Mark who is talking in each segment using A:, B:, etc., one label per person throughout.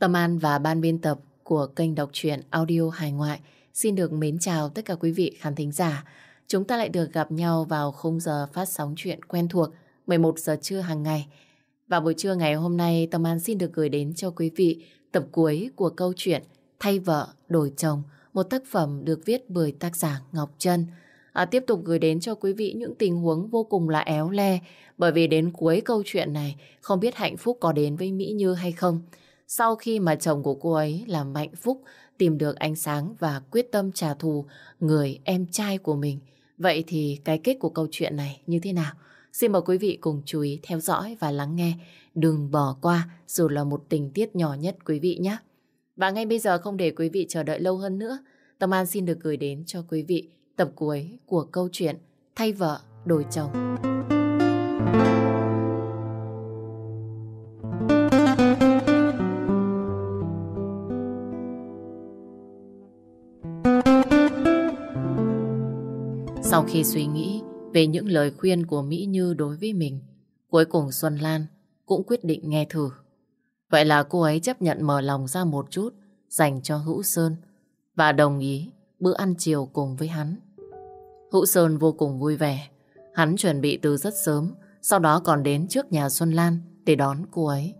A: Tâm An và ban biên tập của kênh đọc truyện audio hài ngoại xin được mến chào tất cả quý vị khán thính giả. Chúng ta lại được gặp nhau vào khung giờ phát sóng chuyện quen thuộc 11 giờ trưa hàng ngày. Và buổi trưa ngày hôm nay Tâm An xin được gửi đến cho quý vị tập cuối của câu chuyện Thay vợ đổi chồng, một tác phẩm được viết bởi tác giả Ngọc Trân. À, tiếp tục gửi đến cho quý vị những tình huống vô cùng là éo le bởi vì đến cuối câu chuyện này không biết hạnh phúc có đến với Mỹ Như hay không. Sau khi mà chồng của cô ấy là Mạnh Phúc tìm được ánh sáng và quyết tâm trả thù người em trai của mình. Vậy thì cái kết của câu chuyện này như thế nào? Xin mời quý vị cùng chú ý theo dõi và lắng nghe. Đừng bỏ qua dù là một tình tiết nhỏ nhất quý vị nhé. Và ngay bây giờ không để quý vị chờ đợi lâu hơn nữa, Tâm An xin được gửi đến cho quý vị tập cuối của câu chuyện Thay vợ đổi chồng. Sau khi suy nghĩ về những lời khuyên của Mỹ Như đối với mình, cuối cùng Xuân Lan cũng quyết định nghe thử. Vậy là cô ấy chấp nhận mở lòng ra một chút dành cho Hữu Sơn và đồng ý bữa ăn chiều cùng với hắn. Hữu Sơn vô cùng vui vẻ. Hắn chuẩn bị từ rất sớm, sau đó còn đến trước nhà Xuân Lan để đón cô ấy.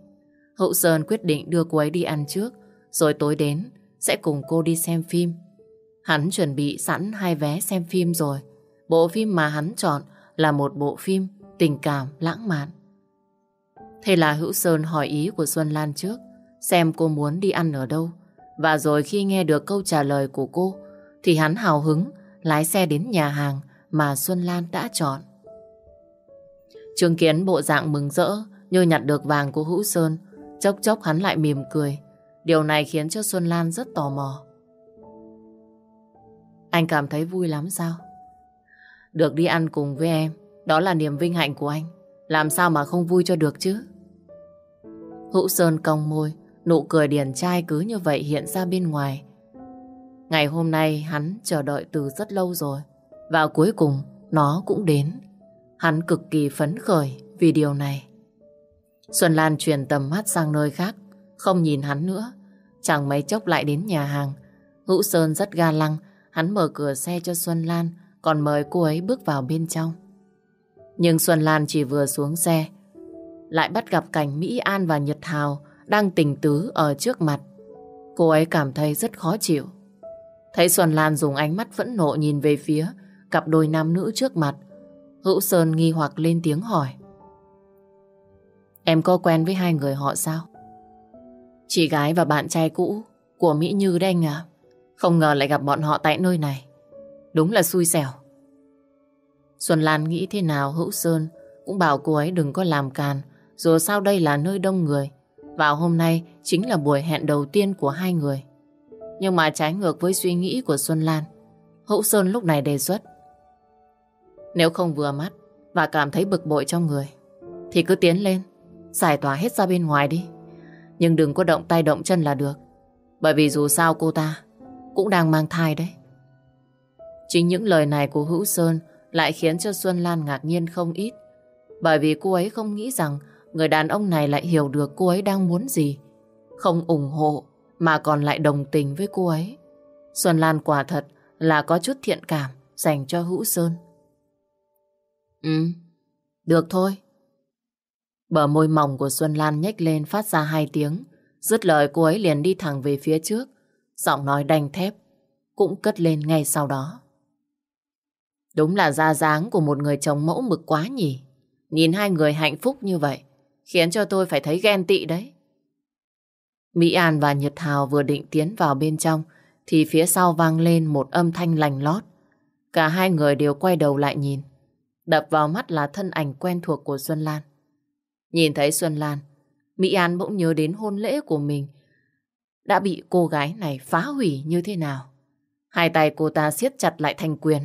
A: Hữu Sơn quyết định đưa cô ấy đi ăn trước, rồi tối đến sẽ cùng cô đi xem phim. Hắn chuẩn bị sẵn hai vé xem phim rồi. Bộ phim mà hắn chọn là một bộ phim tình cảm lãng mạn. Thế là Hữu Sơn hỏi ý của Xuân Lan trước, xem cô muốn đi ăn ở đâu. Và rồi khi nghe được câu trả lời của cô, thì hắn hào hứng lái xe đến nhà hàng mà Xuân Lan đã chọn. Chứng kiến bộ dạng mừng rỡ như nhặt được vàng của Hữu Sơn, chốc chốc hắn lại mỉm cười. Điều này khiến cho Xuân Lan rất tò mò. Anh cảm thấy vui lắm sao? Được đi ăn cùng với em, đó là niềm vinh hạnh của anh. Làm sao mà không vui cho được chứ? Hữu Sơn cong môi, nụ cười điển trai cứ như vậy hiện ra bên ngoài. Ngày hôm nay hắn chờ đợi từ rất lâu rồi. Và cuối cùng nó cũng đến. Hắn cực kỳ phấn khởi vì điều này. Xuân Lan chuyển tầm mắt sang nơi khác, không nhìn hắn nữa. Chẳng mấy chốc lại đến nhà hàng. Hữu Sơn rất ga lăng, hắn mở cửa xe cho Xuân Lan, còn mời cô ấy bước vào bên trong. Nhưng Xuân Lan chỉ vừa xuống xe, lại bắt gặp cảnh Mỹ An và Nhật Hào đang tình tứ ở trước mặt. Cô ấy cảm thấy rất khó chịu. Thấy Xuân Lan dùng ánh mắt phẫn nộ nhìn về phía cặp đôi nam nữ trước mặt. Hữu Sơn nghi hoặc lên tiếng hỏi. Em có quen với hai người họ sao? Chị gái và bạn trai cũ của Mỹ Như đây anh à. Không ngờ lại gặp bọn họ tại nơi này. Đúng là xui xẻo. Xuân Lan nghĩ thế nào Hữu Sơn cũng bảo cô ấy đừng có làm càn. Dù sao đây là nơi đông người. Và hôm nay chính là buổi hẹn đầu tiên của hai người. Nhưng mà trái ngược với suy nghĩ của Xuân Lan, Hữu Sơn lúc này đề xuất. Nếu không vừa mắt và cảm thấy bực bội trong người, thì cứ tiến lên, giải tỏa hết ra bên ngoài đi. Nhưng đừng có động tay động chân là được. Bởi vì dù sao cô ta cũng đang mang thai đấy. Chính những lời này của Hữu Sơn lại khiến cho Xuân Lan ngạc nhiên không ít. Bởi vì cô ấy không nghĩ rằng người đàn ông này lại hiểu được cô ấy đang muốn gì. Không ủng hộ mà còn lại đồng tình với cô ấy. Xuân Lan quả thật là có chút thiện cảm dành cho Hữu Sơn. Ừ, được thôi. Bờ môi mỏng của Xuân Lan nhếch lên phát ra hai tiếng. Dứt lời cô ấy liền đi thẳng về phía trước. Giọng nói đanh thép cũng cất lên ngay sau đó. Đúng là da dáng của một người chồng mẫu mực quá nhỉ. Nhìn hai người hạnh phúc như vậy khiến cho tôi phải thấy ghen tị đấy. Mỹ An và Nhật Hào vừa định tiến vào bên trong thì phía sau vang lên một âm thanh lành lót. Cả hai người đều quay đầu lại nhìn. Đập vào mắt là thân ảnh quen thuộc của Xuân Lan. Nhìn thấy Xuân Lan, Mỹ An bỗng nhớ đến hôn lễ của mình đã bị cô gái này phá hủy như thế nào. Hai tay cô ta siết chặt lại thành quyền.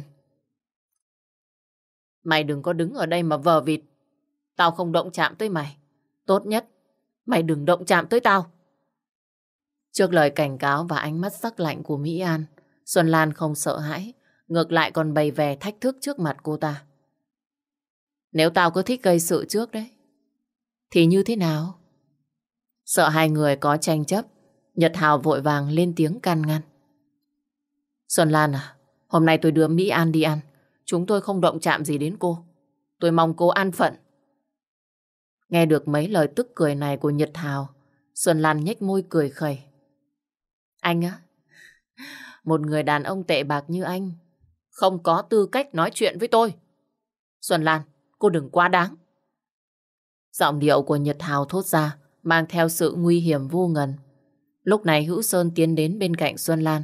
A: Mày đừng có đứng ở đây mà vờ vịt. Tao không động chạm tới mày. Tốt nhất, mày đừng động chạm tới tao. Trước lời cảnh cáo và ánh mắt sắc lạnh của Mỹ An, Xuân Lan không sợ hãi, ngược lại còn bày vẻ thách thức trước mặt cô ta. Nếu tao cứ thích gây sự trước đấy, thì như thế nào? Sợ hai người có tranh chấp, Nhật Hào vội vàng lên tiếng can ngăn. Xuân Lan à, hôm nay tôi đưa Mỹ An đi ăn. Chúng tôi không động chạm gì đến cô. Tôi mong cô an phận. Nghe được mấy lời tức cười này của Nhật Hào, Xuân Lan nhếch môi cười khẩy. Anh á, một người đàn ông tệ bạc như anh, không có tư cách nói chuyện với tôi. Xuân Lan, cô đừng quá đáng. Giọng điệu của Nhật Hào thốt ra, mang theo sự nguy hiểm vô ngần. Lúc này Hữu Sơn tiến đến bên cạnh Xuân Lan.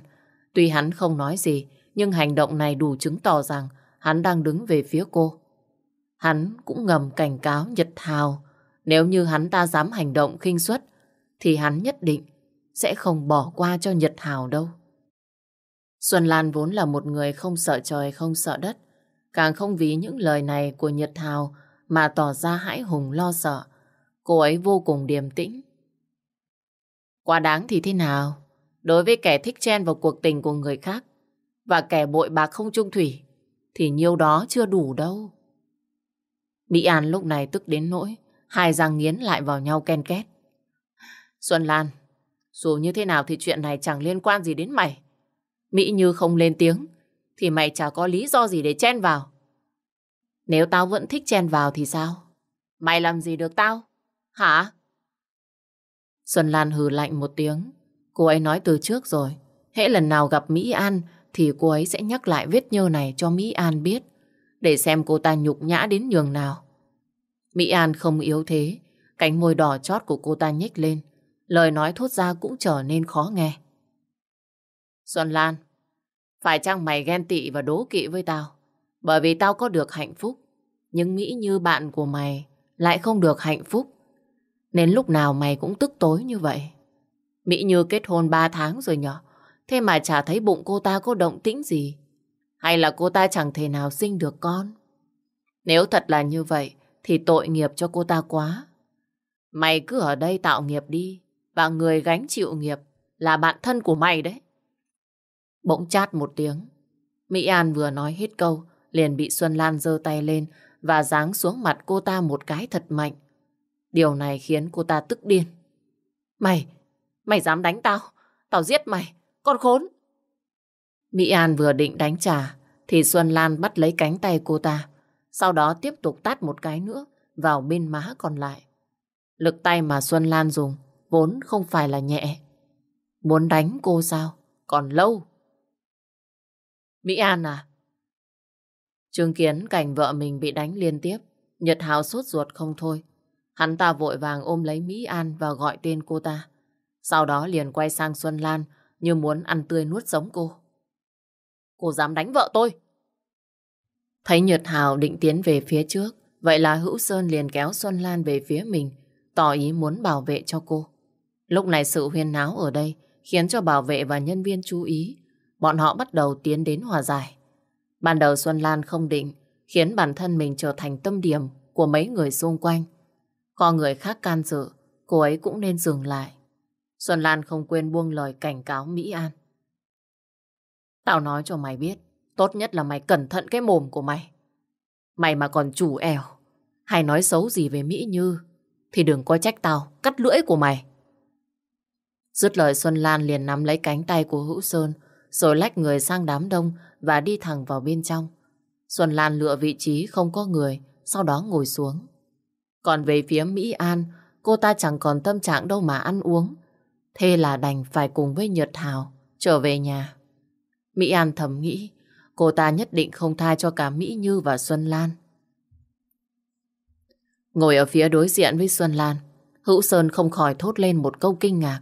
A: Tuy hắn không nói gì, nhưng hành động này đủ chứng tỏ rằng hắn đang đứng về phía cô. Hắn cũng ngầm cảnh cáo Nhật Hào, nếu như hắn ta dám hành động khinh suất, thì hắn nhất định sẽ không bỏ qua cho Nhật Hào đâu. Xuân Lan vốn là một người không sợ trời không sợ đất, càng không vì những lời này của Nhật Hào mà tỏ ra hãi hùng lo sợ. Cô ấy vô cùng điềm tĩnh. Quá đáng thì thế nào? Đối với kẻ thích chen vào cuộc tình của người khác và kẻ bội bạc không trung thủy thì nhiêu đó chưa đủ đâu. Mỹ An lúc này tức đến nỗi hai răng nghiến lại vào nhau ken két. Xuân Lan, dù như thế nào thì chuyện này chẳng liên quan gì đến mày. Mỹ Như không lên tiếng thì mày chả có lý do gì để chen vào. Nếu tao vẫn thích chen vào thì sao? Mày làm gì được tao? Hả? Xuân Lan hừ lạnh một tiếng. Cô ấy nói từ trước rồi. Hễ lần nào gặp Mỹ An thì cô ấy sẽ nhắc lại vết nhơ này cho Mỹ An biết. Để xem cô ta nhục nhã đến nhường nào. Mỹ An không yếu thế. Cánh môi đỏ chót của cô ta nhếch lên. Lời nói thốt ra cũng trở nên khó nghe. Xuân Lan, phải chăng mày ghen tị và đố kỵ với tao? Bởi vì tao có được hạnh phúc, nhưng Mỹ như bạn của mày lại không được hạnh phúc. Nên lúc nào mày cũng tức tối như vậy. Mỹ Như kết hôn 3 tháng rồi nhở? Thế mà chả thấy bụng cô ta có động tĩnh gì. Hay là cô ta chẳng thể nào sinh được con? Nếu thật là như vậy, thì tội nghiệp cho cô ta quá. Mày cứ ở đây tạo nghiệp đi, và người gánh chịu nghiệp là bạn thân của mày đấy. Bỗng chát một tiếng. Mỹ An vừa nói hết câu, liền bị Xuân Lan giơ tay lên và giáng xuống mặt cô ta một cái thật mạnh. Điều này khiến cô ta tức điên. Mày, mày dám đánh tao? Tao giết mày, con khốn. Mỹ An vừa định đánh trả, thì Xuân Lan bắt lấy cánh tay cô ta. Sau đó tiếp tục tát một cái nữa vào bên má còn lại. Lực tay mà Xuân Lan dùng vốn không phải là nhẹ. Muốn đánh cô sao? Còn lâu. Mỹ An à? Chứng kiến cảnh vợ mình bị đánh liên tiếp, Nhật Hào sốt ruột không thôi. Hắn ta vội vàng ôm lấy Mỹ An và gọi tên cô ta. Sau đó liền quay sang Xuân Lan như muốn ăn tươi nuốt sống cô. Cô dám đánh vợ tôi? Thấy Nhật Hào định tiến về phía trước, vậy là Hữu Sơn liền kéo Xuân Lan về phía mình, tỏ ý muốn bảo vệ cho cô. Lúc này sự huyên náo ở đây khiến cho bảo vệ và nhân viên chú ý. Bọn họ bắt đầu tiến đến hòa giải. Ban đầu Xuân Lan không định khiến bản thân mình trở thành tâm điểm của mấy người xung quanh. Có người khác can dự, cô ấy cũng nên dừng lại. Xuân Lan không quên buông lời cảnh cáo Mỹ An. Tao nói cho mày biết, tốt nhất là mày cẩn thận cái mồm của mày. Mày mà còn chủ ẻo, hay nói xấu gì về Mỹ Như, thì đừng có trách tao cắt lưỡi của mày. Dứt lời Xuân Lan liền nắm lấy cánh tay của Hữu Sơn, rồi lách người sang đám đông và đi thẳng vào bên trong. Xuân Lan lựa vị trí không có người, sau đó ngồi xuống. Còn về phía Mỹ An, cô ta chẳng còn tâm trạng đâu mà ăn uống. Thế là đành phải cùng với Nhật Hào trở về nhà. Mỹ An thầm nghĩ, cô ta nhất định không tha cho cả Mỹ Như và Xuân Lan. Ngồi ở phía đối diện với Xuân Lan, Hữu Sơn không khỏi thốt lên một câu kinh ngạc.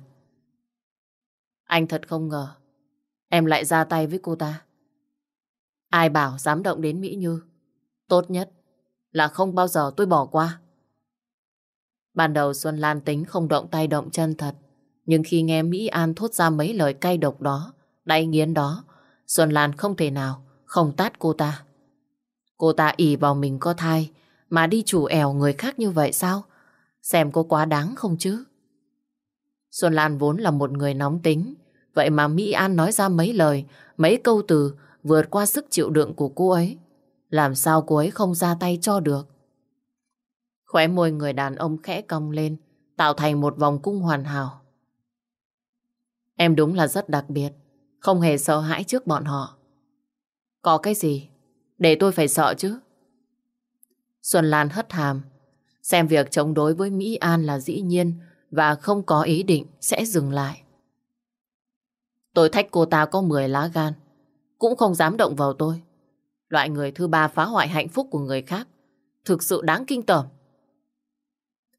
A: Anh thật không ngờ em lại ra tay với cô ta. Ai bảo dám động đến Mỹ Như? Tốt nhất là không bao giờ tôi bỏ qua. Ban đầu Xuân Lan tính không động tay động chân thật. Nhưng khi nghe Mỹ An thốt ra mấy lời cay độc đó, đay nghiến đó, Xuân Lan không thể nào không tát cô ta. Cô ta ỉ vào mình có thai, mà đi chủ ẻo người khác như vậy sao? Xem có quá đáng không chứ? Xuân Lan vốn là một người nóng tính, vậy mà Mỹ An nói ra mấy lời, mấy câu từ vượt qua sức chịu đựng của cô ấy. Làm sao cô ấy không ra tay cho được? Khóe môi người đàn ông khẽ cong lên, tạo thành một vòng cung hoàn hảo. Em đúng là rất đặc biệt, không hề sợ hãi trước bọn họ. Có cái gì? Để tôi phải sợ chứ? Xuân Lan hất hàm, xem việc chống đối với Mỹ An là dĩ nhiên và không có ý định sẽ dừng lại. Tôi thách cô ta có 10 lá gan, cũng không dám động vào tôi. Loại người thứ ba phá hoại hạnh phúc của người khác, thực sự đáng kinh tởm.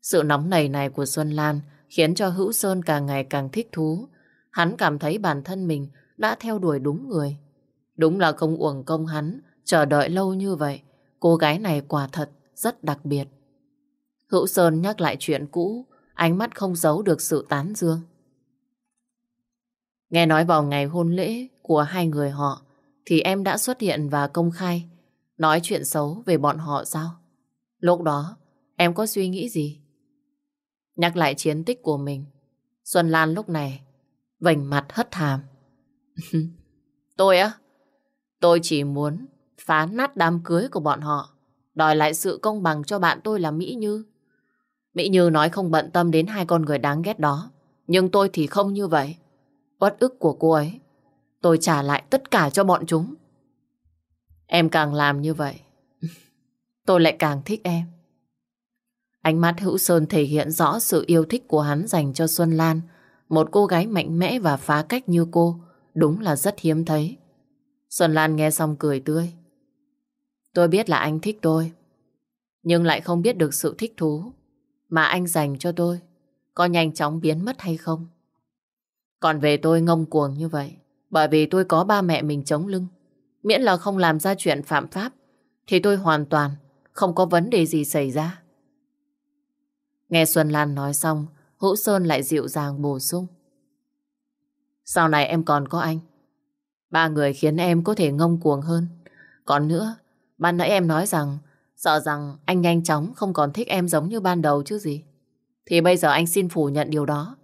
A: Sự nóng nảy này của Xuân Lan khiến cho Hữu Sơn càng ngày càng thích thú. Hắn cảm thấy bản thân mình đã theo đuổi đúng người. Đúng là không uổng công hắn chờ đợi lâu như vậy. Cô gái này quả thật rất đặc biệt. Hữu Sơn nhắc lại chuyện cũ, ánh mắt không giấu được sự tán dương. Nghe nói vào ngày hôn lễ của hai người họ thì em đã xuất hiện và công khai nói chuyện xấu về bọn họ sao? Lúc đó em có suy nghĩ gì? Nhắc lại chiến tích của mình Xuân Lan lúc này vành mặt hất hàm Tôi á Tôi chỉ muốn phá nát đám cưới của bọn họ đòi lại sự công bằng cho bạn tôi là Mỹ Như. Mỹ Như nói không bận tâm đến hai con người đáng ghét đó. Nhưng tôi thì không như vậy. Uất ức của cô ấy, tôi trả lại tất cả cho bọn chúng. Em càng làm như vậy, tôi lại càng thích em. Ánh mắt Hữu Sơn thể hiện rõ sự yêu thích của hắn dành cho Xuân Lan. Một cô gái mạnh mẽ và phá cách như cô, đúng là rất hiếm thấy. Xuân Lan nghe xong cười tươi. Tôi biết là anh thích tôi, nhưng lại không biết được sự thích thú mà anh dành cho tôi có nhanh chóng biến mất hay không. Còn về tôi ngông cuồng như vậy, bởi vì tôi có ba mẹ mình chống lưng. Miễn là không làm ra chuyện phạm pháp, thì tôi hoàn toàn không có vấn đề gì xảy ra. Nghe Xuân Lan nói xong, Hữu Sơn lại dịu dàng bổ sung. Sau này em còn có anh. Ba người khiến em có thể ngông cuồng hơn. Còn nữa, ban nãy em nói rằng sợ rằng anh nhanh chóng không còn thích em giống như ban đầu chứ gì. Thì bây giờ anh xin phủ nhận điều đó.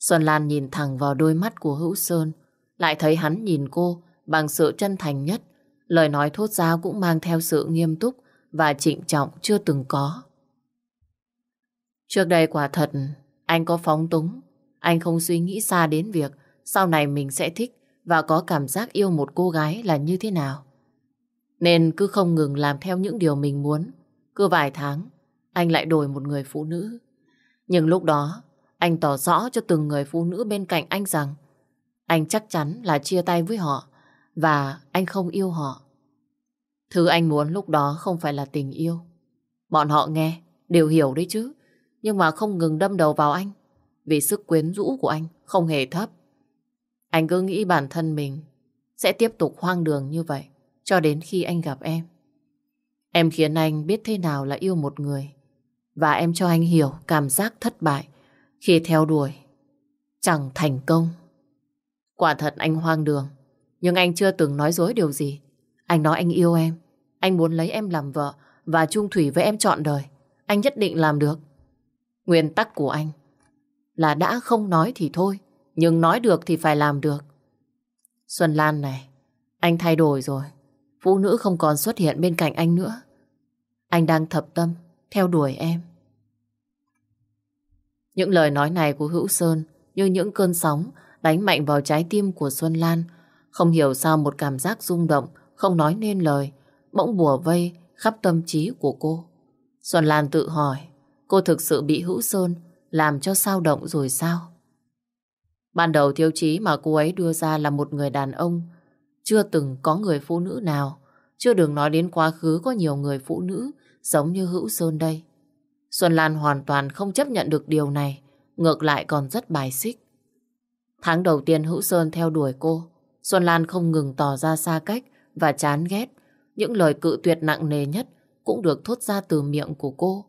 A: Xuân Lan nhìn thẳng vào đôi mắt của Hữu Sơn, lại thấy hắn nhìn cô bằng sự chân thành nhất. Lời nói thốt ra cũng mang theo sự nghiêm túc và trịnh trọng chưa từng có. Trước đây quả thật, anh có phóng túng. Anh không suy nghĩ xa đến việc sau này mình sẽ thích và có cảm giác yêu một cô gái là như thế nào. Nên cứ không ngừng làm theo những điều mình muốn. Cứ vài tháng, anh lại đổi một người phụ nữ. Nhưng lúc đó, anh tỏ rõ cho từng người phụ nữ bên cạnh anh rằng anh chắc chắn là chia tay với họ và anh không yêu họ. Thứ anh muốn lúc đó không phải là tình yêu. Bọn họ nghe, đều hiểu đấy chứ nhưng mà không ngừng đâm đầu vào anh, vì sức quyến rũ của anh không hề thấp. Anh cứ nghĩ bản thân mình sẽ tiếp tục hoang đường như vậy cho đến khi anh gặp em. Em khiến anh biết thế nào là yêu một người, và em cho anh hiểu cảm giác thất bại khi theo đuổi chẳng thành công. Quả thật anh hoang đường, nhưng anh chưa từng nói dối điều gì. Anh nói anh yêu em, anh muốn lấy em làm vợ và chung thủy với em trọn đời. Anh nhất định làm được. Nguyên tắc của anh là đã không nói thì thôi, nhưng nói được thì phải làm được. Xuân Lan này, anh thay đổi rồi. Phụ nữ không còn xuất hiện bên cạnh anh nữa. Anh đang thập tâm, theo đuổi em. Những lời nói này của Hữu Sơn như những cơn sóng đánh mạnh vào trái tim của Xuân Lan. Không hiểu sao một cảm giác rung động, không nói nên lời, bỗng bùa vây khắp tâm trí của cô. Xuân Lan tự hỏi, Cô thực sự bị Hữu Sơn, làm cho sao động rồi sao? Ban đầu tiêu chí mà cô ấy đưa ra là một người đàn ông, chưa từng có người phụ nữ nào, chưa đừng nói đến quá khứ có nhiều người phụ nữ giống như Hữu Sơn đây. Xuân Lan hoàn toàn không chấp nhận được điều này, ngược lại còn rất bài xích. Tháng đầu tiên Hữu Sơn theo đuổi cô, Xuân Lan không ngừng tỏ ra xa cách và chán ghét những lời cự tuyệt nặng nề nhất cũng được thốt ra từ miệng của cô.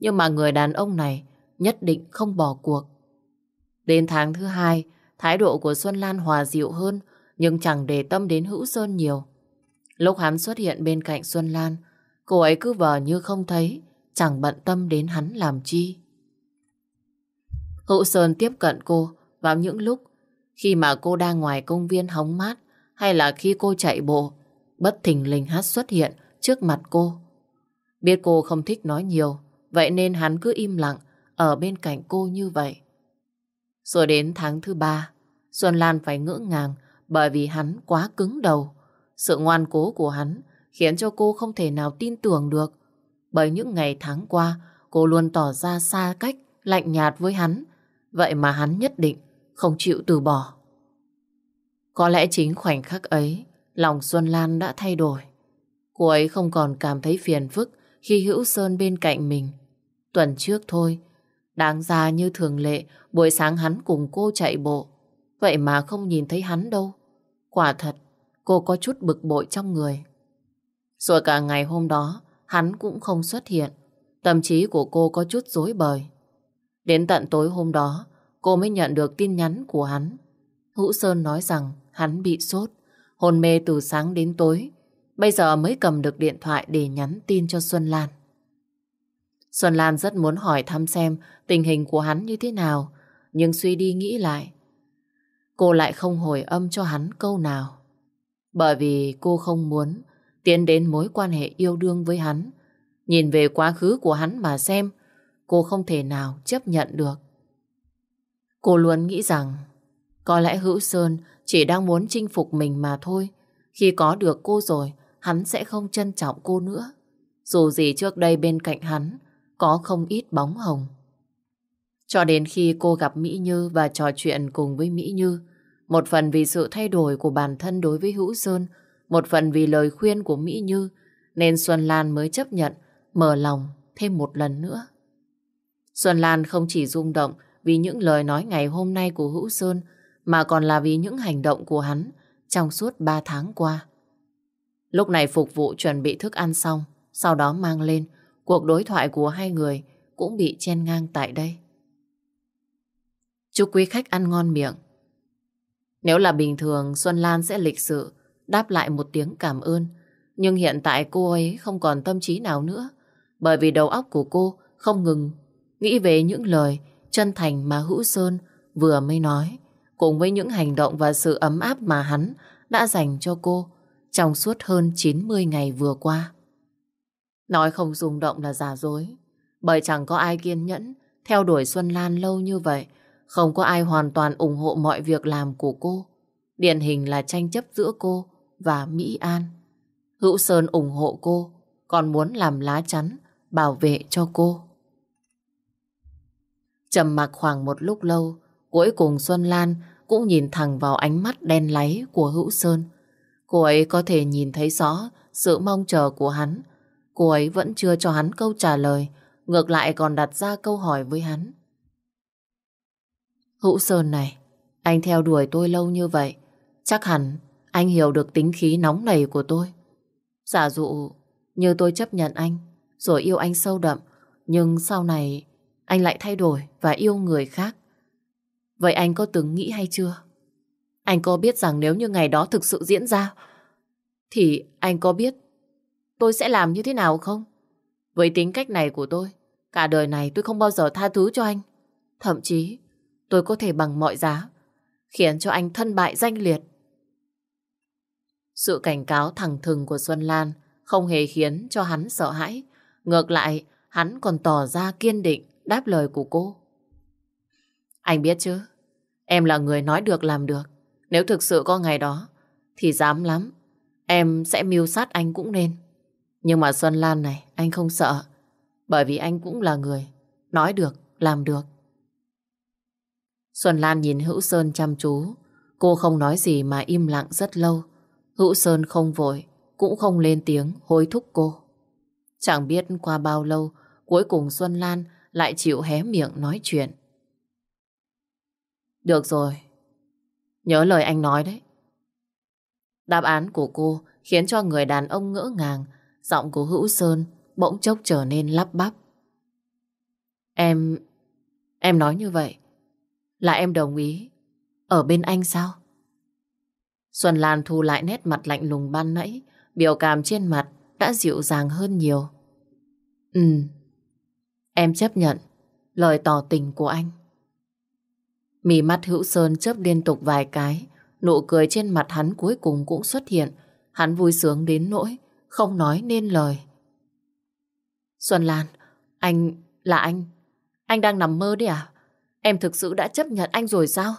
A: Nhưng mà người đàn ông này nhất định không bỏ cuộc. Đến tháng thứ hai, thái độ của Xuân Lan hòa dịu hơn, nhưng chẳng để tâm đến Hữu Sơn nhiều. Lúc hắn xuất hiện bên cạnh Xuân Lan, cô ấy cứ vờ như không thấy, chẳng bận tâm đến hắn làm chi. Hữu Sơn tiếp cận cô vào những lúc khi mà cô đang ngoài công viên hóng mát hay là khi cô chạy bộ, bất thình lình hát xuất hiện trước mặt cô. Biết cô không thích nói nhiều, Vậy nên hắn cứ im lặng ở bên cạnh cô như vậy. Rồi đến tháng thứ ba, Xuân Lan phải ngỡ ngàng bởi vì hắn quá cứng đầu. Sự ngoan cố của hắn khiến cho cô không thể nào tin tưởng được. Bởi những ngày tháng qua, cô luôn tỏ ra xa cách, lạnh nhạt với hắn. Vậy mà hắn nhất định không chịu từ bỏ. Có lẽ chính khoảnh khắc ấy, lòng Xuân Lan đã thay đổi. Cô ấy không còn cảm thấy phiền phức khi Hữu Sơn bên cạnh mình. Tuần trước thôi, đáng ra như thường lệ, buổi sáng hắn cùng cô chạy bộ. Vậy mà không nhìn thấy hắn đâu. Quả thật, cô có chút bực bội trong người. Rồi cả ngày hôm đó, hắn cũng không xuất hiện. Tâm trí của cô có chút rối bời. Đến tận tối hôm đó, cô mới nhận được tin nhắn của hắn. Hữu Sơn nói rằng hắn bị sốt, hôn mê từ sáng đến tối. Bây giờ mới cầm được điện thoại để nhắn tin cho Xuân Lan. Xuân Lan rất muốn hỏi thăm xem tình hình của hắn như thế nào, nhưng suy đi nghĩ lại. Cô lại không hồi âm cho hắn câu nào. Bởi vì cô không muốn tiến đến mối quan hệ yêu đương với hắn. Nhìn về quá khứ của hắn mà xem, cô không thể nào chấp nhận được. Cô luôn nghĩ rằng có lẽ Hữu Sơn chỉ đang muốn chinh phục mình mà thôi. Khi có được cô rồi, hắn sẽ không trân trọng cô nữa. Dù gì trước đây bên cạnh hắn có không ít bóng hồng. Cho đến khi cô gặp Mỹ Như và trò chuyện cùng với Mỹ Như, một phần vì sự thay đổi của bản thân đối với Hữu Sơn, một phần vì lời khuyên của Mỹ Như, nên Xuân Lan mới chấp nhận mở lòng thêm một lần nữa. Xuân Lan không chỉ rung động vì những lời nói ngày hôm nay của Hữu Sơn, mà còn là vì những hành động của hắn trong suốt ba tháng qua. Lúc này phục vụ chuẩn bị thức ăn xong, sau đó mang lên, cuộc đối thoại của hai người cũng bị chen ngang tại đây. Chúc quý khách ăn ngon miệng. Nếu là bình thường, Xuân Lan sẽ lịch sự, đáp lại một tiếng cảm ơn. Nhưng hiện tại cô ấy không còn tâm trí nào nữa, bởi vì đầu óc của cô không ngừng nghĩ về những lời chân thành mà Hữu Sơn vừa mới nói, cùng với những hành động và sự ấm áp mà hắn đã dành cho cô trong suốt hơn 90 ngày vừa qua. Nói không rung động là giả dối, bởi chẳng có ai kiên nhẫn theo đuổi Xuân Lan lâu như vậy, không có ai hoàn toàn ủng hộ mọi việc làm của cô. Điển hình là tranh chấp giữa cô và Mỹ An. Hữu Sơn ủng hộ cô, còn muốn làm lá chắn, bảo vệ cho cô. Trầm mặc khoảng một lúc lâu, cuối cùng Xuân Lan cũng nhìn thẳng vào ánh mắt đen láy của Hữu Sơn. Cô ấy có thể nhìn thấy rõ sự mong chờ của hắn. Cô ấy vẫn chưa cho hắn câu trả lời, ngược lại còn đặt ra câu hỏi với hắn. Hữu Sơn này, anh theo đuổi tôi lâu như vậy, chắc hẳn anh hiểu được tính khí nóng nảy của tôi. Giả dụ như tôi chấp nhận anh, rồi yêu anh sâu đậm, nhưng sau này anh lại thay đổi và yêu người khác. Vậy anh có từng nghĩ hay chưa? Anh có biết rằng nếu như ngày đó thực sự diễn ra, thì anh có biết tôi sẽ làm như thế nào không? Với tính cách này của tôi, cả đời này tôi không bao giờ tha thứ cho anh. Thậm chí, tôi có thể bằng mọi giá khiến cho anh thân bại danh liệt. Sự cảnh cáo thẳng thừng của Xuân Lan không hề khiến cho hắn sợ hãi. Ngược lại, hắn còn tỏ ra kiên định đáp lời của cô. Anh biết chứ, em là người nói được làm được. Nếu thực sự có ngày đó, thì dám lắm. Em sẽ mưu sát anh cũng nên. Nhưng mà Xuân Lan này, anh không sợ. Bởi vì anh cũng là người nói được, làm được. Xuân Lan nhìn Hữu Sơn chăm chú. Cô không nói gì mà im lặng rất lâu. Hữu Sơn không vội, cũng không lên tiếng hối thúc cô. Chẳng biết qua bao lâu, cuối cùng Xuân Lan lại chịu hé miệng nói chuyện. Được rồi, nhớ lời anh nói đấy. Đáp án của cô khiến cho người đàn ông ngỡ ngàng, giọng của Hữu Sơn bỗng chốc trở nên lắp bắp. Em... em nói như vậy là em đồng ý ở bên anh sao? Xuân Lan thu lại nét mặt lạnh lùng ban nãy, biểu cảm trên mặt đã dịu dàng hơn nhiều. Ừ, em chấp nhận lời tỏ tình của anh. Mì mắt hữu sơn chớp liên tục vài cái, nụ cười trên mặt hắn cuối cùng cũng xuất hiện. Hắn vui sướng đến nỗi, không nói nên lời. Xuân Lan, anh, là anh, anh đang nằm mơ đấy à? Em thực sự đã chấp nhận anh rồi sao?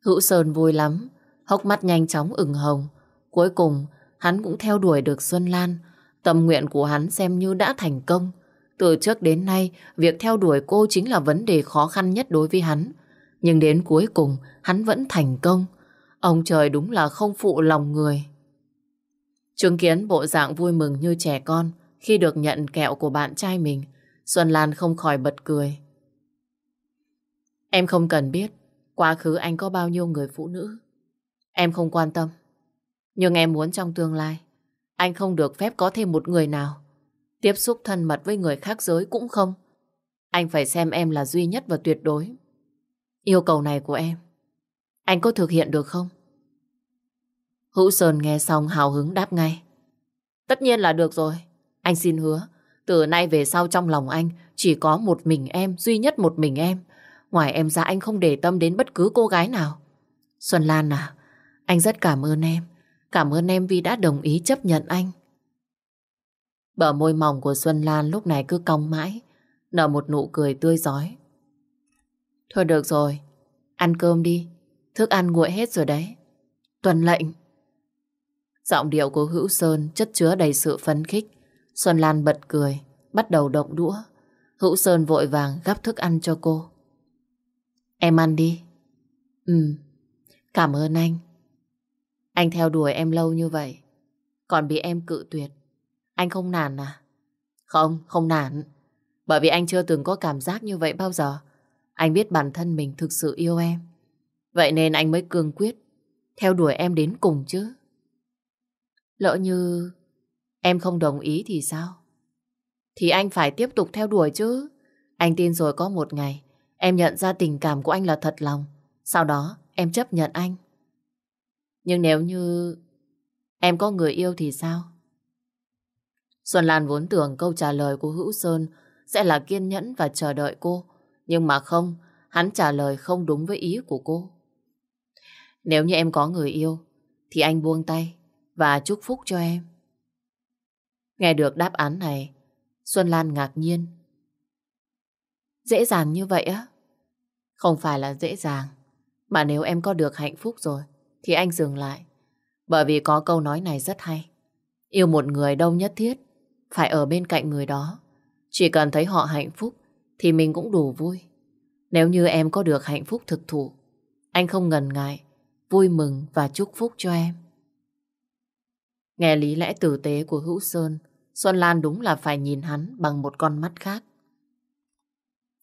A: Hữu Sơn vui lắm, hốc mắt nhanh chóng ửng hồng. Cuối cùng, hắn cũng theo đuổi được Xuân Lan. Tâm nguyện của hắn xem như đã thành công. Từ trước đến nay, việc theo đuổi cô chính là vấn đề khó khăn nhất đối với hắn. Nhưng đến cuối cùng, hắn vẫn thành công. Ông trời đúng là không phụ lòng người. Chứng kiến bộ dạng vui mừng như trẻ con khi được nhận kẹo của bạn trai mình, Xuân Lan không khỏi bật cười. Em không cần biết quá khứ anh có bao nhiêu người phụ nữ. Em không quan tâm. Nhưng em muốn trong tương lai, anh không được phép có thêm một người nào. Tiếp xúc thân mật với người khác giới cũng không. Anh phải xem em là duy nhất và tuyệt đối. Yêu cầu này của em, anh có thực hiện được không? Hữu Sơn nghe xong hào hứng đáp ngay. Tất nhiên là được rồi. Anh xin hứa, từ nay về sau trong lòng anh chỉ có một mình em, duy nhất một mình em. Ngoài em ra anh không để tâm đến bất cứ cô gái nào. Xuân Lan à, anh rất cảm ơn em. Cảm ơn em vì đã đồng ý chấp nhận anh. Bờ môi mỏng của Xuân Lan lúc này cứ cong mãi, nở một nụ cười tươi giói. Thôi được rồi, ăn cơm đi. Thức ăn nguội hết rồi đấy. Tuần lệnh. Giọng điệu của Hữu Sơn chất chứa đầy sự phấn khích. Xuân Lan bật cười, bắt đầu động đũa. Hữu Sơn vội vàng gắp thức ăn cho cô. Em ăn đi. Ừ, cảm ơn anh. Anh theo đuổi em lâu như vậy, còn bị em cự tuyệt. Anh không nản à? Không, không nản. Bởi vì anh chưa từng có cảm giác như vậy bao giờ. Anh biết bản thân mình thực sự yêu em. Vậy nên anh mới cương quyết theo đuổi em đến cùng chứ. Lỡ như em không đồng ý thì sao? Thì anh phải tiếp tục theo đuổi chứ. Anh tin rồi có một ngày em nhận ra tình cảm của anh là thật lòng. Sau đó em chấp nhận anh. Nhưng nếu như em có người yêu thì sao? Xuân Lan vốn tưởng câu trả lời của Hữu Sơn sẽ là kiên nhẫn và chờ đợi cô. Nhưng mà không, hắn trả lời không đúng với ý của cô. Nếu như em có người yêu, thì anh buông tay và chúc phúc cho em. Nghe được đáp án này, Xuân Lan ngạc nhiên. Dễ dàng như vậy á? Không phải là dễ dàng, mà nếu em có được hạnh phúc rồi, thì anh dừng lại. Bởi vì có câu nói này rất hay. Yêu một người đâu nhất thiết, phải ở bên cạnh người đó. Chỉ cần thấy họ hạnh phúc, thì mình cũng đủ vui. Nếu như em có được hạnh phúc thực thụ, anh không ngần ngại, vui mừng và chúc phúc cho em. Nghe lý lẽ tử tế của Hữu Sơn, Xuân Lan đúng là phải nhìn hắn bằng một con mắt khác.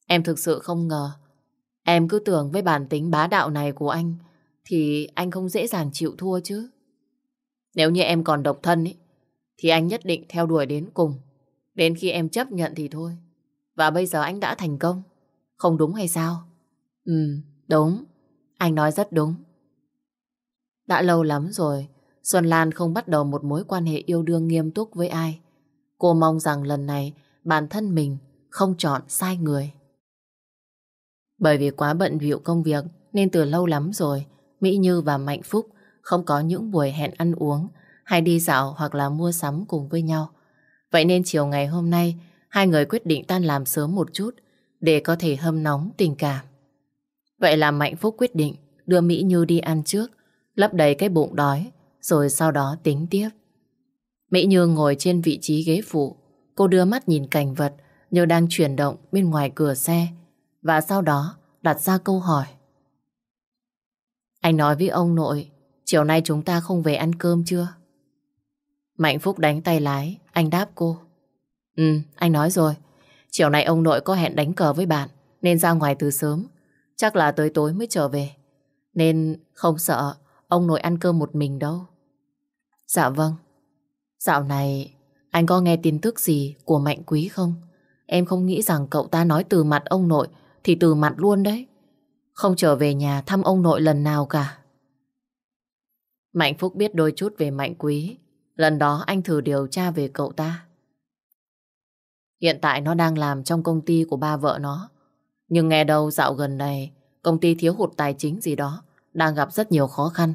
A: Em thực sự không ngờ, em cứ tưởng với bản tính bá đạo này của anh, thì anh không dễ dàng chịu thua chứ. Nếu như em còn độc thân ý, thì anh nhất định theo đuổi đến cùng. Đến khi em chấp nhận thì thôi. Và bây giờ anh đã thành công. Không đúng hay sao? Ừ, đúng. Anh nói rất đúng. Đã lâu lắm rồi, Xuân Lan không bắt đầu một mối quan hệ yêu đương nghiêm túc với ai. Cô mong rằng lần này bản thân mình không chọn sai người. Bởi vì quá bận bịu công việc nên từ lâu lắm rồi Mỹ Như và Mạnh Phúc không có những buổi hẹn ăn uống hay đi dạo hoặc là mua sắm cùng với nhau. Vậy nên chiều ngày hôm nay hai người quyết định tan làm sớm một chút để có thể hâm nóng tình cảm. Vậy là Mạnh Phúc quyết định đưa Mỹ Như đi ăn trước, lấp đầy cái bụng đói, rồi sau đó tính tiếp. Mỹ Như ngồi trên vị trí ghế phụ, cô đưa mắt nhìn cảnh vật như đang chuyển động bên ngoài cửa xe, và sau đó đặt ra câu hỏi. Anh nói với ông nội, chiều nay chúng ta không về ăn cơm chưa? Mạnh Phúc đánh tay lái, anh đáp cô. Ừ, anh nói rồi. Chiều nay ông nội có hẹn đánh cờ với bạn, nên ra ngoài từ sớm. Chắc là tới tối mới trở về. Nên không sợ ông nội ăn cơm một mình đâu. Dạ vâng. Dạo này, anh có nghe tin tức gì của Mạnh Quý không? Em không nghĩ rằng cậu ta nói từ mặt ông nội thì từ mặt luôn đấy. Không trở về nhà thăm ông nội lần nào cả. Mạnh Phúc biết đôi chút về Mạnh Quý. Lần đó anh thử điều tra về cậu ta. Hiện tại nó đang làm trong công ty của ba vợ nó. Nhưng nghe đâu dạo gần này công ty thiếu hụt tài chính gì đó, đang gặp rất nhiều khó khăn.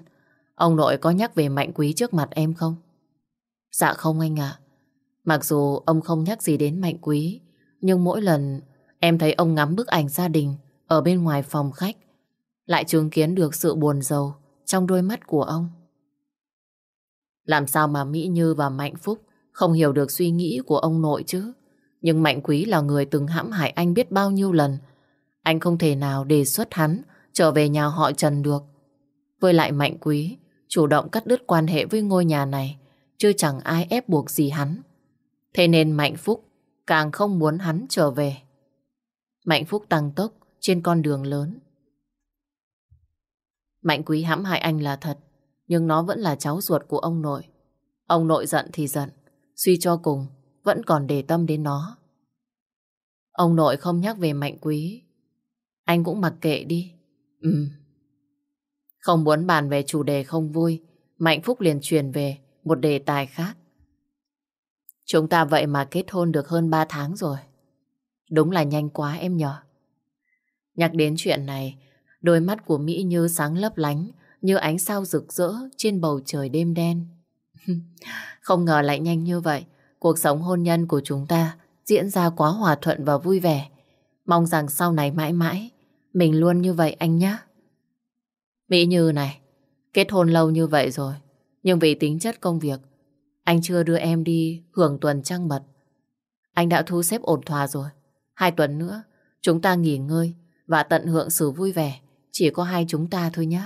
A: Ông nội có nhắc về Mạnh Quý trước mặt em không? Dạ không anh ạ. Mặc dù ông không nhắc gì đến Mạnh Quý nhưng mỗi lần em thấy ông ngắm bức ảnh gia đình ở bên ngoài phòng khách, lại chứng kiến được sự buồn rầu trong đôi mắt của ông. Làm sao mà Mỹ Như và Mạnh Phúc không hiểu được suy nghĩ của ông nội chứ? Nhưng Mạnh Quý là người từng hãm hại anh biết bao nhiêu lần. Anh không thể nào đề xuất hắn trở về nhà họ Trần được. Với lại Mạnh Quý chủ động cắt đứt quan hệ với ngôi nhà này, chứ chẳng ai ép buộc gì hắn. Thế nên Mạnh Phúc càng không muốn hắn trở về. Mạnh Phúc tăng tốc trên con đường lớn. Mạnh Quý hãm hại anh là thật, nhưng nó vẫn là cháu ruột của ông nội. Ông nội giận thì giận, suy cho cùng vẫn còn để tâm đến nó. Ông nội không nhắc về Mạnh Quý. Anh cũng mặc kệ đi. Ừ. Không muốn bàn về chủ đề không vui, Mạnh Phúc liền truyền về một đề tài khác. Chúng ta vậy mà kết hôn được hơn 3 tháng rồi. Đúng là nhanh quá em nhỏ. Nhắc đến chuyện này, đôi mắt của Mỹ như sáng lấp lánh, như ánh sao rực rỡ trên bầu trời đêm đen. Không ngờ lại nhanh như vậy, cuộc sống hôn nhân của chúng ta diễn ra quá hòa thuận và vui vẻ. Mong rằng sau này mãi mãi, mình luôn như vậy anh nhé. Mỹ Như này, kết hôn lâu như vậy rồi, nhưng vì tính chất công việc, anh chưa đưa em đi hưởng tuần trăng mật. Anh đã thu xếp ổn thỏa rồi. Hai tuần nữa, chúng ta nghỉ ngơi và tận hưởng sự vui vẻ. Chỉ có hai chúng ta thôi nhé.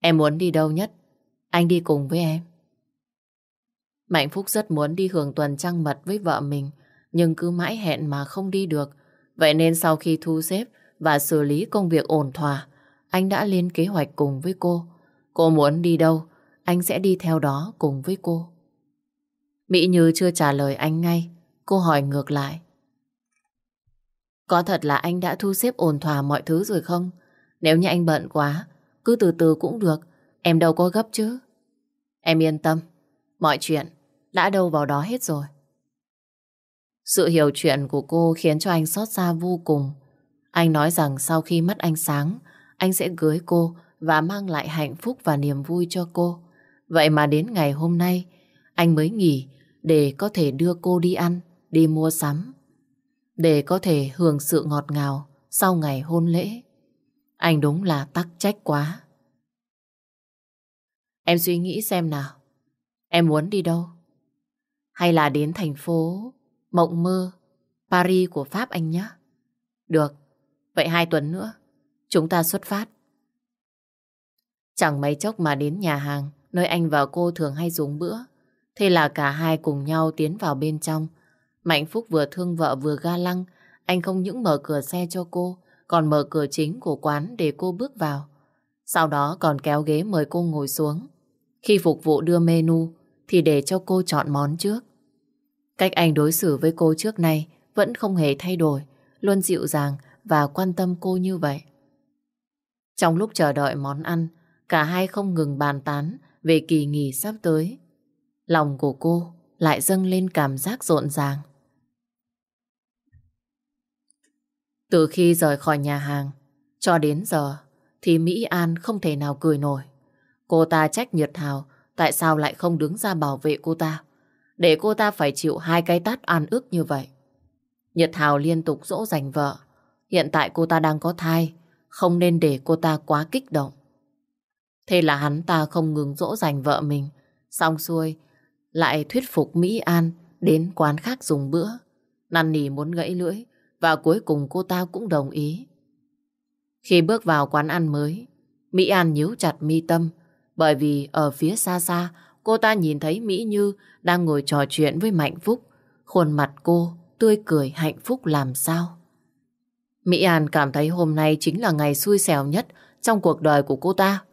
A: Em muốn đi đâu nhất? Anh đi cùng với em. Mạnh Phúc rất muốn đi hưởng tuần trăng mật với vợ mình, nhưng cứ mãi hẹn mà không đi được. Vậy nên sau khi thu xếp và xử lý công việc ổn thỏa, anh đã lên kế hoạch cùng với cô. Cô muốn đi đâu, anh sẽ đi theo đó cùng với cô. Mỹ Như chưa trả lời anh ngay, cô hỏi ngược lại. Có thật là anh đã thu xếp ổn thỏa mọi thứ rồi không? Nếu như anh bận quá, cứ từ từ cũng được, em đâu có gấp chứ. Em yên tâm, mọi chuyện đã đâu vào đó hết rồi. Sự hiểu chuyện của cô khiến cho anh xót xa vô cùng. Anh nói rằng sau khi mất anh sáng, anh sẽ cưới cô và mang lại hạnh phúc và niềm vui cho cô. Vậy mà đến ngày hôm nay, anh mới nghỉ để có thể đưa cô đi ăn, đi mua sắm. Để có thể hưởng sự ngọt ngào sau ngày hôn lễ. Anh đúng là tắc trách quá. Em suy nghĩ xem nào. Em muốn đi đâu? Hay là đến thành phố Mộng Mơ, Paris của Pháp anh nhé? Được, vậy hai tuần nữa, chúng ta xuất phát. Chẳng mấy chốc mà đến nhà hàng, nơi anh và cô thường hay dùng bữa. Thế là cả hai cùng nhau tiến vào bên trong. Mạnh Phúc vừa thương vợ vừa ga lăng, anh không những mở cửa xe cho cô, còn mở cửa chính của quán để cô bước vào. Sau đó còn kéo ghế mời cô ngồi xuống. Khi phục vụ đưa menu, thì để cho cô chọn món trước. Cách anh đối xử với cô trước nay vẫn không hề thay đổi, luôn dịu dàng và quan tâm cô như vậy. Trong lúc chờ đợi món ăn, cả hai không ngừng bàn tán về kỳ nghỉ sắp tới. Lòng của cô lại dâng lên cảm giác rộn ràng. Từ khi rời khỏi nhà hàng, cho đến giờ, thì Mỹ An không thể nào cười nổi. Cô ta trách Nhật Hào tại sao lại không đứng ra bảo vệ cô ta, để cô ta phải chịu hai cái tát an ức như vậy. Nhật Hào liên tục dỗ dành vợ. Hiện tại cô ta đang có thai, không nên để cô ta quá kích động. Thế là hắn ta không ngừng dỗ dành vợ mình, xong xuôi lại thuyết phục Mỹ An đến quán khác dùng bữa. Năn nỉ muốn gãy lưỡi và cuối cùng cô ta cũng đồng ý. Khi bước vào quán ăn mới, Mỹ An nhíu chặt mi tâm bởi vì ở phía xa xa cô ta nhìn thấy Mỹ Như đang ngồi trò chuyện với Mạnh Phúc. Khuôn mặt cô tươi cười hạnh phúc làm sao. Mỹ An cảm thấy hôm nay chính là ngày xui xẻo nhất trong cuộc đời của cô ta.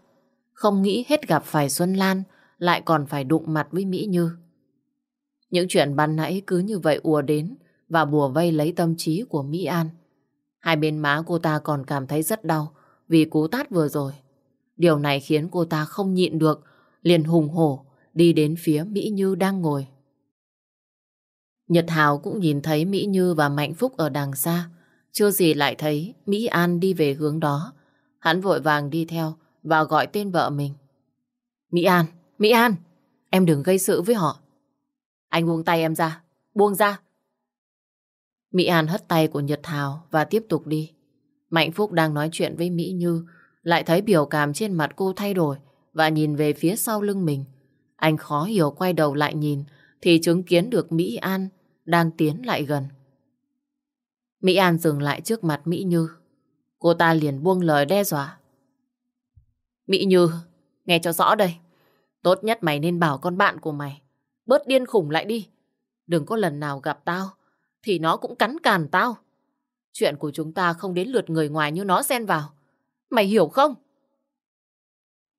A: Không nghĩ hết gặp phải Xuân Lan lại còn phải đụng mặt với Mỹ Như. Những chuyện ban nãy cứ như vậy ùa đến và bùa vây lấy tâm trí của Mỹ An. Hai bên má cô ta còn cảm thấy rất đau vì cú tát vừa rồi. Điều này khiến cô ta không nhịn được, liền hùng hổ đi đến phía Mỹ Như đang ngồi. Nhật Hào cũng nhìn thấy Mỹ Như và Mạnh Phúc ở đằng xa. Chưa gì lại thấy Mỹ An đi về hướng đó. Hắn vội vàng đi theo và gọi tên vợ mình. Mỹ An, Mỹ An, em đừng gây sự với họ. Anh buông tay em ra, buông ra. Mỹ An hất tay của Nhật Thảo và tiếp tục đi. Mạnh Phúc đang nói chuyện với Mỹ Như, lại thấy biểu cảm trên mặt cô thay đổi và nhìn về phía sau lưng mình. Anh khó hiểu quay đầu lại nhìn thì chứng kiến được Mỹ An đang tiến lại gần. Mỹ An dừng lại trước mặt Mỹ Như. Cô ta liền buông lời đe dọa. Mỹ Như, nghe cho rõ đây. Tốt nhất mày nên bảo con bạn của mày bớt điên khủng lại đi. Đừng có lần nào gặp tao thì nó cũng cắn càn tao. Chuyện của chúng ta không đến lượt người ngoài như nó xen vào. Mày hiểu không?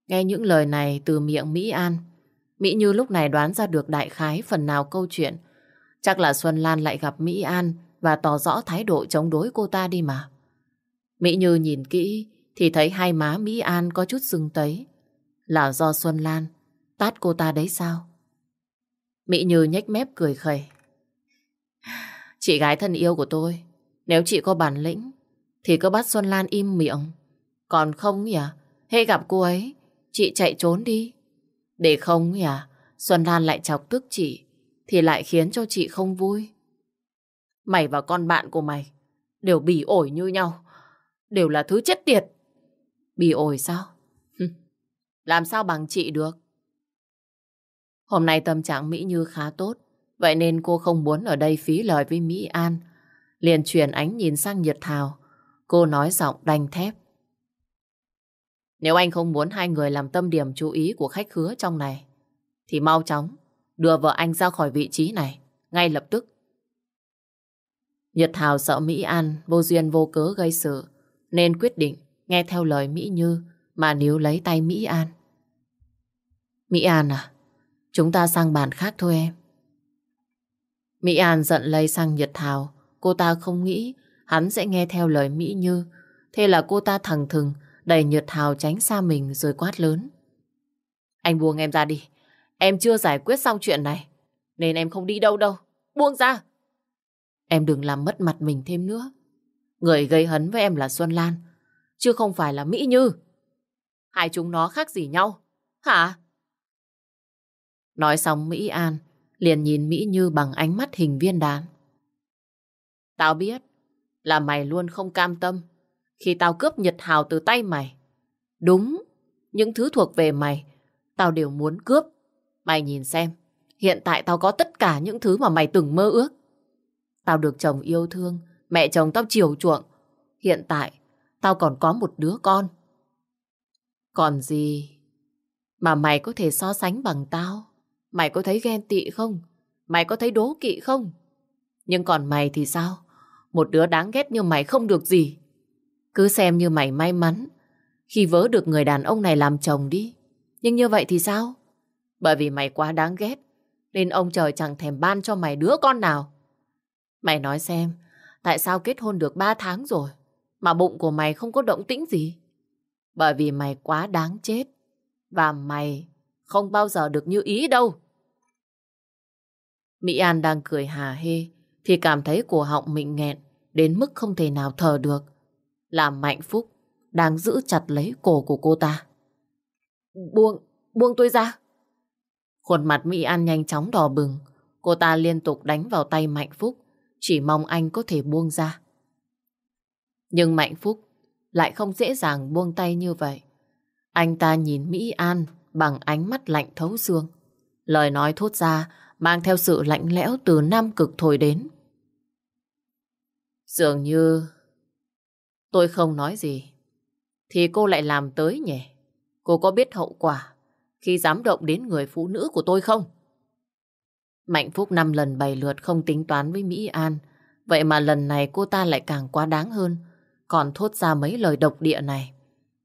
A: Nghe những lời này từ miệng Mỹ An, Mỹ Như lúc này đoán ra được đại khái phần nào câu chuyện. Chắc là Xuân Lan lại gặp Mỹ An và tỏ rõ thái độ chống đối cô ta đi mà. Mỹ Như nhìn kỹ thì thấy hai má Mỹ An có chút sưng tấy. Là do Xuân Lan tát cô ta đấy sao? Mỹ Như nhếch mép cười khẩy. Chị gái thân yêu của tôi, nếu chị có bản lĩnh thì cứ bắt Xuân Lan im miệng. Còn không nhỉ, hễ gặp cô ấy, chị chạy trốn đi. Để không nhỉ, Xuân Lan lại chọc tức chị thì lại khiến cho chị không vui. Mày và con bạn của mày đều bỉ ổi như nhau. Đều là thứ chết tiệt. Bỉ ổi sao? Làm sao bằng chị được? Hôm nay tâm trạng Mỹ Như khá tốt. Vậy nên cô không muốn ở đây phí lời với Mỹ An. Liền chuyển ánh nhìn sang Nhật Thảo. Cô nói giọng đanh thép. Nếu anh không muốn hai người làm tâm điểm chú ý của khách khứa trong này, thì mau chóng đưa vợ anh ra khỏi vị trí này, ngay lập tức. Nhật Thảo sợ Mỹ An vô duyên vô cớ gây sự, nên quyết định nghe theo lời Mỹ Như mà níu lấy tay Mỹ An. Mỹ An à, chúng ta sang bàn khác thôi em. Mỹ An giận lây sang Nhật Thảo, cô ta không nghĩ hắn sẽ nghe theo lời Mỹ Như, thế là cô ta thẳng thừng đẩy Nhật Thảo tránh xa mình rồi quát lớn. Anh buông em ra đi, em chưa giải quyết xong chuyện này, nên em không đi đâu đâu, buông ra. Em đừng làm mất mặt mình thêm nữa. Người gây hấn với em là Xuân Lan, chứ không phải là Mỹ Như. Hai chúng nó khác gì nhau, hả? Nói xong Mỹ An liền nhìn Mỹ Như bằng ánh mắt hình viên đạn. Tao biết là mày luôn không cam tâm khi tao cướp Nhật Hào từ tay mày. Đúng, những thứ thuộc về mày, tao đều muốn cướp. Mày nhìn xem, hiện tại tao có tất cả những thứ mà mày từng mơ ước. Tao được chồng yêu thương, mẹ chồng tao chiều chuộng. Hiện tại, tao còn có một đứa con. Còn gì mà mày có thể so sánh bằng tao? Mày có thấy ghen tị không? Mày có thấy đố kỵ không? Nhưng còn mày thì sao? Một đứa đáng ghét như mày không được gì. Cứ xem như mày may mắn khi vớ được người đàn ông này làm chồng đi. Nhưng như vậy thì sao? Bởi vì mày quá đáng ghét nên ông trời chẳng thèm ban cho mày đứa con nào. Mày nói xem, tại sao kết hôn được 3 tháng rồi mà bụng của mày không có động tĩnh gì? Bởi vì mày quá đáng chết và mày không bao giờ được như ý đâu. Mỹ An đang cười hà hê thì cảm thấy cổ họng mình nghẹn đến mức không thể nào thở được. Làm Mạnh Phúc đang giữ chặt lấy cổ của cô ta. Buông, buông tôi ra. Khuôn mặt Mỹ An nhanh chóng đỏ bừng. Cô ta liên tục đánh vào tay Mạnh Phúc, chỉ mong anh có thể buông ra. Nhưng Mạnh Phúc lại không dễ dàng buông tay như vậy. Anh ta nhìn Mỹ An bằng ánh mắt lạnh thấu xương. Lời nói thốt ra mang theo sự lạnh lẽo từ Nam Cực thổi đến. Dường như tôi không nói gì, thì cô lại làm tới nhỉ? Cô có biết hậu quả khi dám động đến người phụ nữ của tôi không? Mạnh Phúc năm lần bảy lượt không tính toán với Mỹ An, vậy mà lần này cô ta lại càng quá đáng hơn, còn thốt ra mấy lời độc địa này.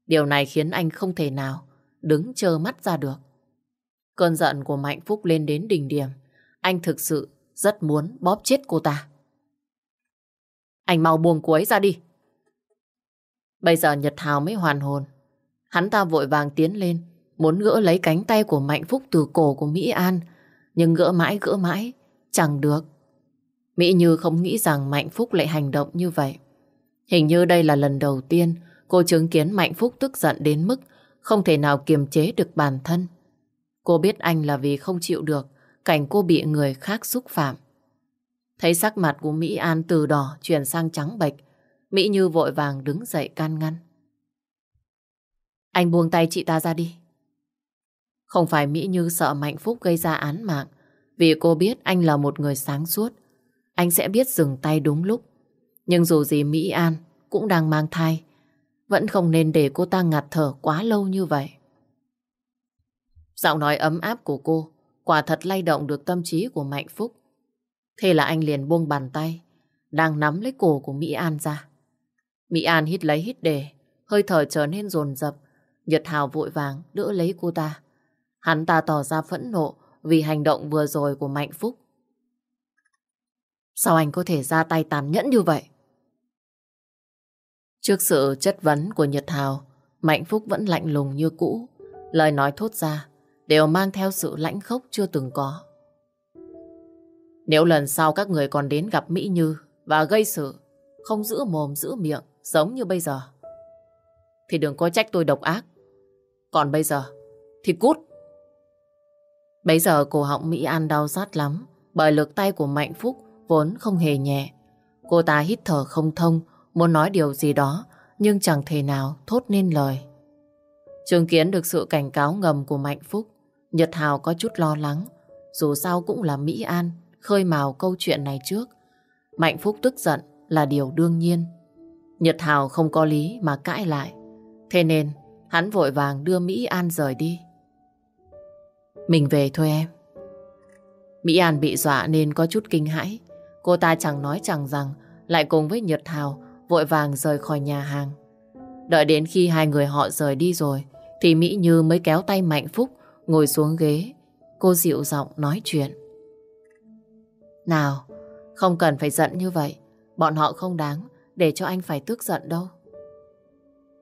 A: Điều này khiến anh không thể nào đứng chờ mắt ra được. Cơn giận của Mạnh Phúc lên đến đỉnh điểm. Anh thực sự rất muốn bóp chết cô ta. Anh mau buông cô ấy ra đi. Bây giờ Nhật Hào mới hoàn hồn. Hắn ta vội vàng tiến lên, muốn gỡ lấy cánh tay của Mạnh Phúc từ cổ của Mỹ An. Nhưng gỡ mãi gỡ mãi, chẳng được. Mỹ Như không nghĩ rằng Mạnh Phúc lại hành động như vậy. Hình như đây là lần đầu tiên cô chứng kiến Mạnh Phúc tức giận đến mức không thể nào kiềm chế được bản thân. Cô biết anh là vì không chịu được cảnh cô bị người khác xúc phạm. Thấy sắc mặt của Mỹ An từ đỏ chuyển sang trắng bệch, Mỹ Như vội vàng đứng dậy can ngăn. Anh buông tay chị ta ra đi. Không phải Mỹ Như sợ Mạnh Phúc gây ra án mạng, vì cô biết anh là một người sáng suốt. Anh sẽ biết dừng tay đúng lúc. Nhưng dù gì Mỹ An cũng đang mang thai, vẫn không nên để cô ta ngạt thở quá lâu như vậy. Giọng nói ấm áp của cô quả thật lay động được tâm trí của Mạnh Phúc. Thế là anh liền buông bàn tay, đang nắm lấy cổ của Mỹ An ra. Mỹ An hít lấy hít để, hơi thở trở nên dồn dập. Nhật Hào vội vàng đỡ lấy cô ta. Hắn ta tỏ ra phẫn nộ vì hành động vừa rồi của Mạnh Phúc. Sao anh có thể ra tay tàn nhẫn như vậy? Trước sự chất vấn của Nhật Hào, Mạnh Phúc vẫn lạnh lùng như cũ. Lời nói thốt ra đều mang theo sự lãnh khốc chưa từng có. Nếu lần sau các người còn đến gặp Mỹ Như và gây sự, không giữ mồm giữ miệng giống như bây giờ, thì đừng có trách tôi độc ác. Còn bây giờ, thì cút. Bây giờ cổ họng Mỹ An đau rát lắm bởi lực tay của Mạnh Phúc vốn không hề nhẹ. Cô ta hít thở không thông, muốn nói điều gì đó, nhưng chẳng thể nào thốt nên lời. Chứng kiến được sự cảnh cáo ngầm của Mạnh Phúc, Nhật Hào có chút lo lắng. Dù sao cũng là Mỹ An, khơi mào câu chuyện này trước. Mạnh Phúc tức giận là điều đương nhiên. Nhật Hào không có lý mà cãi lại. Thế nên, hắn vội vàng đưa Mỹ An rời đi. Mình về thôi em. Mỹ An bị dọa nên có chút kinh hãi. Cô ta chẳng nói chẳng rằng lại cùng với Nhật Thảo vội vàng rời khỏi nhà hàng. Đợi đến khi hai người họ rời đi rồi thì Mỹ Như mới kéo tay Mạnh Phúc ngồi xuống ghế. Cô dịu giọng nói chuyện. Nào, không cần phải giận như vậy. Bọn họ không đáng để cho anh phải tức giận đâu.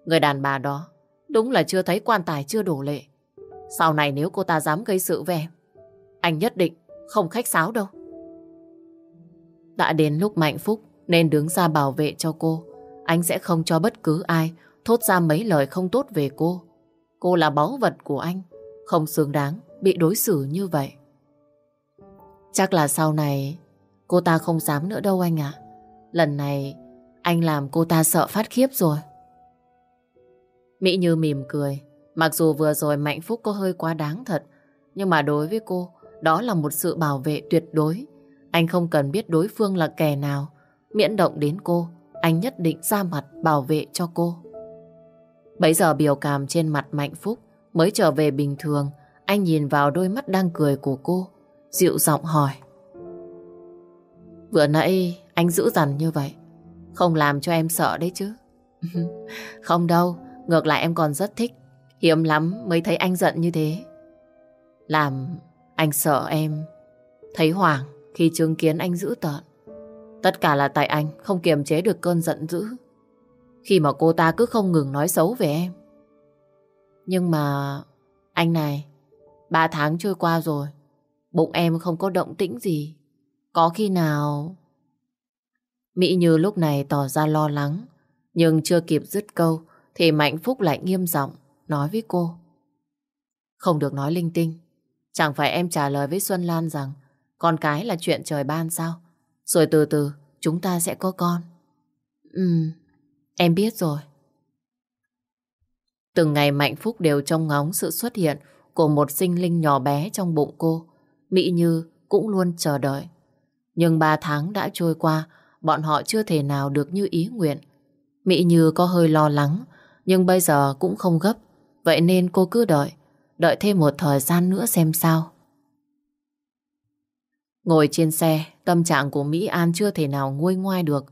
A: Người đàn bà đó đúng là chưa thấy quan tài chưa đổ lệ. Sau này nếu cô ta dám gây sự về anh nhất định không khách sáo đâu. Đã đến lúc Mạnh Phúc nên đứng ra bảo vệ cho cô. Anh sẽ không cho bất cứ ai thốt ra mấy lời không tốt về cô. Cô là báu vật của anh, không xứng đáng bị đối xử như vậy. Chắc là sau này cô ta không dám nữa đâu anh ạ. Lần này anh làm cô ta sợ phát khiếp rồi. Mỹ Như mỉm cười. Mặc dù vừa rồi Mạnh Phúc có hơi quá đáng thật, nhưng mà đối với cô, đó là một sự bảo vệ tuyệt đối. Anh không cần biết đối phương là kẻ nào, miễn động đến cô, anh nhất định ra mặt bảo vệ cho cô. Bấy giờ biểu cảm trên mặt Mạnh Phúc mới trở về bình thường, anh nhìn vào đôi mắt đang cười của cô, dịu giọng hỏi. Vừa nãy anh giữ dằn như vậy, không làm cho em sợ đấy chứ. không đâu, ngược lại em còn rất thích, hiếm lắm mới thấy anh giận như thế. Làm anh sợ em thấy hoảng khi chứng kiến anh giữ tợn. Tất cả là tại anh không kiềm chế được cơn giận dữ. Khi mà cô ta cứ không ngừng nói xấu về em. Nhưng mà... Anh này, ba tháng trôi qua rồi. Bụng em không có động tĩnh gì. Có khi nào... Mỹ Như lúc này tỏ ra lo lắng. Nhưng chưa kịp dứt câu thì Mạnh Phúc lại nghiêm giọng nói với cô. Không được nói linh tinh. Chẳng phải em trả lời với Xuân Lan rằng con cái là chuyện trời ban sao? Rồi từ từ chúng ta sẽ có con. Ừ, em biết rồi. Từng ngày Mạnh Phúc đều trông ngóng sự xuất hiện của một sinh linh nhỏ bé trong bụng cô. Mỹ Như cũng luôn chờ đợi. Nhưng ba tháng đã trôi qua, bọn họ chưa thể nào được như ý nguyện. Mỹ Như có hơi lo lắng, nhưng bây giờ cũng không gấp. Vậy nên cô cứ đợi, đợi thêm một thời gian nữa xem sao. Ngồi trên xe, tâm trạng của Mỹ An chưa thể nào nguôi ngoai được.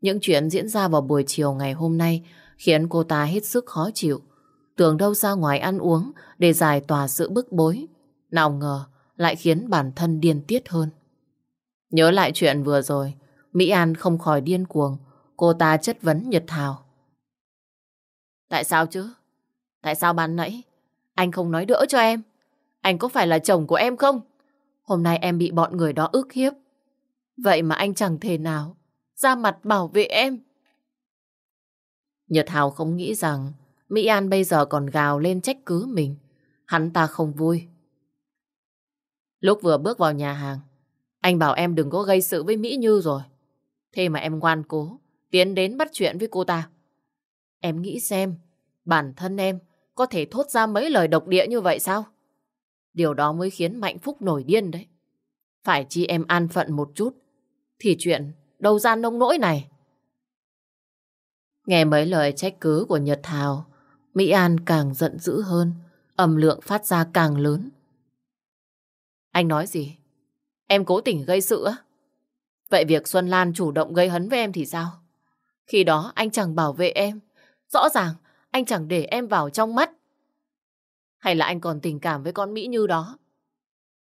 A: Những chuyện diễn ra vào buổi chiều ngày hôm nay khiến cô ta hết sức khó chịu. Tưởng đâu ra ngoài ăn uống để giải tỏa sự bức bối. Nào ngờ lại khiến bản thân điên tiết hơn. Nhớ lại chuyện vừa rồi, Mỹ An không khỏi điên cuồng. Cô ta chất vấn Nhật Thảo. Tại sao chứ? Tại sao ban nãy anh không nói đỡ cho em? Anh có phải là chồng của em không? Hôm nay em bị bọn người đó ức hiếp. Vậy mà anh chẳng thể nào ra mặt bảo vệ em. Nhật Hào không nghĩ rằng Mỹ An bây giờ còn gào lên trách cứ mình. Hắn ta không vui. Lúc vừa bước vào nhà hàng, anh bảo em đừng có gây sự với Mỹ Như rồi. Thế mà em ngoan cố, tiến đến bắt chuyện với cô ta. Em nghĩ xem, bản thân em có thể thốt ra mấy lời độc địa như vậy sao? Điều đó mới khiến Mạnh Phúc nổi điên đấy. Phải chi em an phận một chút, thì chuyện đâu ra nông nỗi này. Nghe mấy lời trách cứ của Nhật Thảo, Mỹ An càng giận dữ hơn, âm lượng phát ra càng lớn. Anh nói gì? Em cố tình gây sự á? Vậy việc Xuân Lan chủ động gây hấn với em thì sao? Khi đó anh chẳng bảo vệ em. Rõ ràng anh chẳng để em vào trong mắt. Hay là anh còn tình cảm với con Mỹ Như đó?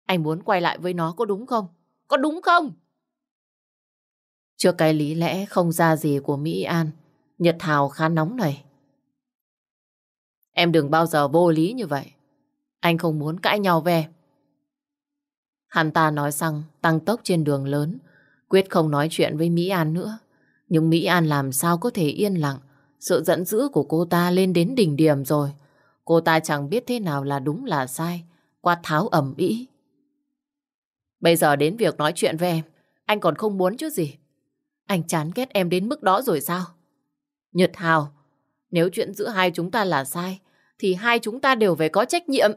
A: Anh muốn quay lại với nó có đúng không? Có đúng không? Trước cái lý lẽ không ra gì của Mỹ An, Nhật Hào khá nóng này. Em đừng bao giờ vô lý như vậy. Anh không muốn cãi nhau về. Hắn ta nói xong, tăng tốc trên đường lớn, quyết không nói chuyện với Mỹ An nữa. Nhưng Mỹ An làm sao có thể yên lặng, sự giận dữ của cô ta lên đến đỉnh điểm rồi. Cô ta chẳng biết thế nào là đúng là sai, quát tháo ẩm ý. Bây giờ đến việc nói chuyện với em, anh còn không muốn chứ gì. Anh chán ghét em đến mức đó rồi sao? Nhật Hào, nếu chuyện giữa hai chúng ta là sai, thì hai chúng ta đều phải có trách nhiệm.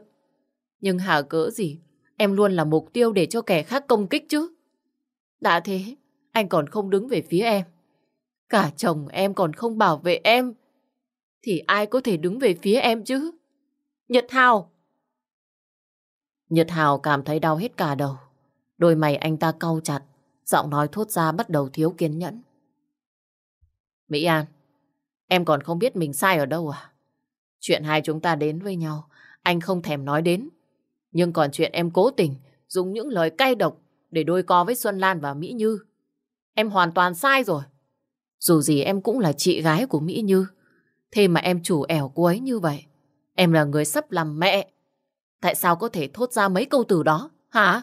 A: Nhưng hà cỡ gì, em luôn là mục tiêu để cho kẻ khác công kích chứ. Đã thế, anh còn không đứng về phía em. Cả chồng em còn không bảo vệ em. Thì ai có thể đứng về phía em chứ? Nhật Hào! Nhật Hào cảm thấy đau hết cả đầu. Đôi mày anh ta cau chặt, giọng nói thốt ra bắt đầu thiếu kiên nhẫn. Mỹ An, em còn không biết mình sai ở đâu à? Chuyện hai chúng ta đến với nhau, anh không thèm nói đến. Nhưng còn chuyện em cố tình dùng những lời cay độc để đôi co với Xuân Lan và Mỹ Như. Em hoàn toàn sai rồi. Dù gì em cũng là chị gái của Mỹ Như. Thế mà em chủ ẻo cô ấy như vậy. Em là người sắp làm mẹ. Tại sao có thể thốt ra mấy câu từ đó, hả?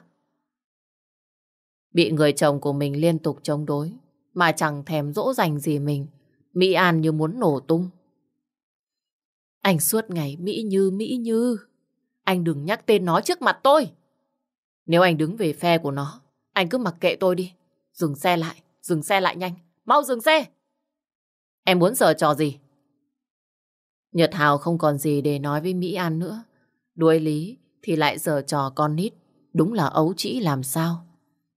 A: Bị người chồng của mình liên tục chống đối, mà chẳng thèm dỗ dành gì mình. Mỹ An như muốn nổ tung. Anh suốt ngày Mỹ Như, Mỹ Như. Anh đừng nhắc tên nó trước mặt tôi. Nếu anh đứng về phe của nó, anh cứ mặc kệ tôi đi. Dừng xe lại, dừng xe lại nhanh. Mau dừng xe! Em muốn giờ trò gì? Nhật Hào không còn gì để nói với Mỹ An nữa. Đuôi lý thì lại giờ trò con nít. Đúng là ấu trĩ làm sao.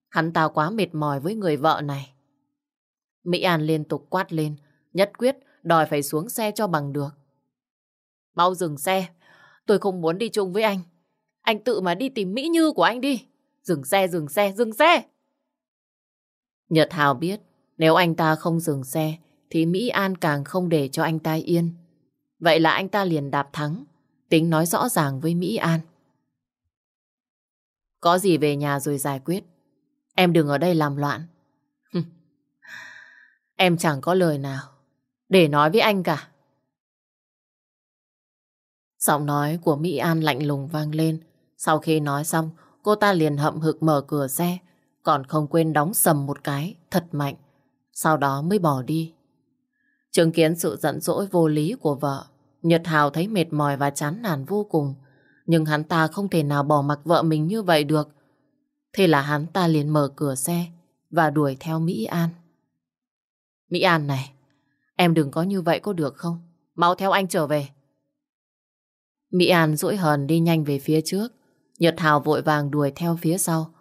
A: Hắn ta quá mệt mỏi với người vợ này. Mỹ An liên tục quát lên, nhất quyết đòi phải xuống xe cho bằng được. Mau dừng xe, tôi không muốn đi chung với anh. Anh tự mà đi tìm Mỹ Như của anh đi. Dừng xe, dừng xe, dừng xe. Nhật Hào biết nếu anh ta không dừng xe thì Mỹ An càng không để cho anh ta yên. Vậy là anh ta liền đạp thắng, tính nói rõ ràng với Mỹ An. Có gì về nhà rồi giải quyết. Em đừng ở đây làm loạn. em chẳng có lời nào để nói với anh cả. Giọng nói của Mỹ An lạnh lùng vang lên. Sau khi nói xong, cô ta liền hậm hực mở cửa xe, còn không quên đóng sầm một cái, thật mạnh. Sau đó mới bỏ đi. Chứng kiến sự giận dỗi vô lý của vợ, Nhật Hào thấy mệt mỏi và chán nản vô cùng. Nhưng hắn ta không thể nào bỏ mặc vợ mình như vậy được. Thế là hắn ta liền mở cửa xe và đuổi theo Mỹ An. Mỹ An này, em đừng có như vậy có được không? Mau theo anh trở về. Mỹ An dỗi hờn đi nhanh về phía trước. Nhật Hào vội vàng đuổi theo phía sau.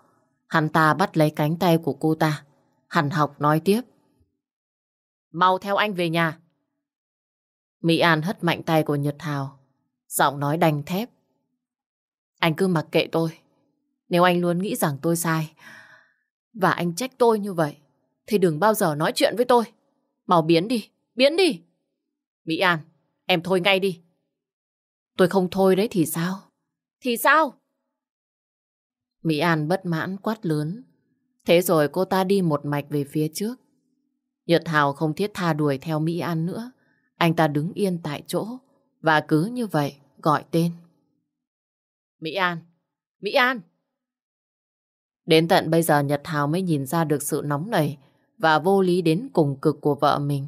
A: Hắn ta bắt lấy cánh tay của cô ta. Hẳn học nói tiếp. Mau theo anh về nhà. Mỹ An hất mạnh tay của Nhật Hào. Giọng nói đành thép. Anh cứ mặc kệ tôi. Nếu anh luôn nghĩ rằng tôi sai và anh trách tôi như vậy thì đừng bao giờ nói chuyện với tôi. Mau biến đi, biến đi. Mỹ An, em thôi ngay đi. Tôi không thôi đấy thì sao? Thì sao? Mỹ An bất mãn quát lớn. Thế rồi cô ta đi một mạch về phía trước. Nhật Hào không thiết tha đuổi theo Mỹ An nữa. Anh ta đứng yên tại chỗ và cứ như vậy gọi tên. Mỹ An! Mỹ An! Đến tận bây giờ Nhật Hào mới nhìn ra được sự nóng nảy và vô lý đến cùng cực của vợ mình.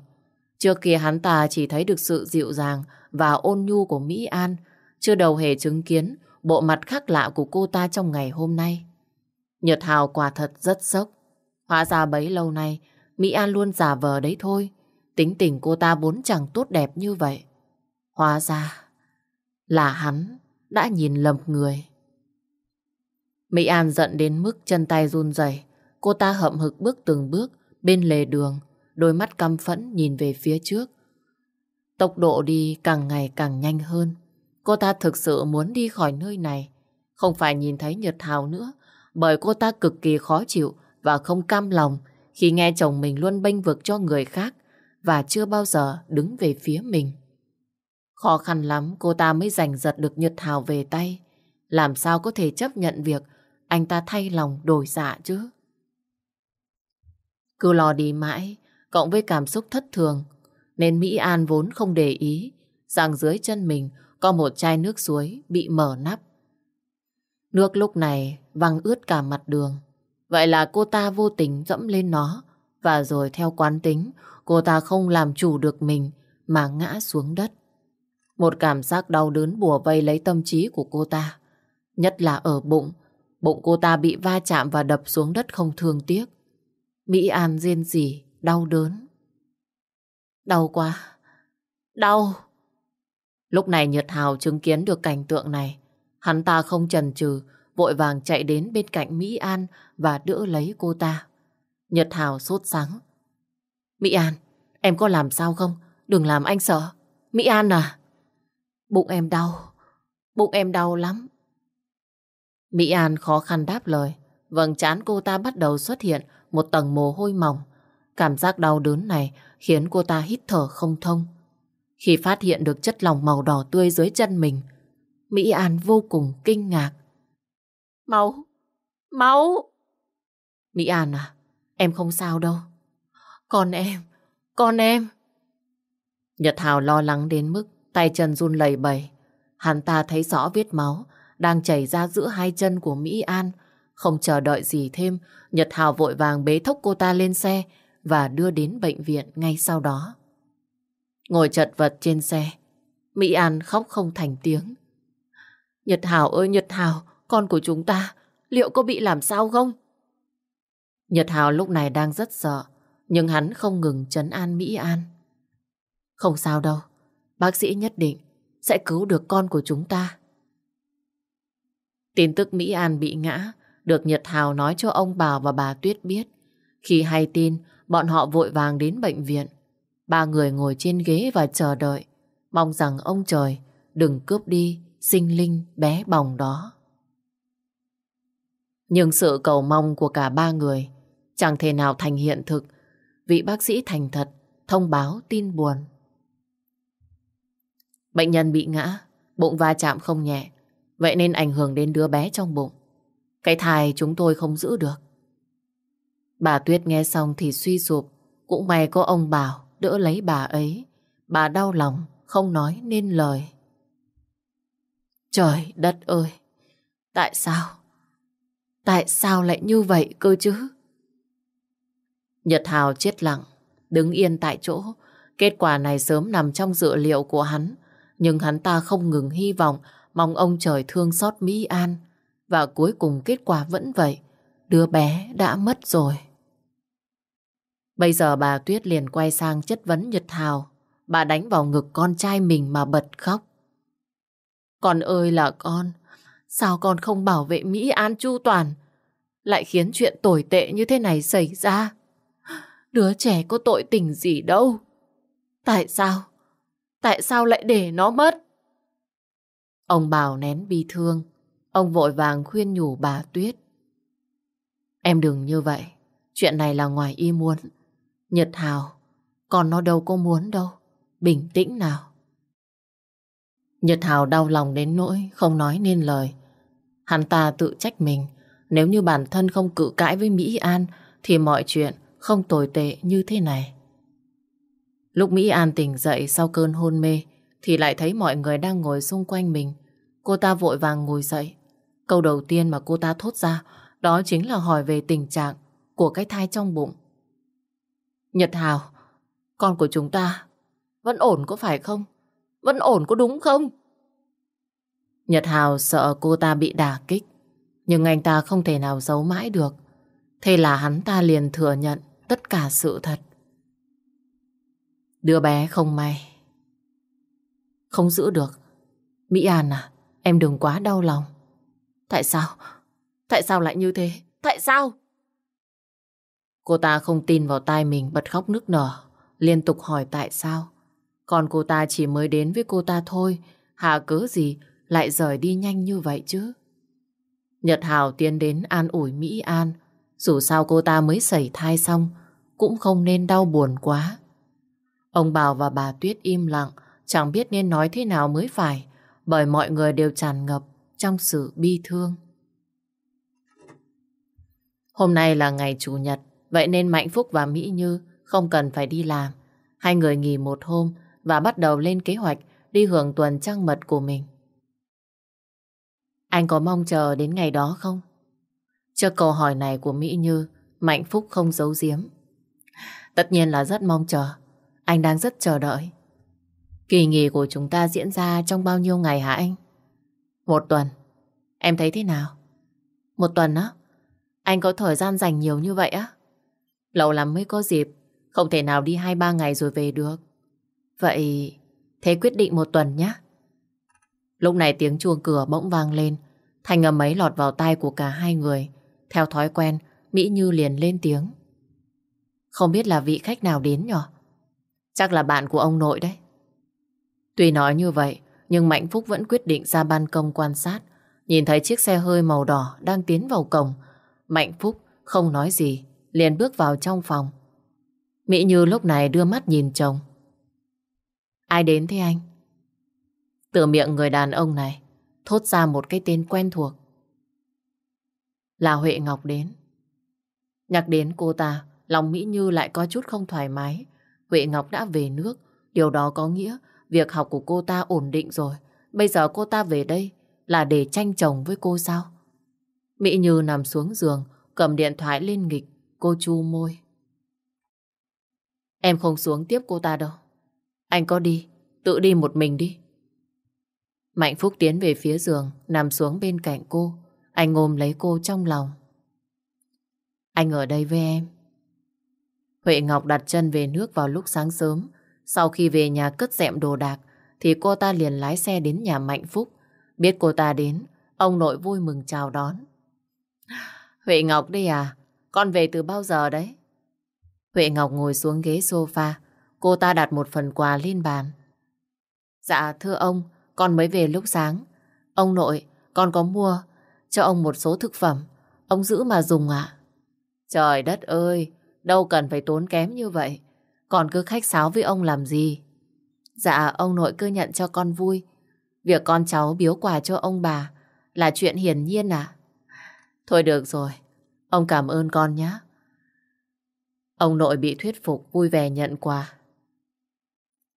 A: Trước kia hắn ta chỉ thấy được sự dịu dàng và ôn nhu của Mỹ An, chưa đầu hề chứng kiến bộ mặt khác lạ của cô ta trong ngày hôm nay. Nhật Hào quả thật rất sốc. Hóa ra bấy lâu nay, Mỹ An luôn giả vờ đấy thôi. Tính tình cô ta vốn chẳng tốt đẹp như vậy. Hóa ra là hắn đã nhìn lầm người. Mỹ An giận đến mức chân tay run rẩy, cô ta hậm hực bước từng bước bên lề đường, đôi mắt căm phẫn nhìn về phía trước. Tốc độ đi càng ngày càng nhanh hơn. Cô ta thực sự muốn đi khỏi nơi này, không phải nhìn thấy Nhật Hào nữa, bởi cô ta cực kỳ khó chịu và không cam lòng khi nghe chồng mình luôn bênh vực cho người khác và chưa bao giờ đứng về phía mình. Khó khăn lắm cô ta mới giành giật được Nhật Hào về tay. Làm sao có thể chấp nhận việc anh ta thay lòng đổi dạ chứ? Cứ lo đi mãi, cộng với cảm xúc thất thường, nên Mỹ An vốn không để ý rằng dưới chân mình có một chai nước suối bị mở nắp. Nước lúc này văng ướt cả mặt đường. Vậy là cô ta vô tình dẫm lên nó và rồi theo quán tính cô ta không làm chủ được mình mà ngã xuống đất. Một cảm giác đau đớn bùa vây lấy tâm trí của cô ta. Nhất là ở bụng. Bụng cô ta bị va chạm và đập xuống đất không thương tiếc. Mỹ An riêng gì, đau đớn. Đau quá. Đau. Lúc này Nhật Hào chứng kiến được cảnh tượng này. Hắn ta không chần chừ, vội vàng chạy đến bên cạnh Mỹ An và đỡ lấy cô ta. Nhật Hào sốt sắng. Mỹ An, em có làm sao không? Đừng làm anh sợ. Mỹ An à? Bụng em đau. Bụng em đau lắm. Mỹ An khó khăn đáp lời. Vầng trán cô ta bắt đầu xuất hiện một tầng mồ hôi mỏng. Cảm giác đau đớn này khiến cô ta hít thở không thông. Khi phát hiện được chất lỏng màu đỏ tươi dưới chân mình, Mỹ An vô cùng kinh ngạc. Máu! Máu! Mỹ An à, em không sao đâu. Con em, con em. Nhật Hào lo lắng đến mức tay chân run lẩy bẩy. Hắn ta thấy rõ vết máu đang chảy ra giữa hai chân của Mỹ An. Không chờ đợi gì thêm, Nhật Hào vội vàng bế thốc cô ta lên xe và đưa đến bệnh viện ngay sau đó. Ngồi chật vật trên xe, Mỹ An khóc không thành tiếng. Nhật Hào ơi Nhật Hào, con của chúng ta, liệu có bị làm sao không? Nhật Hào lúc này đang rất sợ, nhưng hắn không ngừng chấn an Mỹ An. Không sao đâu, bác sĩ nhất định sẽ cứu được con của chúng ta. Tin tức Mỹ An bị ngã được Nhật Hào nói cho ông Bảo và bà Tuyết biết. Khi hay tin, bọn họ vội vàng đến bệnh viện. Ba người ngồi trên ghế và chờ đợi, mong rằng ông trời đừng cướp đi sinh linh bé bỏng đó. Nhưng sự cầu mong của cả ba người chẳng thể nào thành hiện thực vị bác sĩ thành thật thông báo tin buồn. Bệnh nhân bị ngã, bụng va chạm không nhẹ, vậy nên ảnh hưởng đến đứa bé trong bụng. Cái thai chúng tôi không giữ được. Bà Tuyết nghe xong thì suy sụp, cũng may có ông Bảo đỡ lấy bà ấy. Bà đau lòng, không nói nên lời. Trời đất ơi! Tại sao? Tại sao lại như vậy cơ chứ? Nhật Hào chết lặng, đứng yên tại chỗ. Kết quả này sớm nằm trong dự liệu của hắn. Nhưng hắn ta không ngừng hy vọng, mong ông trời thương xót Mỹ An. Và cuối cùng kết quả vẫn vậy. Đứa bé đã mất rồi. Bây giờ bà Tuyết liền quay sang chất vấn Nhật Hào. Bà đánh vào ngực con trai mình mà bật khóc. Con ơi là con, sao con không bảo vệ Mỹ An chu toàn, lại khiến chuyện tồi tệ như thế này xảy ra? Đứa trẻ có tội tình gì đâu. Tại sao? Tại sao lại để nó mất? Ông Bảo nén bi thương, ông vội vàng khuyên nhủ bà Tuyết. Em đừng như vậy, chuyện này là ngoài ý muốn. Nhật Hào, còn nó đâu có muốn đâu, bình tĩnh nào. Nhật Hào đau lòng đến nỗi không nói nên lời. Hắn ta tự trách mình. Nếu như bản thân không cự cãi với Mỹ An thì mọi chuyện không tồi tệ như thế này. Lúc Mỹ An tỉnh dậy sau cơn hôn mê thì lại thấy mọi người đang ngồi xung quanh mình. Cô ta vội vàng ngồi dậy. Câu đầu tiên mà cô ta thốt ra đó chính là hỏi về tình trạng của cái thai trong bụng. Nhật Hào, con của chúng ta vẫn ổn có phải không? Vẫn ổn có đúng không? Nhật Hào sợ cô ta bị đả kích, nhưng anh ta không thể nào giấu mãi được. Thế là hắn ta liền thừa nhận tất cả sự thật. Đứa bé không may. Không giữ được. Mỹ An à, em đừng quá đau lòng. Tại sao? Tại sao lại như thế? Tại sao? Cô ta không tin vào tai mình bật khóc nức nở, liên tục hỏi tại sao. Còn cô ta chỉ mới đến với cô ta thôi, hà cớ gì lại rời đi nhanh như vậy chứ? Nhật Hào tiến đến an ủi Mỹ An, dù sao cô ta mới sẩy thai xong, cũng không nên đau buồn quá. Ông Bảo và bà Tuyết im lặng, chẳng biết nên nói thế nào mới phải, bởi mọi người đều tràn ngập trong sự bi thương. Hôm nay là ngày Chủ nhật, vậy nên Mạnh Phúc và Mỹ Như không cần phải đi làm. Hai người nghỉ một hôm và bắt đầu lên kế hoạch đi hưởng tuần trăng mật của mình. Anh có mong chờ đến ngày đó không? Trước câu hỏi này của Mỹ Như, Mạnh Phúc không giấu giếm. Tất nhiên là rất mong chờ. Anh đang rất chờ đợi. Kỳ nghỉ của chúng ta diễn ra trong bao nhiêu ngày hả anh? Một tuần. Em thấy thế nào? Một tuần á? Anh có thời gian dành nhiều như vậy á? Lâu lắm mới có dịp. Không thể nào đi hai ba ngày rồi về được. Vậy... Thế quyết định một tuần nhé. Lúc này tiếng chuông cửa bỗng vang lên. Thành âm ấy lọt vào tai của cả hai người. Theo thói quen, Mỹ Như liền lên tiếng. Không biết là vị khách nào đến nhỉ? Chắc là bạn của ông nội đấy. Tuy nói như vậy, nhưng Mạnh Phúc vẫn quyết định ra ban công quan sát. Nhìn thấy chiếc xe hơi màu đỏ đang tiến vào cổng. Mạnh Phúc không nói gì, liền bước vào trong phòng. Mỹ Như lúc này đưa mắt nhìn chồng. Ai đến thế anh? Từ miệng người đàn ông này thốt ra một cái tên quen thuộc. Là Huệ Ngọc đến. Nhắc đến cô ta, lòng Mỹ Như lại có chút không thoải mái. Huệ Ngọc đã về nước, điều đó có nghĩa việc học của cô ta ổn định rồi. Bây giờ cô ta về đây là để tranh chồng với cô sao? Mỹ Như nằm xuống giường, cầm điện thoại lên nghịch, cô chu môi. Em không xuống tiếp cô ta đâu. Anh có đi, tự đi một mình đi. Mạnh Phúc tiến về phía giường, nằm xuống bên cạnh cô. Anh ôm lấy cô trong lòng. Anh ở đây với em. Huệ Ngọc đặt chân về nước vào lúc sáng sớm. Sau khi về nhà cất dẹm đồ đạc, thì cô ta liền lái xe đến nhà Mạnh Phúc. Biết cô ta đến, ông nội vui mừng chào đón. Huệ Ngọc đây à? Con về từ bao giờ đấy? Huệ Ngọc ngồi xuống ghế sofa. Cô ta đặt một phần quà lên bàn. Dạ thưa ông, con mới về lúc sáng. Ông nội, con có mua cho ông một số thực phẩm. Ông giữ mà dùng ạ. Trời đất ơi, đâu cần phải tốn kém như vậy. Còn cứ khách sáo với ông làm gì? Dạ, ông nội cứ nhận cho con vui. Việc con cháu biếu quà cho ông bà là chuyện hiển nhiên à? Thôi được rồi, ông cảm ơn con nhé. Ông nội bị thuyết phục vui vẻ nhận quà.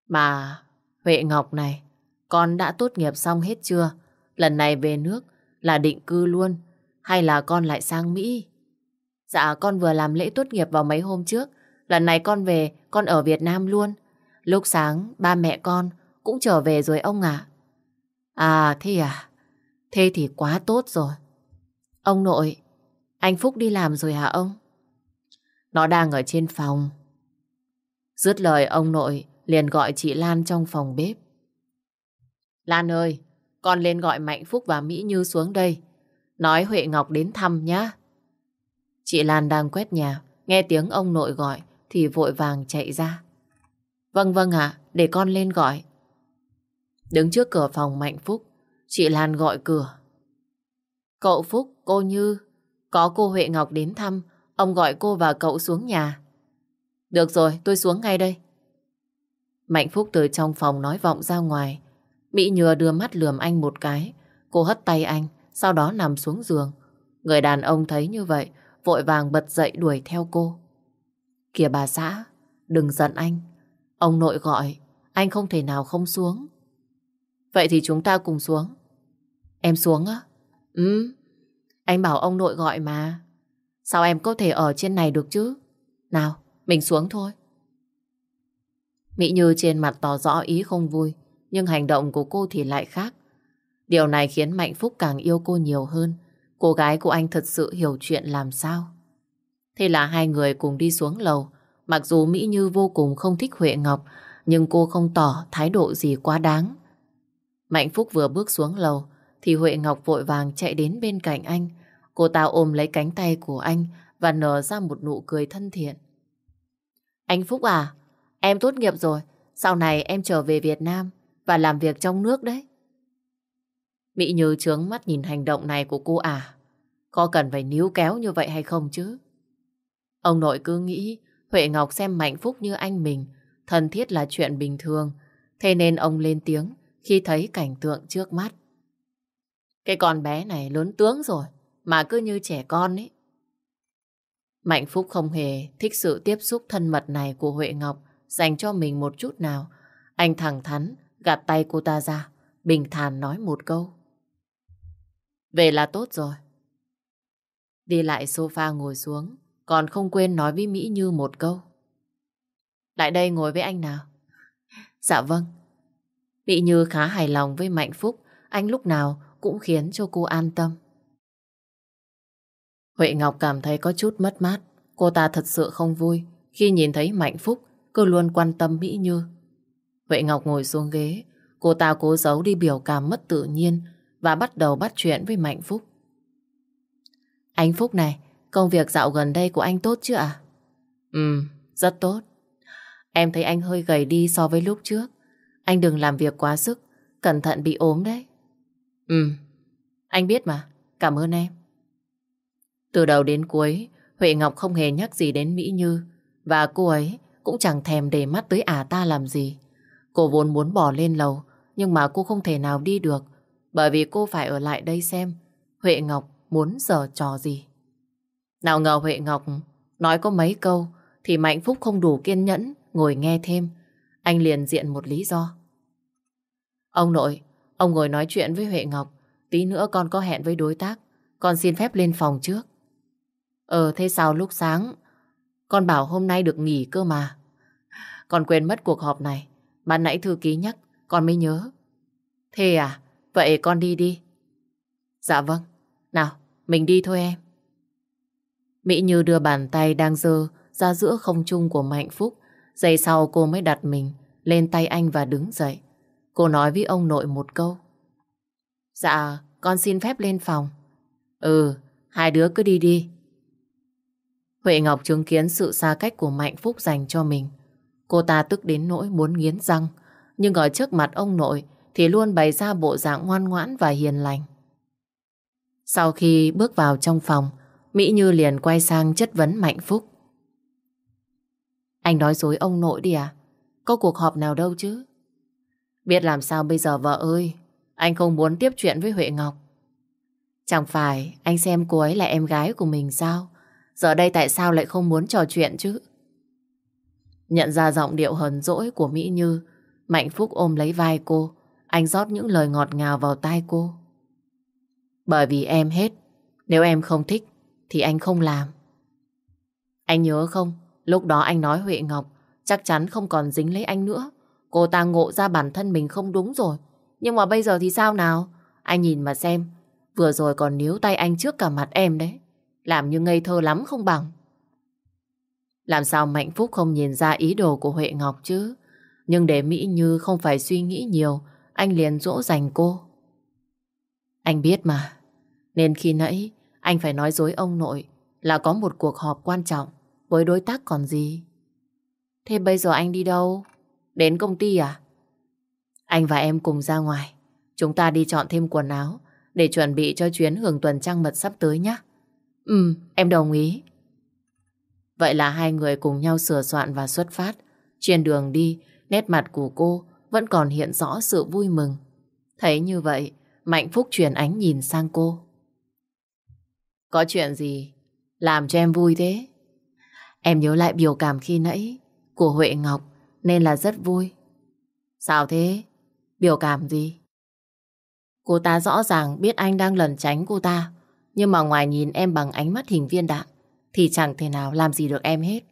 A: Mà Huệ Ngọc này, con đã tốt nghiệp xong hết chưa? Lần này về nước là định cư luôn hay là con lại sang Mỹ? Dạ con vừa làm lễ tốt nghiệp vào mấy hôm trước. Lần này con về, con ở Việt Nam luôn. Lúc sáng ba mẹ con cũng trở về rồi ông ạ. À. thế à? Thế thì quá tốt rồi. Ông nội, anh Phúc đi làm rồi hả ông? Nó đang ở trên phòng. Dứt lời ông nội liền gọi chị Lan trong phòng bếp. Lan ơi, con lên gọi Mạnh Phúc và Mỹ Như xuống đây. Nói Huệ Ngọc đến thăm nhá. Chị Lan đang quét nhà, nghe tiếng ông nội gọi thì vội vàng chạy ra. Vâng vâng ạ, để con lên gọi. Đứng trước cửa phòng Mạnh Phúc, chị Lan gọi cửa. Cậu Phúc, cô Như, có cô Huệ Ngọc đến thăm, ông gọi cô và cậu xuống nhà. Được rồi, tôi xuống ngay đây. Mạnh Phúc từ trong phòng nói vọng ra ngoài. Mỹ Nhừa đưa mắt lườm anh một cái. Cô hất tay anh, sau đó nằm xuống giường. Người đàn ông thấy như vậy, vội vàng bật dậy đuổi theo cô. Kìa bà xã, đừng giận anh. Ông nội gọi, anh không thể nào không xuống. Vậy thì chúng ta cùng xuống. Em xuống á? Ừ, anh bảo ông nội gọi mà. Sao em có thể ở trên này được chứ? Nào, mình xuống thôi. Mỹ Như trên mặt tỏ rõ ý không vui, nhưng hành động của cô thì lại khác. Điều này khiến Mạnh Phúc càng yêu cô nhiều hơn. Cô gái của anh thật sự hiểu chuyện làm sao. Thế là hai người cùng đi xuống lầu. Mặc dù Mỹ Như vô cùng không thích Huệ Ngọc, nhưng cô không tỏ thái độ gì quá đáng. Mạnh Phúc vừa bước xuống lầu, thì Huệ Ngọc vội vàng chạy đến bên cạnh anh. Cô ta ôm lấy cánh tay của anh và nở ra một nụ cười thân thiện. Anh Phúc à, em tốt nghiệp rồi, sau này em trở về Việt Nam và làm việc trong nước đấy. Mỹ Như trướng mắt nhìn hành động này của cô à. Có cần phải níu kéo như vậy hay không chứ? Ông nội cứ nghĩ Huệ Ngọc xem Mạnh Phúc như anh mình, thân thiết là chuyện bình thường. Thế nên ông lên tiếng khi thấy cảnh tượng trước mắt. Cái con bé này lớn tướng rồi, mà cứ như trẻ con ấy. Mạnh Phúc không hề thích sự tiếp xúc thân mật này của Huệ Ngọc dành cho mình một chút nào. Anh thẳng thắn, gạt tay cô ta ra, bình thản nói một câu. Về là tốt rồi. Đi lại sofa ngồi xuống, còn không quên nói với Mỹ Như một câu. Lại đây ngồi với anh nào. Dạ vâng. Mỹ Như khá hài lòng với Mạnh Phúc, anh lúc nào cũng khiến cho cô an tâm. Huệ Ngọc cảm thấy có chút mất mát. Cô ta thật sự không vui khi nhìn thấy Mạnh Phúc cứ luôn quan tâm Mỹ Như. Huệ Ngọc ngồi xuống ghế, cô ta cố giấu đi biểu cảm mất tự nhiên và bắt đầu bắt chuyện với Mạnh Phúc. Anh Phúc này, công việc dạo gần đây của anh tốt chứ ạ? À? Ừ, rất tốt. Em thấy anh hơi gầy đi so với lúc trước. Anh đừng làm việc quá sức, cẩn thận bị ốm đấy. Ừ, anh biết mà, cảm ơn em. Từ đầu đến cuối, Huệ Ngọc không hề nhắc gì đến Mỹ Như và cô ấy cũng chẳng thèm để mắt tới ả ta làm gì. Cô vốn muốn bỏ lên lầu nhưng mà cô không thể nào đi được bởi vì cô phải ở lại đây xem Huệ Ngọc muốn giở trò gì. Nào ngờ Huệ Ngọc nói có mấy câu thì Mạnh Phúc không đủ kiên nhẫn ngồi nghe thêm. Anh liền diện một lý do. Ông nội, ông ngồi nói chuyện với Huệ Ngọc. Tí nữa con có hẹn với đối tác. Con xin phép lên phòng trước. Ờ thế sao lúc sáng Con bảo hôm nay được nghỉ cơ mà Con quên mất cuộc họp này Ban nãy thư ký nhắc Con mới nhớ Thế à Vậy con đi đi Dạ vâng Nào mình đi thôi em Mỹ Như đưa bàn tay đang dơ ra giữa không trung của Mạnh Phúc. Giây sau cô mới đặt mình lên tay anh và đứng dậy. Cô nói với ông nội một câu. Dạ, con xin phép lên phòng. Ừ, hai đứa cứ đi đi. Huệ Ngọc chứng kiến sự xa cách của Mạnh Phúc dành cho mình. Cô ta tức đến nỗi muốn nghiến răng, nhưng ở trước mặt ông nội thì luôn bày ra bộ dạng ngoan ngoãn và hiền lành. Sau khi bước vào trong phòng, Mỹ Như liền quay sang chất vấn Mạnh Phúc. Anh nói dối ông nội đi à? Có cuộc họp nào đâu chứ? Biết làm sao bây giờ vợ ơi, anh không muốn tiếp chuyện với Huệ Ngọc. Chẳng phải anh xem cô ấy là em gái của mình sao? Giờ đây tại sao lại không muốn trò chuyện chứ? Nhận ra giọng điệu hờn dỗi của Mỹ Như, Mạnh Phúc ôm lấy vai cô, anh rót những lời ngọt ngào vào tai cô. Bởi vì em hết, nếu em không thích thì anh không làm. Anh nhớ không, lúc đó anh nói Huệ Ngọc chắc chắn không còn dính lấy anh nữa. Cô ta ngộ ra bản thân mình không đúng rồi. Nhưng mà bây giờ thì sao nào? Anh nhìn mà xem, vừa rồi còn níu tay anh trước cả mặt em đấy. Làm như ngây thơ lắm không bằng. Làm sao Mạnh Phúc không nhìn ra ý đồ của Huệ Ngọc chứ? Nhưng để Mỹ Như không phải suy nghĩ nhiều, anh liền dỗ dành cô. Anh biết mà, nên khi nãy anh phải nói dối ông nội là có một cuộc họp quan trọng với đối tác còn gì. Thế bây giờ anh đi đâu? Đến công ty à? Anh và em cùng ra ngoài. Chúng ta đi chọn thêm quần áo để chuẩn bị cho chuyến hưởng tuần trăng mật sắp tới nhé. Ừ, em đồng ý. Vậy là hai người cùng nhau sửa soạn và xuất phát. Trên đường đi, nét mặt của cô vẫn còn hiện rõ sự vui mừng. Thấy như vậy, Mạnh Phúc chuyển ánh nhìn sang cô. Có chuyện gì làm cho em vui thế? Em nhớ lại biểu cảm khi nãy của Huệ Ngọc nên là rất vui. Sao thế? Biểu cảm gì? Cô ta rõ ràng biết anh đang lẩn tránh cô ta nhưng mà ngoài nhìn em bằng ánh mắt hình viên đạn thì chẳng thể nào làm gì được em hết.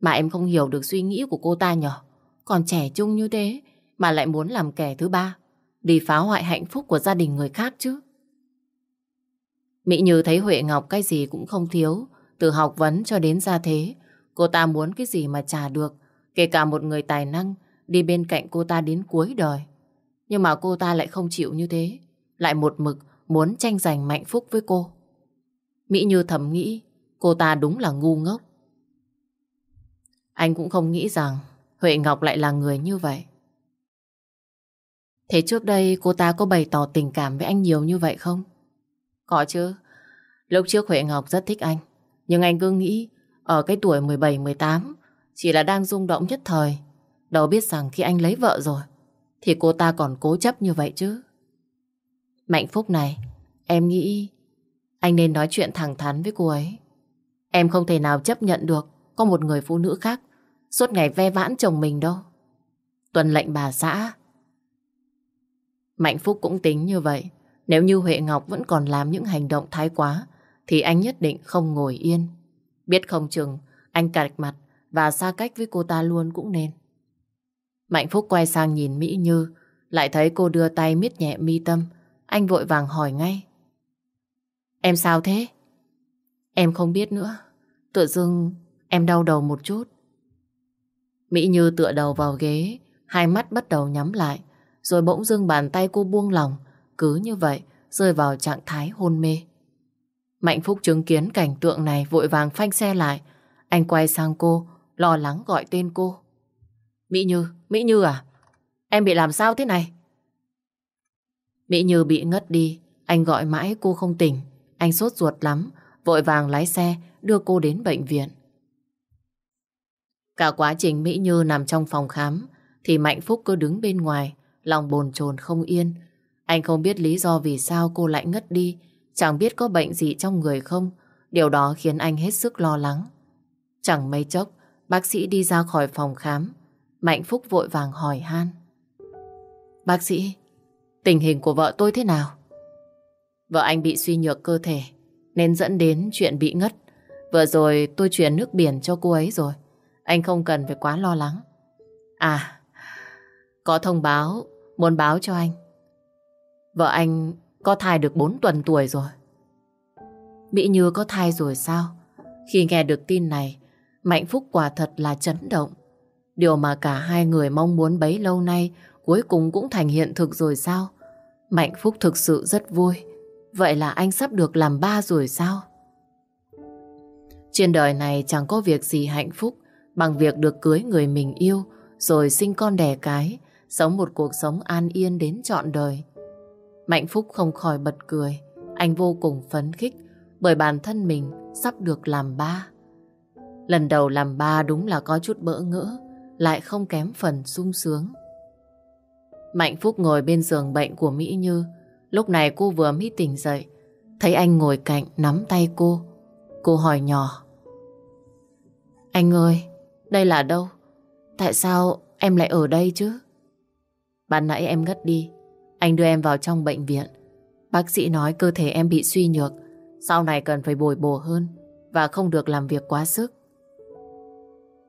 A: Mà em không hiểu được suy nghĩ của cô ta nhỏ. Còn trẻ trung như thế mà lại muốn làm kẻ thứ ba đi phá hoại hạnh phúc của gia đình người khác chứ. Mỹ Như thấy Huệ Ngọc cái gì cũng không thiếu từ học vấn cho đến gia thế cô ta muốn cái gì mà trả được kể cả một người tài năng đi bên cạnh cô ta đến cuối đời. Nhưng mà cô ta lại không chịu như thế, lại một mực muốn tranh giành Mạnh Phúc với cô. Mỹ Như thầm nghĩ cô ta đúng là ngu ngốc. Anh cũng không nghĩ rằng Huệ Ngọc lại là người như vậy. Thế trước đây cô ta có bày tỏ tình cảm với anh nhiều như vậy không? Có chứ. Lúc trước Huệ Ngọc rất thích anh. Nhưng anh cứ nghĩ ở cái tuổi 17-18 chỉ là đang rung động nhất thời. Đâu biết rằng khi anh lấy vợ rồi thì cô ta còn cố chấp như vậy chứ. Mạnh phúc này, em nghĩ anh nên nói chuyện thẳng thắn với cô ấy. Em không thể nào chấp nhận được có một người phụ nữ khác suốt ngày ve vãn chồng mình đâu. Tuần lệnh bà xã. Mạnh Phúc cũng tính như vậy. Nếu như Huệ Ngọc vẫn còn làm những hành động thái quá, thì anh nhất định không ngồi yên. Biết không chừng, anh cạch mặt và xa cách với cô ta luôn cũng nên. Mạnh Phúc quay sang nhìn Mỹ Như, lại thấy cô đưa tay miết nhẹ mi tâm anh vội vàng hỏi ngay. Em sao thế? Em không biết nữa. Tự dưng em đau đầu một chút. Mỹ Như tựa đầu vào ghế, hai mắt bắt đầu nhắm lại, rồi bỗng dưng bàn tay cô buông lỏng, cứ như vậy rơi vào trạng thái hôn mê. Mạnh Phúc chứng kiến cảnh tượng này vội vàng phanh xe lại. Anh quay sang cô, lo lắng gọi tên cô. Mỹ Như, Mỹ Như à? Em bị làm sao thế này? Mỹ Như bị ngất đi, anh gọi mãi cô không tỉnh. Anh sốt ruột lắm, vội vàng lái xe đưa cô đến bệnh viện. Cả quá trình Mỹ Như nằm trong phòng khám thì Mạnh Phúc cứ đứng bên ngoài, lòng bồn chồn không yên. Anh không biết lý do vì sao cô lại ngất đi, chẳng biết có bệnh gì trong người không. Điều đó khiến anh hết sức lo lắng. Chẳng mấy chốc, bác sĩ đi ra khỏi phòng khám. Mạnh Phúc vội vàng hỏi han. Bác sĩ, tình hình của vợ tôi thế nào? Vợ anh bị suy nhược cơ thể, nên dẫn đến chuyện bị ngất. Vừa rồi tôi chuyển nước biển cho cô ấy rồi. Anh không cần phải quá lo lắng. À, có thông báo, muốn báo cho anh. Vợ anh có thai được 4 tuần tuổi rồi. Mỹ Như có thai rồi sao? Khi nghe được tin này, Mạnh Phúc quả thật là chấn động. Điều mà cả hai người mong muốn bấy lâu nay cuối cùng cũng thành hiện thực rồi sao? Mạnh Phúc thực sự rất vui. Vậy là anh sắp được làm ba rồi sao? Trên đời này chẳng có việc gì hạnh phúc bằng việc được cưới người mình yêu rồi sinh con đẻ cái, sống một cuộc sống an yên đến trọn đời. Mạnh Phúc không khỏi bật cười, anh vô cùng phấn khích bởi bản thân mình sắp được làm ba. Lần đầu làm ba đúng là có chút bỡ ngỡ, lại không kém phần sung sướng. Mạnh Phúc ngồi bên giường bệnh của Mỹ Như, lúc này cô vừa mới tỉnh dậy, thấy anh ngồi cạnh nắm tay cô. Cô hỏi nhỏ. Anh ơi, đây là đâu? Tại sao em lại ở đây chứ? Bạn nãy em ngất đi. Anh đưa em vào trong bệnh viện. Bác sĩ nói cơ thể em bị suy nhược. Sau này cần phải bồi bổ hơn và không được làm việc quá sức.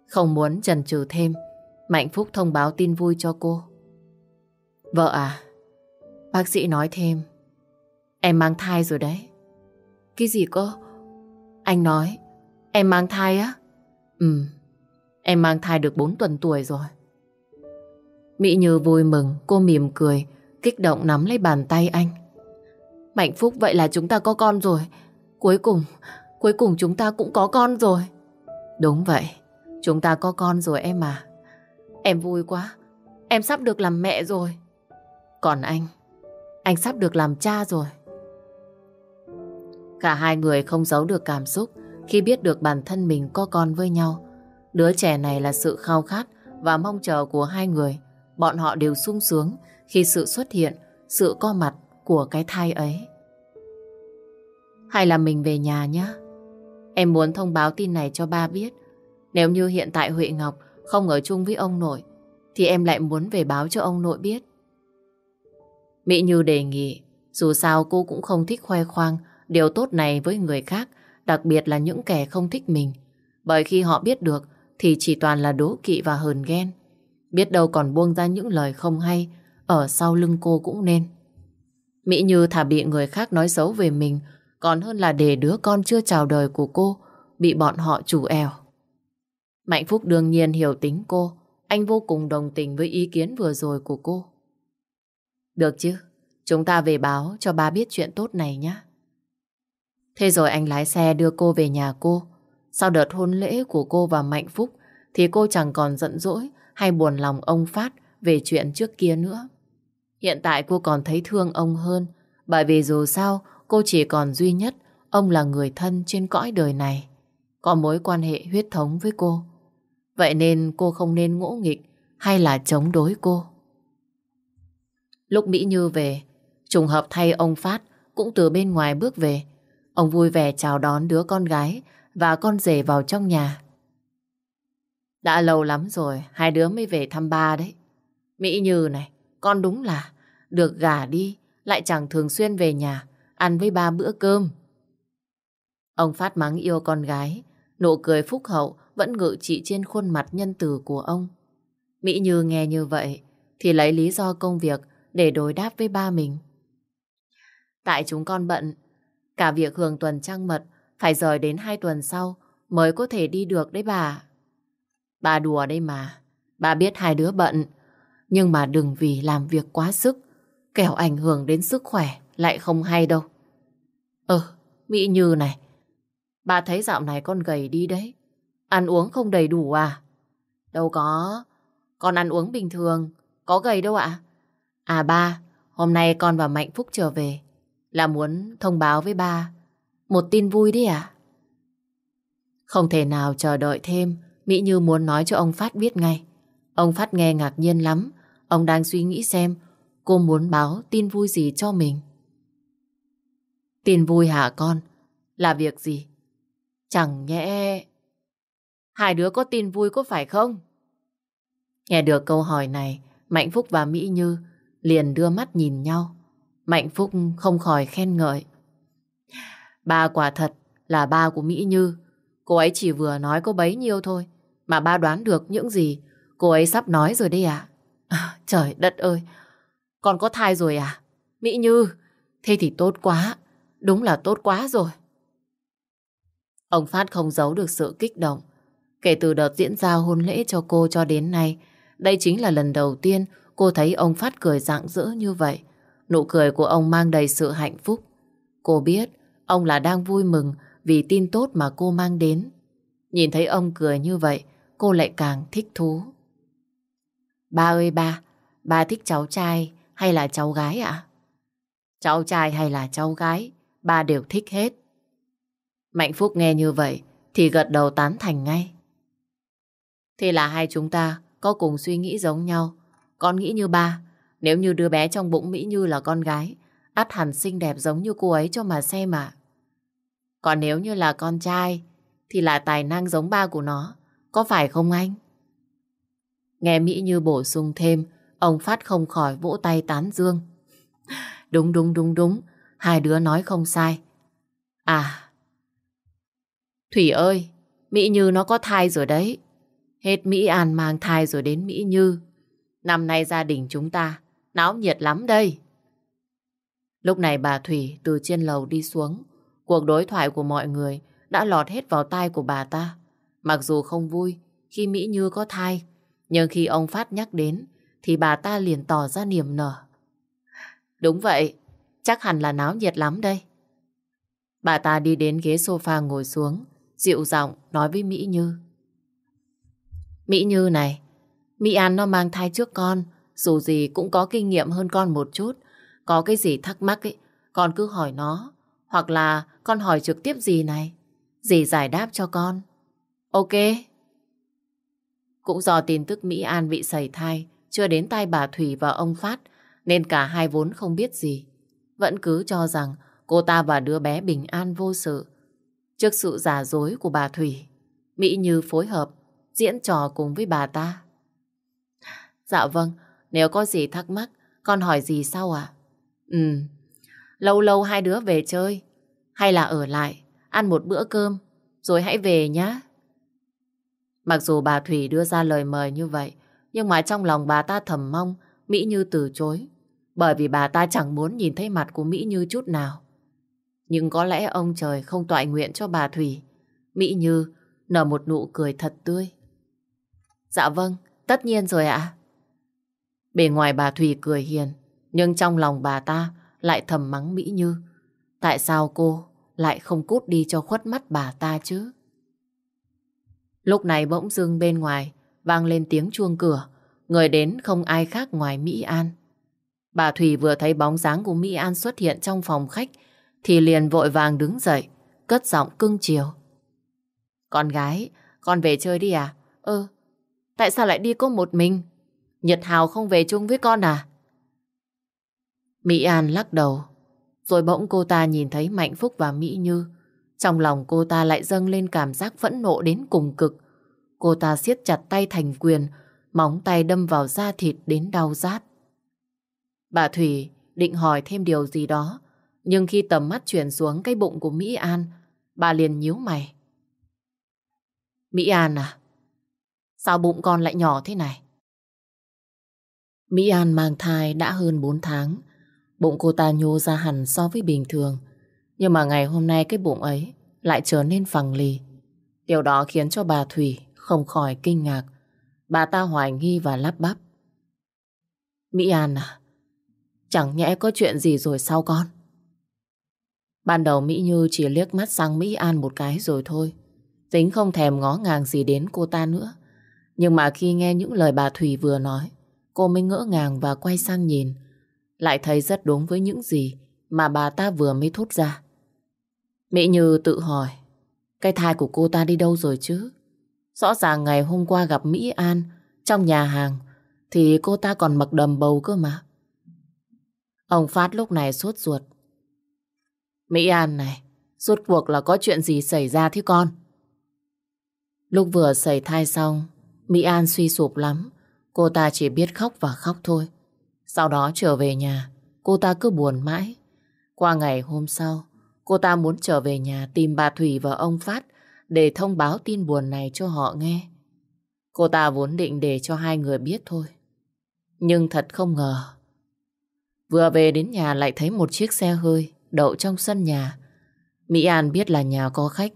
A: Không muốn chần chừ thêm, Mạnh Phúc thông báo tin vui cho cô. Vợ à, bác sĩ nói thêm, em mang thai rồi đấy. Cái gì cơ? Anh nói, em mang thai á? Ừ, Em mang thai được 4 tuần tuổi rồi. Mỹ Như vui mừng, cô mỉm cười, kích động nắm lấy bàn tay anh. Mạnh phúc vậy là chúng ta có con rồi. Cuối cùng, cuối cùng chúng ta cũng có con rồi. Đúng vậy, chúng ta có con rồi em à. Em vui quá, em sắp được làm mẹ rồi. Còn anh, anh sắp được làm cha rồi. Cả hai người không giấu được cảm xúc khi biết được bản thân mình có con với nhau. Đứa trẻ này là sự khao khát và mong chờ của hai người. Bọn họ đều sung sướng khi sự xuất hiện, sự co mặt của cái thai ấy. Hay là mình về nhà nhé. Em muốn thông báo tin này cho ba biết. Nếu như hiện tại Huệ Ngọc không ở chung với ông nội, thì em lại muốn về báo cho ông nội biết. Mỹ Như đề nghị, dù sao cô cũng không thích khoe khoang điều tốt này với người khác, đặc biệt là những kẻ không thích mình. Bởi khi họ biết được thì chỉ toàn là đố kỵ và hờn ghen. Biết đâu còn buông ra những lời không hay ở sau lưng cô cũng nên. Mỹ Như thả bị người khác nói xấu về mình còn hơn là để đứa con chưa chào đời của cô bị bọn họ chủ eo. Mạnh Phúc đương nhiên hiểu tính cô. anh vô cùng đồng tình với ý kiến vừa rồi của cô. Được chứ, chúng ta về báo cho ba biết chuyện tốt này nhé. Thế rồi anh lái xe đưa cô về nhà cô. Sau đợt hôn lễ của cô và Mạnh Phúc thì cô chẳng còn giận dỗi hay buồn lòng ông Phát về chuyện trước kia nữa. Hiện tại cô còn thấy thương ông hơn bởi vì dù sao cô chỉ còn duy nhất ông là người thân trên cõi đời này. Có mối quan hệ huyết thống với cô. Vậy nên cô không nên ngỗ nghịch hay là chống đối cô. Lúc Mỹ Như về, trùng hợp thay ông Phát cũng từ bên ngoài bước về. Ông vui vẻ chào đón đứa con gái và con rể vào trong nhà. Đã lâu lắm rồi, hai đứa mới về thăm ba đấy. Mỹ Như này, con đúng là được gả đi, lại chẳng thường xuyên về nhà, ăn với ba bữa cơm. Ông Phát mắng yêu con gái, nụ cười phúc hậu vẫn ngự trị trên khuôn mặt nhân từ của ông. Mỹ Như nghe như vậy, thì lấy lý do công việc để đối đáp với ba mình. Tại chúng con bận, cả việc hưởng tuần trăng mật phải rời đến hai tuần sau mới có thể đi được đấy bà. Bà đùa đây mà, bà biết hai đứa bận, nhưng mà đừng vì làm việc quá sức, kẻo ảnh hưởng đến sức khỏe lại không hay đâu. Ờ, Mỹ Như này, bà thấy dạo này con gầy đi đấy, ăn uống không đầy đủ à? Đâu có, con ăn uống bình thường, có gầy đâu ạ. À ba, hôm nay con và Mạnh Phúc trở về, là muốn thông báo với ba một tin vui đấy à? Không thể nào chờ đợi thêm, Mỹ Như muốn nói cho ông Phát biết ngay. Ông Phát nghe ngạc nhiên lắm, ông đang suy nghĩ xem cô muốn báo tin vui gì cho mình. Tin vui hả con? Là việc gì? Chẳng nhẽ... Hai đứa có tin vui có phải không? Nghe được câu hỏi này, Mạnh Phúc và Mỹ Như liền đưa mắt nhìn nhau. Mạnh Phúc không khỏi khen ngợi. Ba quả thật là ba của Mỹ Như. Cô ấy chỉ vừa nói có bấy nhiêu thôi. Mà ba đoán được những gì cô ấy sắp nói rồi đấy à? à trời đất ơi! Con có thai rồi à? Mỹ Như! Thế thì tốt quá. Đúng là tốt quá rồi. Ông Phát không giấu được sự kích động. Kể từ đợt diễn ra hôn lễ cho cô cho đến nay, đây chính là lần đầu tiên cô thấy ông Phát cười rạng rỡ như vậy. Nụ cười của ông mang đầy sự hạnh phúc. Cô biết ông là đang vui mừng vì tin tốt mà cô mang đến. Nhìn thấy ông cười như vậy, cô lại càng thích thú. Ba ơi ba, ba thích cháu trai hay là cháu gái ạ? Cháu trai hay là cháu gái, ba đều thích hết. Mạnh Phúc nghe như vậy thì gật đầu tán thành ngay. Thì là hai chúng ta có cùng suy nghĩ giống nhau. Con nghĩ như ba, nếu như đứa bé trong bụng Mỹ Như là con gái, ắt hẳn xinh đẹp giống như cô ấy cho mà xem mà. Còn nếu như là con trai, thì là tài năng giống ba của nó. Có phải không anh? Nghe Mỹ Như bổ sung thêm, ông Phát không khỏi vỗ tay tán dương. Đúng đúng đúng đúng, hai đứa nói không sai. À, Thủy ơi, Mỹ Như nó có thai rồi đấy. Hết Mỹ An mang thai rồi đến Mỹ Như. Năm nay gia đình chúng ta náo nhiệt lắm đây. Lúc này bà Thủy từ trên lầu đi xuống. Cuộc đối thoại của mọi người đã lọt hết vào tai của bà ta. Mặc dù không vui khi Mỹ Như có thai, nhưng khi ông Phát nhắc đến thì bà ta liền tỏ ra niềm nở. Đúng vậy, chắc hẳn là náo nhiệt lắm đây. Bà ta đi đến ghế sofa ngồi xuống, dịu giọng nói với Mỹ Như. Mỹ Như này, Mỹ An nó mang thai trước con, dù gì cũng có kinh nghiệm hơn con một chút. Có cái gì thắc mắc ấy, con cứ hỏi nó. Hoặc là con hỏi trực tiếp gì này. Dì giải đáp cho con. Ok. Cũng do tin tức Mỹ An bị sẩy thai chưa đến tay bà Thủy và ông Phát nên cả hai vốn không biết gì. Vẫn cứ cho rằng cô ta và đứa bé bình an vô sự. Trước sự giả dối của bà Thủy, Mỹ Như phối hợp diễn trò cùng với bà ta. Dạ vâng, nếu có gì thắc mắc, con hỏi gì sau ạ? À? Ừ, lâu lâu hai đứa về chơi, hay là ở lại, ăn một bữa cơm, rồi hãy về nhá. Mặc dù bà Thủy đưa ra lời mời như vậy, nhưng mà trong lòng bà ta thầm mong Mỹ Như từ chối, bởi vì bà ta chẳng muốn nhìn thấy mặt của Mỹ Như chút nào. Nhưng có lẽ ông trời không tọa nguyện cho bà Thủy. Mỹ Như nở một nụ cười thật tươi. Dạ vâng, tất nhiên rồi ạ. Bề ngoài bà Thùy cười hiền, nhưng trong lòng bà ta lại thầm mắng Mỹ Như. Tại sao cô lại không cút đi cho khuất mắt bà ta chứ? Lúc này bỗng dưng bên ngoài vang lên tiếng chuông cửa. Người đến không ai khác ngoài Mỹ An. Bà Thùy vừa thấy bóng dáng của Mỹ An xuất hiện trong phòng khách thì liền vội vàng đứng dậy, cất giọng cưng chiều. Con gái, con về chơi đi à? Ơ, tại sao lại đi có một mình? Nhật Hào không về chung với con à? Mỹ An lắc đầu, rồi bỗng cô ta nhìn thấy Mạnh Phúc và Mỹ Như. Trong lòng cô ta lại dâng lên cảm giác phẫn nộ đến cùng cực. Cô ta siết chặt tay thành quyền, móng tay đâm vào da thịt đến đau rát. Bà Thủy định hỏi thêm điều gì đó, nhưng khi tầm mắt chuyển xuống cái bụng của Mỹ An, bà liền nhíu mày. Mỹ An à? Sao bụng con lại nhỏ thế này? Mỹ An mang thai đã hơn 4 tháng. Bụng cô ta nhô ra hẳn so với bình thường. Nhưng mà ngày hôm nay cái bụng ấy lại trở nên phẳng lì. Điều đó khiến cho bà Thủy không khỏi kinh ngạc. Bà ta hoài nghi và lắp bắp. Mỹ An à, chẳng nhẽ có chuyện gì rồi sao con? Ban đầu Mỹ Như chỉ liếc mắt sang Mỹ An một cái rồi thôi. Tính không thèm ngó ngàng gì đến cô ta nữa. Nhưng mà khi nghe những lời bà Thủy vừa nói, cô mới ngỡ ngàng và quay sang nhìn. Lại thấy rất đúng với những gì mà bà ta vừa mới thốt ra. Mỹ Như tự hỏi, cái thai của cô ta đi đâu rồi chứ? Rõ ràng ngày hôm qua gặp Mỹ An trong nhà hàng thì cô ta còn mặc đầm bầu cơ mà. Ông Phát lúc này sốt ruột. Mỹ An này, rốt cuộc là có chuyện gì xảy ra thế con? Lúc vừa xảy thai xong, Mỹ An suy sụp lắm. Cô ta chỉ biết khóc và khóc thôi. Sau đó trở về nhà, cô ta cứ buồn mãi. Qua ngày hôm sau, cô ta muốn trở về nhà tìm bà Thủy và ông Phát để thông báo tin buồn này cho họ nghe. Cô ta vốn định để cho hai người biết thôi. Nhưng thật không ngờ. Vừa về đến nhà lại thấy một chiếc xe hơi đậu trong sân nhà. Mỹ An biết là nhà có khách,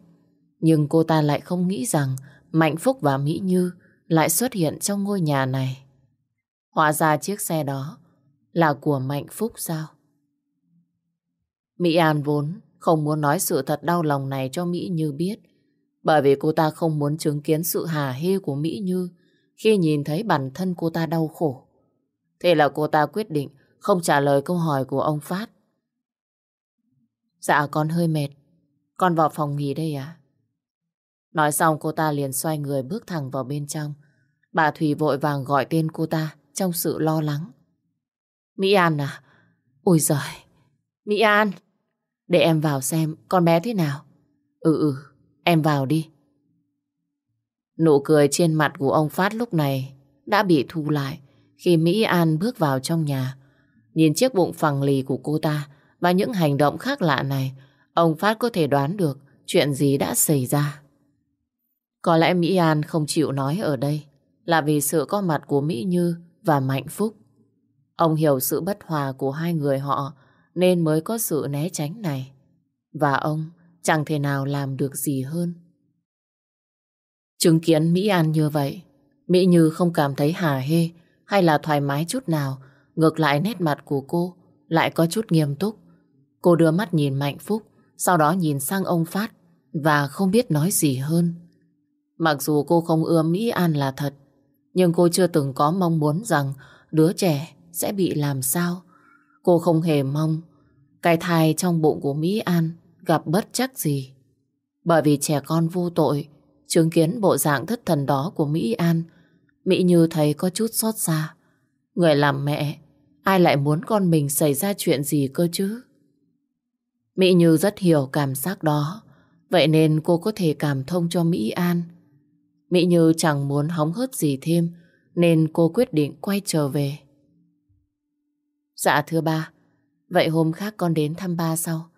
A: nhưng cô ta lại không nghĩ rằng Mạnh Phúc và Mỹ Như lại xuất hiện trong ngôi nhà này. Hóa ra chiếc xe đó là của Mạnh Phúc sao? Mỹ An vốn không muốn nói sự thật đau lòng này cho Mỹ Như biết, bởi vì cô ta không muốn chứng kiến sự hà hê của Mỹ Như khi nhìn thấy bản thân cô ta đau khổ. Thế là cô ta quyết định không trả lời câu hỏi của ông Phát. Dạ con hơi mệt, con vào phòng nghỉ đây à? Nói xong cô ta liền xoay người bước thẳng vào bên trong. Bà Thùy vội vàng gọi tên cô ta trong sự lo lắng. Mỹ An à? Ôi giời! Mỹ An! Để em vào xem con bé thế nào. Ừ ừ, em vào đi. Nụ cười trên mặt của ông Phát lúc này đã bị thu lại khi Mỹ An bước vào trong nhà. Nhìn chiếc bụng phẳng lì của cô ta và những hành động khác lạ này, ông Phát có thể đoán được chuyện gì đã xảy ra. Có lẽ Mỹ An không chịu nói ở đây là vì sự có mặt của Mỹ Như và Mạnh Phúc. Ông hiểu sự bất hòa của hai người họ nên mới có sự né tránh này. Và ông chẳng thể nào làm được gì hơn. Chứng kiến Mỹ An như vậy, Mỹ Như không cảm thấy hà hê hay là thoải mái chút nào. Ngược lại nét mặt của cô lại có chút nghiêm túc. Cô đưa mắt nhìn Mạnh Phúc, sau đó nhìn sang ông Phát và không biết nói gì hơn. Mặc dù cô không ưa Mỹ An là thật, nhưng cô chưa từng có mong muốn rằng đứa trẻ sẽ bị làm sao. Cô không hề mong cái thai trong bụng của Mỹ An gặp bất chắc gì. Bởi vì trẻ con vô tội, chứng kiến bộ dạng thất thần đó của Mỹ An, Mỹ Như thấy có chút xót xa. Người làm mẹ, ai lại muốn con mình xảy ra chuyện gì cơ chứ? Mỹ Như rất hiểu cảm giác đó, vậy nên cô có thể cảm thông cho Mỹ An. Mỹ Như chẳng muốn hóng hớt gì thêm, nên cô quyết định quay trở về. Dạ thưa ba, vậy hôm khác con đến thăm ba sau.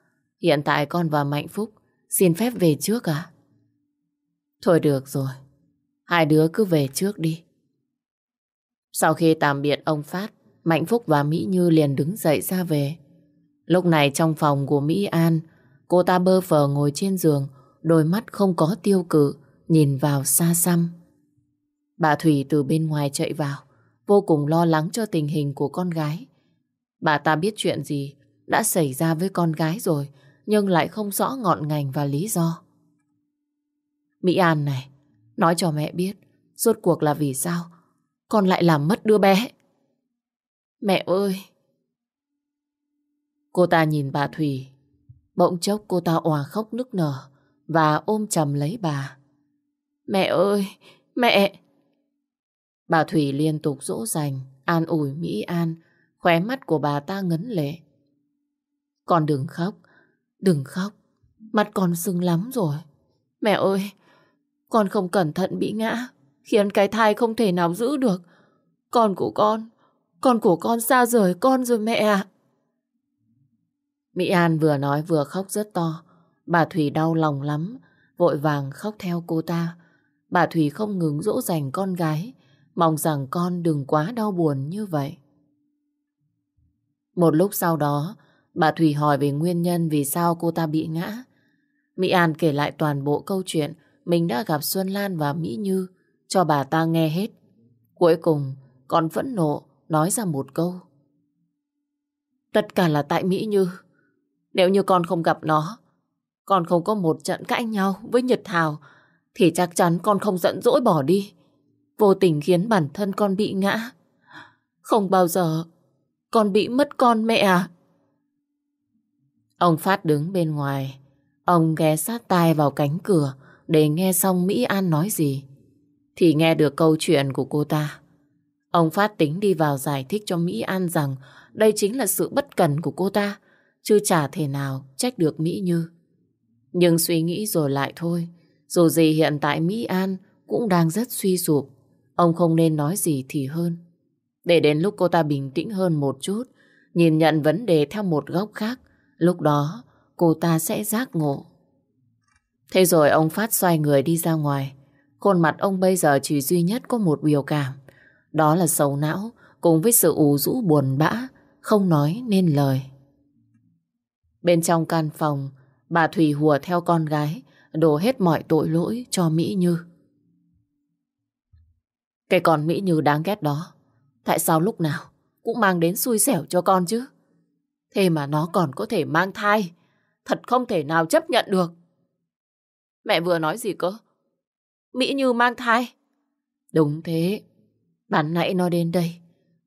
A: Hiện tại con và Mạnh Phúc xin phép về trước à? Thôi được rồi, hai đứa cứ về trước đi. Sau khi tạm biệt ông Phát, Mạnh Phúc và Mỹ Như liền đứng dậy ra về. Lúc này trong phòng của Mỹ An, cô ta bơ phờ ngồi trên giường, đôi mắt không có tiêu cự, nhìn vào xa xăm. Bà Thủy từ bên ngoài chạy vào, vô cùng lo lắng cho tình hình của con gái. Bà ta biết chuyện gì đã xảy ra với con gái rồi, nhưng lại không rõ ngọn ngành và lý do. Mỹ An này, nói cho mẹ biết, rốt cuộc là vì sao con lại làm mất đứa bé. Mẹ ơi! Cô ta nhìn bà Thủy, bỗng chốc cô ta òa khóc nức nở và ôm chầm lấy bà. Mẹ ơi! Mẹ! Bà Thủy liên tục dỗ dành, an ủi Mỹ An, khóe mắt của bà ta ngấn lệ. Con đừng khóc, đừng khóc, mặt con sưng lắm rồi. Mẹ ơi, con không cẩn thận bị ngã, khiến cái thai không thể nào giữ được. Con của con, con của con xa rời con rồi mẹ ạ. Mỹ An vừa nói vừa khóc rất to. Bà Thủy đau lòng lắm, vội vàng khóc theo cô ta. Bà Thủy không ngừng dỗ dành con gái, mong rằng con đừng quá đau buồn như vậy. Một lúc sau đó, bà Thủy hỏi về nguyên nhân vì sao cô ta bị ngã. Mỹ An kể lại toàn bộ câu chuyện mình đã gặp Xuân Lan và Mỹ Như cho bà ta nghe hết. Cuối cùng, con vẫn nộ nói ra một câu. Tất cả là tại Mỹ Như. Nếu như con không gặp nó, con không có một trận cãi nhau với Nhật Thảo thì chắc chắn con không giận dỗi bỏ đi. Vô tình khiến bản thân con bị ngã. Không bao giờ con bị mất con mẹ à? Ông Phát đứng bên ngoài. Ông ghé sát tai vào cánh cửa để nghe xong Mỹ An nói gì. Thì nghe được câu chuyện của cô ta. Ông Phát tính đi vào giải thích cho Mỹ An rằng đây chính là sự bất cần của cô ta, chứ chả thể nào trách được Mỹ Như. Nhưng suy nghĩ rồi lại thôi, dù gì hiện tại Mỹ An cũng đang rất suy sụp, ông không nên nói gì thì hơn. Để đến lúc cô ta bình tĩnh hơn một chút, nhìn nhận vấn đề theo một góc khác, lúc đó cô ta sẽ giác ngộ. Thế rồi ông Phát xoay người đi ra ngoài. Khuôn mặt ông bây giờ chỉ duy nhất có một biểu cảm. Đó là sầu não cùng với sự ủ rũ buồn bã, không nói nên lời. Bên trong căn phòng, bà Thủy hùa theo con gái, đổ hết mọi tội lỗi cho Mỹ Như. Cái con Mỹ Như đáng ghét đó, tại sao lúc nào cũng mang đến xui xẻo cho con chứ? Thế mà nó còn có thể mang thai, thật không thể nào chấp nhận được. Mẹ vừa nói gì cơ? Mỹ Như mang thai. Đúng thế. Bản nãy nó đến đây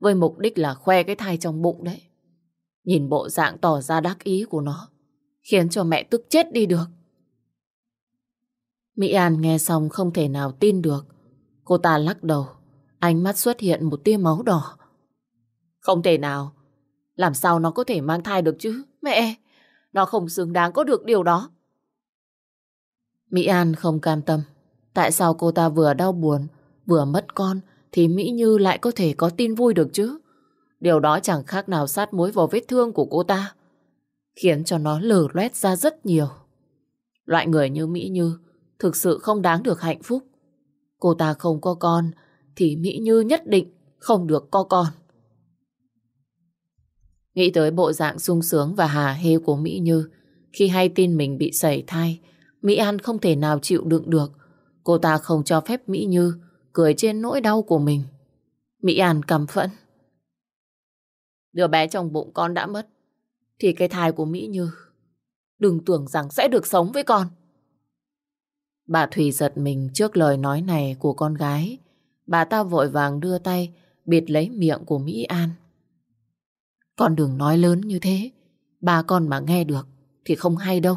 A: với mục đích là khoe cái thai trong bụng đấy. Nhìn bộ dạng tỏ ra đắc ý của nó khiến cho mẹ tức chết đi được. Mỹ An nghe xong không thể nào tin được. Cô ta lắc đầu, ánh mắt xuất hiện một tia máu đỏ. Không thể nào, làm sao nó có thể mang thai được chứ? Mẹ, nó không xứng đáng có được điều đó. Mỹ An không cam tâm. Tại sao cô ta vừa đau buồn, vừa mất con, thì Mỹ Như lại có thể có tin vui được chứ? Điều đó chẳng khác nào sát muối vào vết thương của cô ta. Khiến cho nó lở loét ra rất nhiều. Loại người như Mỹ Như thực sự không đáng được hạnh phúc. Cô ta không có con, thì Mỹ Như nhất định không được có con. Nghĩ tới bộ dạng sung sướng và hà hê của Mỹ Như khi hay tin mình bị sẩy thai, Mỹ An không thể nào chịu đựng được. Cô ta không cho phép Mỹ Như cười trên nỗi đau của mình. Mỹ An căm phẫn. Đứa bé trong bụng con đã mất, thì cái thai của Mỹ Như đừng tưởng rằng sẽ được sống với con. Bà thủy giật mình trước lời nói này của con gái. Bà ta vội vàng đưa tay bịt lấy miệng của Mỹ An. Con đừng nói lớn như thế. Bà con mà nghe được thì không hay đâu.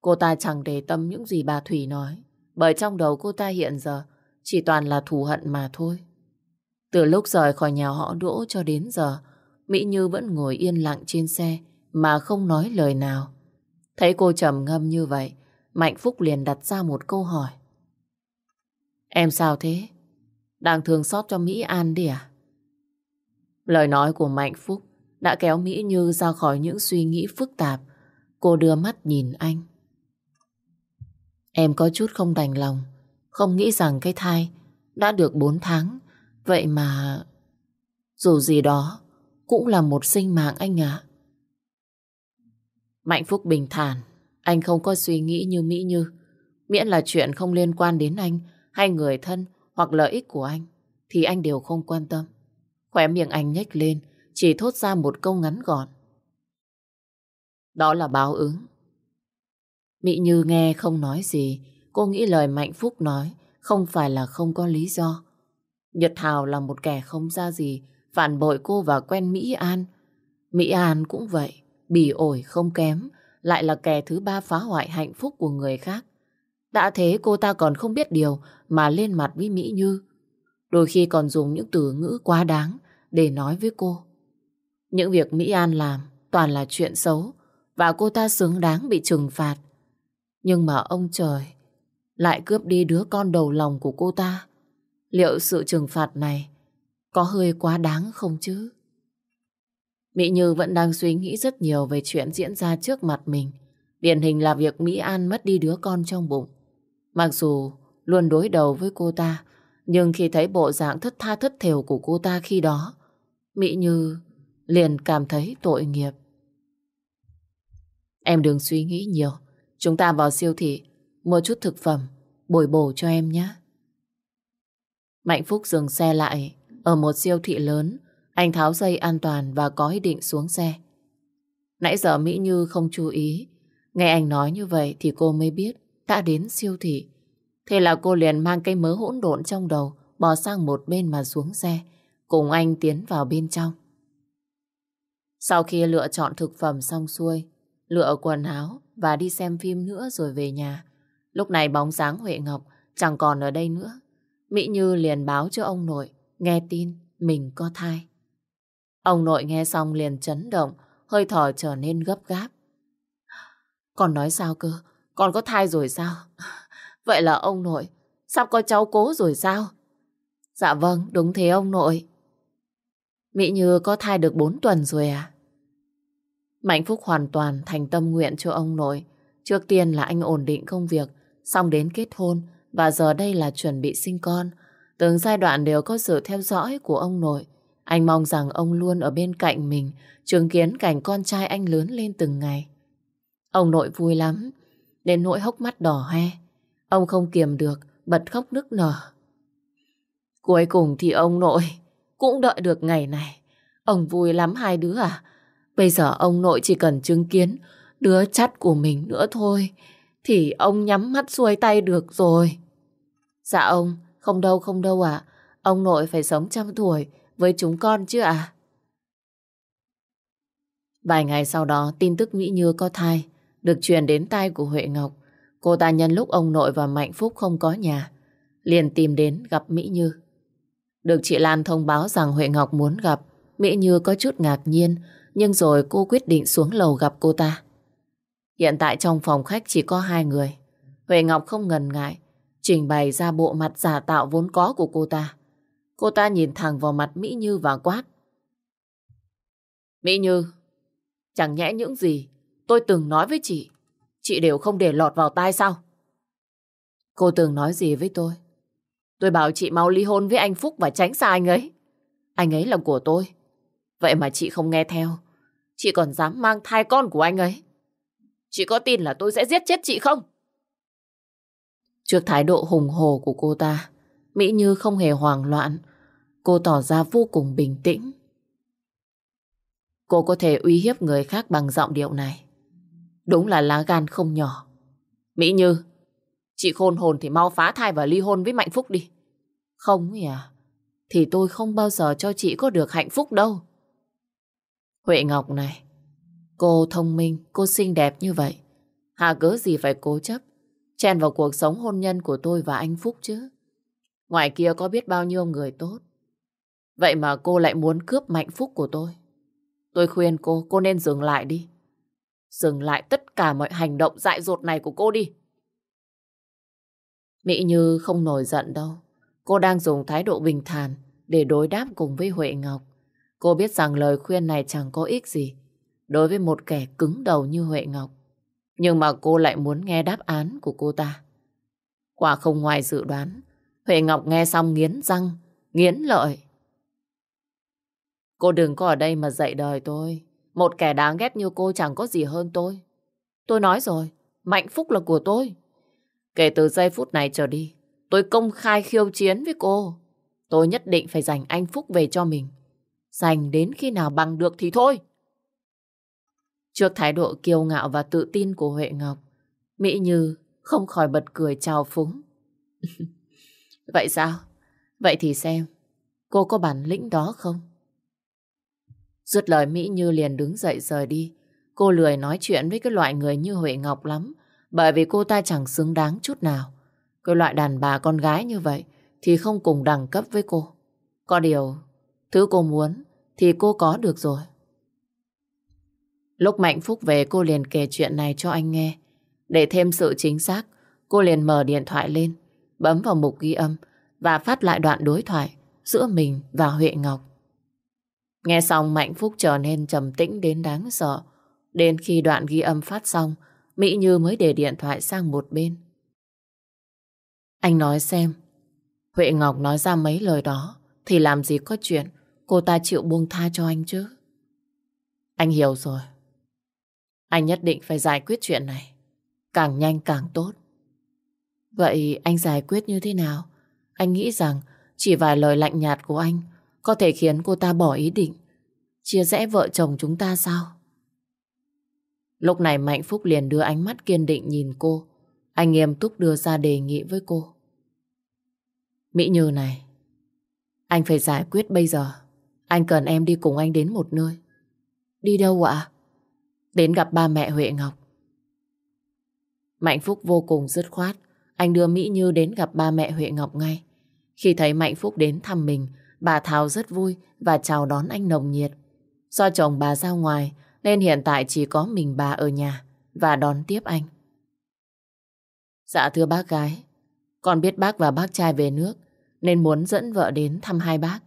A: Cô ta chẳng để tâm những gì bà Thủy nói, bởi trong đầu cô ta hiện giờ chỉ toàn là thù hận mà thôi. Từ lúc rời khỏi nhà họ Đỗ cho đến giờ, Mỹ Như vẫn ngồi yên lặng trên xe mà không nói lời nào. Thấy cô trầm ngâm như vậy, Mạnh Phúc liền đặt ra một câu hỏi. Em sao thế? Đang thương xót cho Mỹ An đi à? Lời nói của Mạnh Phúc đã kéo Mỹ Như ra khỏi những suy nghĩ phức tạp. Cô đưa mắt nhìn anh. Em có chút không đành lòng, không nghĩ rằng cái thai đã được 4 tháng, vậy mà dù gì đó cũng là một sinh mạng anh ạ. Mạnh Phúc bình thản, anh không có suy nghĩ như Mỹ Như. Miễn là chuyện không liên quan đến anh hay người thân hoặc lợi ích của anh thì anh đều không quan tâm. Khỏe miệng anh nhếch lên, chỉ thốt ra một câu ngắn gọn. Đó là báo ứng. Mỹ Như nghe không nói gì, cô nghĩ lời Mạnh Phúc nói không phải là không có lý do. Nhật Hào là một kẻ không ra gì, phản bội cô và quen Mỹ An. Mỹ An cũng vậy, bỉ ổi không kém, lại là kẻ thứ ba phá hoại hạnh phúc của người khác. Đã thế cô ta còn không biết điều mà lên mặt với Mỹ Như. Đôi khi còn dùng những từ ngữ quá đáng để nói với cô. Những việc Mỹ An làm toàn là chuyện xấu và cô ta xứng đáng bị trừng phạt. Nhưng mà ông trời lại cướp đi đứa con đầu lòng của cô ta. Liệu sự trừng phạt này có hơi quá đáng không chứ? Mỹ Như vẫn đang suy nghĩ rất nhiều về chuyện diễn ra trước mặt mình. Điển hình là việc Mỹ An mất đi đứa con trong bụng. Mặc dù luôn đối đầu với cô ta, nhưng khi thấy bộ dạng thất tha thất thiểu của cô ta khi đó, Mỹ Như liền cảm thấy tội nghiệp. Em đừng suy nghĩ nhiều. Chúng ta vào siêu thị mua chút thực phẩm bồi bổ cho em nhé. Mạnh Phúc dừng xe lại ở một siêu thị lớn. Anh tháo dây an toàn và có ý định xuống xe. Nãy giờ Mỹ Như không chú ý. Nghe anh nói như vậy thì cô mới biết đã đến siêu thị. Thế là cô liền mang cây mớ hỗn độn trong đầu bỏ sang một bên mà xuống xe cùng anh tiến vào bên trong. Sau khi lựa chọn thực phẩm xong xuôi lựa quần áo và đi xem phim nữa rồi về nhà. Lúc này bóng dáng Huệ Ngọc chẳng còn ở đây nữa. Mỹ Như liền báo cho ông nội, nghe tin mình có thai. Ông nội nghe xong liền chấn động, hơi thở trở nên gấp gáp. Con nói sao cơ? Con có thai rồi sao? Vậy là ông nội, sắp có cháu cố rồi sao? Dạ vâng, đúng thế ông nội. Mỹ Như có thai được 4 tuần rồi à? Mạnh Phúc hoàn toàn thành tâm nguyện cho ông nội. Trước tiên là anh ổn định công việc, xong đến kết hôn và giờ đây là chuẩn bị sinh con. Từng giai đoạn đều có sự theo dõi của ông nội. Anh mong rằng ông luôn ở bên cạnh mình, chứng kiến cảnh con trai anh lớn lên từng ngày. Ông nội vui lắm, đến nỗi hốc mắt đỏ hoe. Ông không kiềm được, bật khóc nức nở. Cuối cùng thì ông nội cũng đợi được ngày này. Ông vui lắm hai đứa à? Bây giờ ông nội chỉ cần chứng kiến đứa chắt của mình nữa thôi, thì ông nhắm mắt xuôi tay được rồi. Dạ ông, không đâu không đâu ạ. Ông nội phải sống trăm tuổi với chúng con chứ à? Vài ngày sau đó, tin tức Mỹ Như có thai được truyền đến tai của Huệ Ngọc. Cô ta nhân lúc ông nội và Mạnh Phúc không có nhà, liền tìm đến gặp Mỹ Như. Được chị Lan thông báo rằng Huệ Ngọc muốn gặp, Mỹ Như có chút ngạc nhiên nhưng rồi cô quyết định xuống lầu gặp cô ta. Hiện tại trong phòng khách chỉ có hai người. Huệ Ngọc không ngần ngại, trình bày ra bộ mặt giả tạo vốn có của cô ta. Cô ta nhìn thẳng vào mặt Mỹ Như và quát. Mỹ Như, chẳng nhẽ những gì tôi từng nói với chị, chị đều không để lọt vào tai sao? Cô từng nói gì với tôi? Tôi bảo chị mau ly hôn với anh Phúc và tránh xa anh ấy. Anh ấy là của tôi. Vậy mà chị không nghe theo. Chị còn dám mang thai con của anh ấy. Chị có tin là tôi sẽ giết chết chị không? Trước thái độ hùng hồ của cô ta, Mỹ Như không hề hoảng loạn. Cô tỏ ra vô cùng bình tĩnh. Cô có thể uy hiếp người khác bằng giọng điệu này. Đúng là lá gan không nhỏ. Mỹ Như, chị khôn hồn thì mau phá thai và ly hôn với Mạnh Phúc đi. Không nhỉ? À? Thì tôi không bao giờ cho chị có được hạnh phúc đâu. Huệ Ngọc này, cô thông minh, cô xinh đẹp như vậy. Hà cớ gì phải cố chấp, chen vào cuộc sống hôn nhân của tôi và anh Phúc chứ. Ngoài kia có biết bao nhiêu người tốt. Vậy mà cô lại muốn cướp hạnh phúc của tôi. Tôi khuyên cô, cô nên dừng lại đi. Dừng lại tất cả mọi hành động dại dột này của cô đi. Mỹ Như không nổi giận đâu. Cô đang dùng thái độ bình thản để đối đáp cùng với Huệ Ngọc. Cô biết rằng lời khuyên này chẳng có ích gì đối với một kẻ cứng đầu như Huệ Ngọc. Nhưng mà cô lại muốn nghe đáp án của cô ta. Quả không ngoài dự đoán, Huệ Ngọc nghe xong nghiến răng, nghiến lợi. Cô đừng có ở đây mà dạy đời tôi. Một kẻ đáng ghét như cô chẳng có gì hơn tôi. Tôi nói rồi, Mạnh Phúc là của tôi. Kể từ giây phút này trở đi, tôi công khai khiêu chiến với cô. Tôi nhất định phải giành anh Phúc về cho mình. Giành đến khi nào bằng được thì thôi. Trước thái độ kiêu ngạo và tự tin của Huệ Ngọc, Mỹ Như không khỏi bật cười trào phúng. Vậy sao? Vậy thì xem, cô có bản lĩnh đó không? Dứt lời Mỹ Như liền đứng dậy rời đi. Cô lười nói chuyện với cái loại người như Huệ Ngọc lắm, bởi vì cô ta chẳng xứng đáng chút nào. Cái loại đàn bà con gái như vậy thì không cùng đẳng cấp với cô. Có điều, thứ cô muốn thì cô có được rồi. Lúc Mạnh Phúc về cô liền kể chuyện này cho anh nghe. Để thêm sự chính xác, cô liền mở điện thoại lên, bấm vào mục ghi âm và phát lại đoạn đối thoại giữa mình và Huệ Ngọc. Nghe xong Mạnh Phúc trở nên trầm tĩnh đến đáng sợ. Đến khi đoạn ghi âm phát xong, Mỹ Như mới để điện thoại sang một bên. Anh nói xem, Huệ Ngọc nói ra mấy lời đó thì làm gì có chuyện cô ta chịu buông tha cho anh chứ. Anh hiểu rồi. Anh nhất định phải giải quyết chuyện này. Càng nhanh càng tốt. Vậy anh giải quyết như thế nào? Anh nghĩ rằng chỉ vài lời lạnh nhạt của anh có thể khiến cô ta bỏ ý định chia rẽ vợ chồng chúng ta sao? Lúc này Mạnh Phúc liền đưa ánh mắt kiên định nhìn cô. Anh nghiêm túc đưa ra đề nghị với cô. Mỹ Như này, anh phải giải quyết bây giờ. Anh cần em đi cùng anh đến một nơi. Đi đâu ạ? Đến gặp ba mẹ Huệ Ngọc. Mạnh Phúc vô cùng dứt khoát. Anh đưa Mỹ Như đến gặp ba mẹ Huệ Ngọc ngay. Khi thấy Mạnh Phúc đến thăm mình, bà Thảo rất vui và chào đón anh nồng nhiệt. Do chồng bà ra ngoài, nên hiện tại chỉ có mình bà ở nhà và đón tiếp anh. Dạ thưa bác gái, con biết bác và bác trai về nước nên muốn dẫn vợ đến thăm hai bác.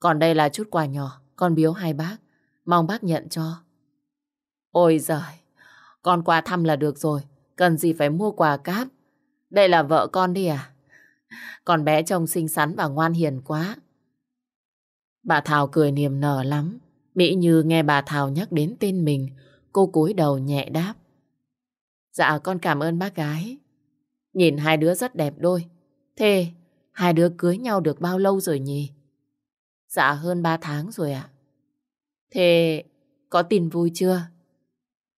A: Còn đây là chút quà nhỏ, con biếu hai bác. Mong bác nhận cho. Ôi giời, con qua thăm là được rồi. Cần gì phải mua quà cáp. Đây là vợ con đi à? Con bé trông xinh xắn và ngoan hiền quá. Bà Thảo cười niềm nở lắm. Mỹ Như nghe bà Thảo nhắc đến tên mình, cô cúi đầu nhẹ đáp. Dạ con cảm ơn bác gái. Nhìn hai đứa rất đẹp đôi. Thế hai đứa cưới nhau được bao lâu rồi nhỉ? Dạ hơn ba tháng rồi ạ. Thế có tin vui chưa?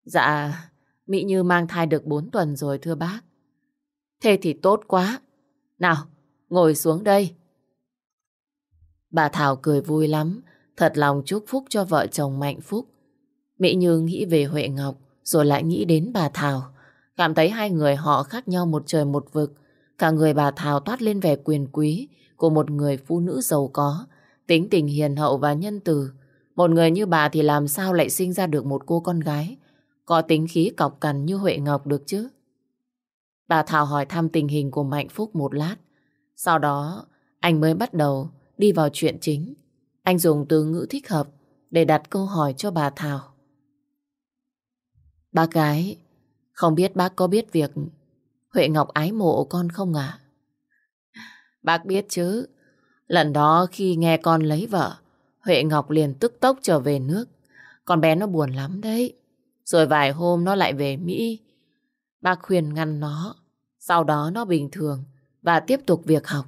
A: Dạ, Mỹ Như mang thai được bốn tuần rồi thưa bác. Thế thì tốt quá. Nào, ngồi xuống đây. Bà Thảo cười vui lắm, thật lòng chúc phúc cho vợ chồng Mạnh Phúc. Mỹ Như nghĩ về Huệ Ngọc, rồi lại nghĩ đến bà Thảo. Cảm thấy hai người họ khác nhau một trời một vực. Cả người bà Thảo toát lên vẻ quyền quý của một người phụ nữ giàu có, tính tình hiền hậu và nhân từ. Một người như bà thì làm sao lại sinh ra được một cô con gái có tính khí cọc cằn như Huệ Ngọc được chứ? Bà Thảo hỏi thăm tình hình của Mạnh Phúc một lát. Sau đó, anh mới bắt đầu đi vào chuyện chính. Anh dùng từ ngữ thích hợp để đặt câu hỏi cho bà Thảo. Bác gái, không biết bác có biết việc Huệ Ngọc ái mộ con không ạ? Bác biết chứ. Lần đó khi nghe con lấy vợ, Huệ Ngọc liền tức tốc trở về nước. Con bé nó buồn lắm đấy. Rồi vài hôm nó lại về Mỹ. Bác khuyên ngăn nó. Sau đó nó bình thường và tiếp tục việc học.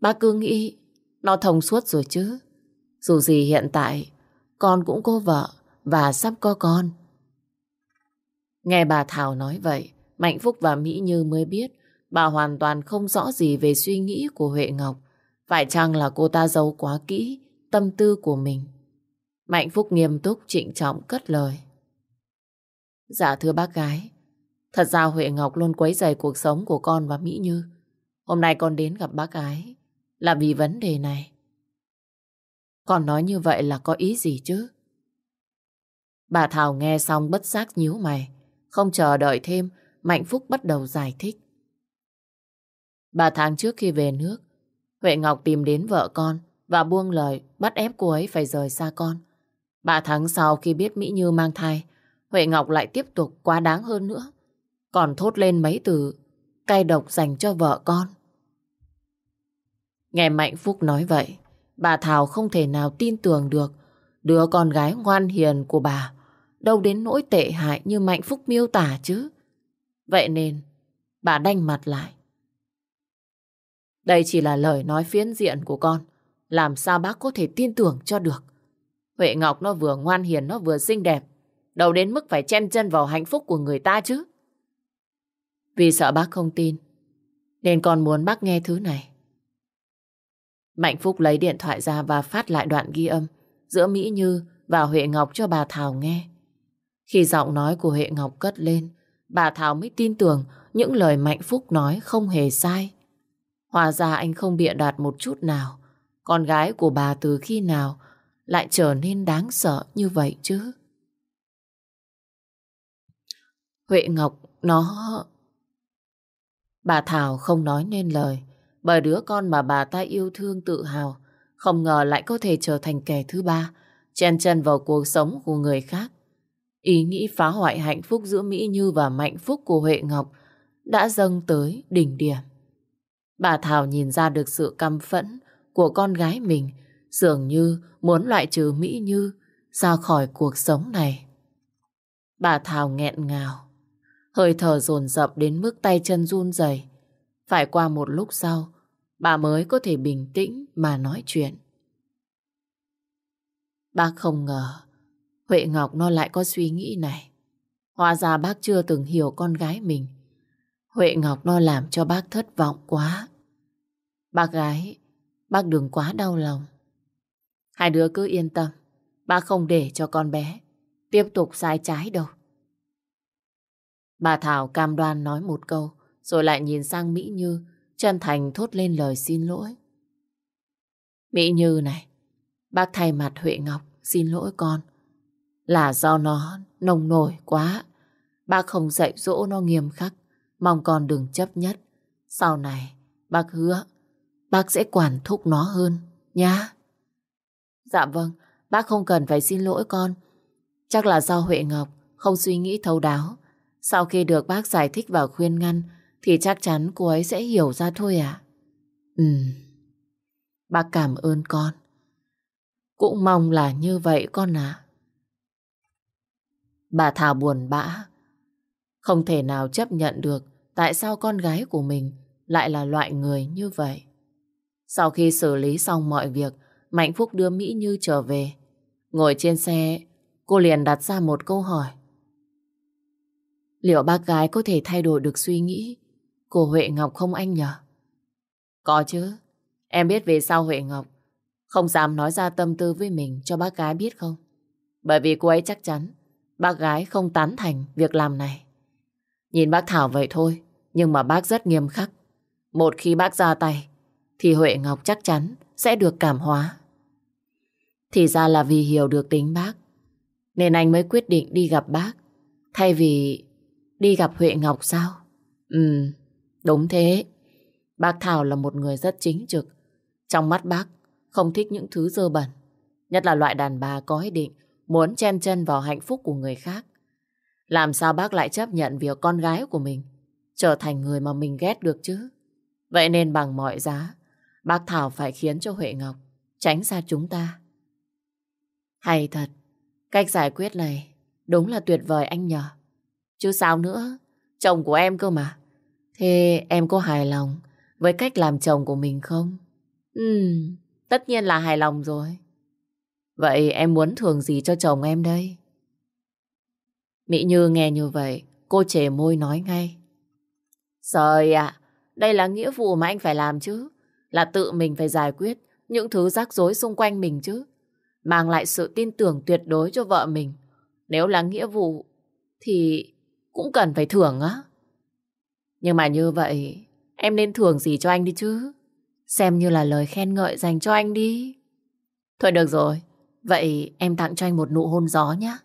A: Bác cứ nghĩ nó thông suốt rồi chứ. Dù gì hiện tại con cũng có vợ và sắp có con. Nghe bà Thảo nói vậy, Mạnh Phúc và Mỹ Như mới biết bà hoàn toàn không rõ gì về suy nghĩ của Huệ Ngọc. Phải chăng là cô ta giấu quá kỹ tâm tư của mình? Mạnh Phúc nghiêm túc trịnh trọng cất lời. Dạ thưa bác gái, thật ra Huệ Ngọc luôn quấy rầy cuộc sống của con và Mỹ Như. Hôm nay con đến gặp bác gái là vì vấn đề này. Con nói như vậy là có ý gì chứ? Bà Thảo nghe xong bất giác nhíu mày. Không chờ đợi thêm, Mạnh Phúc bắt đầu giải thích. Ba tháng trước khi về nước, Huệ Ngọc tìm đến vợ con và buông lời bắt ép cô ấy phải rời xa con. Ba tháng sau khi biết Mỹ Như mang thai, Huệ Ngọc lại tiếp tục quá đáng hơn nữa. Còn thốt lên mấy từ cay độc dành cho vợ con. Nghe Mạnh Phúc nói vậy, bà Thảo không thể nào tin tưởng được đứa con gái ngoan hiền của bà đâu đến nỗi tệ hại như Mạnh Phúc miêu tả chứ. Vậy nên, bà đanh mặt lại. Đây chỉ là lời nói phiến diện của con. Làm sao bác có thể tin tưởng cho được? Huệ Ngọc nó vừa ngoan hiền, nó vừa xinh đẹp. Đâu đến mức phải chen chân vào hạnh phúc của người ta chứ. Vì sợ bác không tin, nên con muốn bác nghe thứ này. Mạnh Phúc lấy điện thoại ra và phát lại đoạn ghi âm giữa Mỹ Như và Huệ Ngọc cho bà Thảo nghe. Khi giọng nói của Huệ Ngọc cất lên, bà Thảo mới tin tưởng những lời Mạnh Phúc nói không hề sai. Hòa ra anh không bịa đặt một chút nào. Con gái của bà từ khi nào lại trở nên đáng sợ như vậy chứ? Huệ Ngọc, nó... Bà Thảo không nói nên lời, bởi đứa con mà bà ta yêu thương tự hào, không ngờ lại có thể trở thành kẻ thứ ba, chen chân vào cuộc sống của người khác. Ý nghĩ phá hoại hạnh phúc giữa Mỹ Như và Mạnh Phúc của Huệ Ngọc đã dâng tới đỉnh điểm. Bà Thảo nhìn ra được sự căm phẫn của con gái mình, dường như muốn loại trừ Mỹ Như ra khỏi cuộc sống này. Bà Thảo nghẹn ngào, hơi thở dồn dập đến mức tay chân run rẩy. Phải qua một lúc sau, bà mới có thể bình tĩnh mà nói chuyện. Bác không ngờ Huệ Ngọc nó lại có suy nghĩ này. Hóa ra bác chưa từng hiểu con gái mình. Huệ Ngọc nó làm cho bác thất vọng quá. Bác gái, bác đừng quá đau lòng. Hai đứa cứ yên tâm, bác không để cho con bé tiếp tục sai trái đâu. Bà Thảo cam đoan nói một câu, rồi lại nhìn sang Mỹ Như, chân thành thốt lên lời xin lỗi. Mỹ Như này, bác thay mặt Huệ Ngọc xin lỗi con. Là do nó nồng nổi quá. Bác không dạy dỗ nó nghiêm khắc, mong con đừng chấp nhất. Sau này, bác hứa, bác sẽ quản thúc nó hơn, nhá. Dạ vâng, bác không cần phải xin lỗi con. Chắc là do Huệ Ngọc không suy nghĩ thấu đáo. Sau khi được bác giải thích và khuyên ngăn, thì chắc chắn cô ấy sẽ hiểu ra thôi à. Ừ, bác cảm ơn con. Cũng mong là như vậy con à. Bà Thảo buồn bã. Không thể nào chấp nhận được tại sao con gái của mình lại là loại người như vậy. Sau khi xử lý xong mọi việc, Mạnh Phúc đưa Mỹ Như trở về. Ngồi trên xe, cô liền đặt ra một câu hỏi. Liệu bác gái có thể thay đổi được suy nghĩ của Huệ Ngọc không anh nhỉ? Có chứ. Em biết về sao Huệ Ngọc không dám nói ra tâm tư với mình cho bác gái biết không? Bởi vì cô ấy chắc chắn bác gái không tán thành việc làm này. Nhìn bác Thảo vậy thôi, nhưng mà bác rất nghiêm khắc. Một khi bác ra tay, thì Huệ Ngọc chắc chắn sẽ được cảm hóa. Thì ra là vì hiểu được tính bác, nên anh mới quyết định đi gặp bác, thay vì đi gặp Huệ Ngọc sao? Ừ, đúng thế. Bác Thảo là một người rất chính trực. Trong mắt bác, không thích những thứ dơ bẩn. Nhất là loại đàn bà có ý định muốn chen chân vào hạnh phúc của người khác. Làm sao bác lại chấp nhận việc con gái của mình trở thành người mà mình ghét được chứ? Vậy nên bằng mọi giá, bác Thảo phải khiến cho Huệ Ngọc tránh xa chúng ta. Hay thật, cách giải quyết này đúng là tuyệt vời anh nhờ. Chứ sao nữa, chồng của em cơ mà. Thế em có hài lòng với cách làm chồng của mình không? Ừm, tất nhiên là hài lòng rồi. Vậy em muốn thưởng gì cho chồng em đây? Mỹ Như nghe như vậy, cô trẻ môi nói ngay. Trời ạ, đây là nghĩa vụ mà anh phải làm chứ. Là tự mình phải giải quyết những thứ rắc rối xung quanh mình chứ. Mang lại sự tin tưởng tuyệt đối cho vợ mình. Nếu là nghĩa vụ, thì cũng cần phải thưởng á. Nhưng mà như vậy, em nên thưởng gì cho anh đi chứ? Xem như là lời khen ngợi dành cho anh đi. Thôi được rồi, Vậy em tặng cho anh một nụ hôn gió nhé.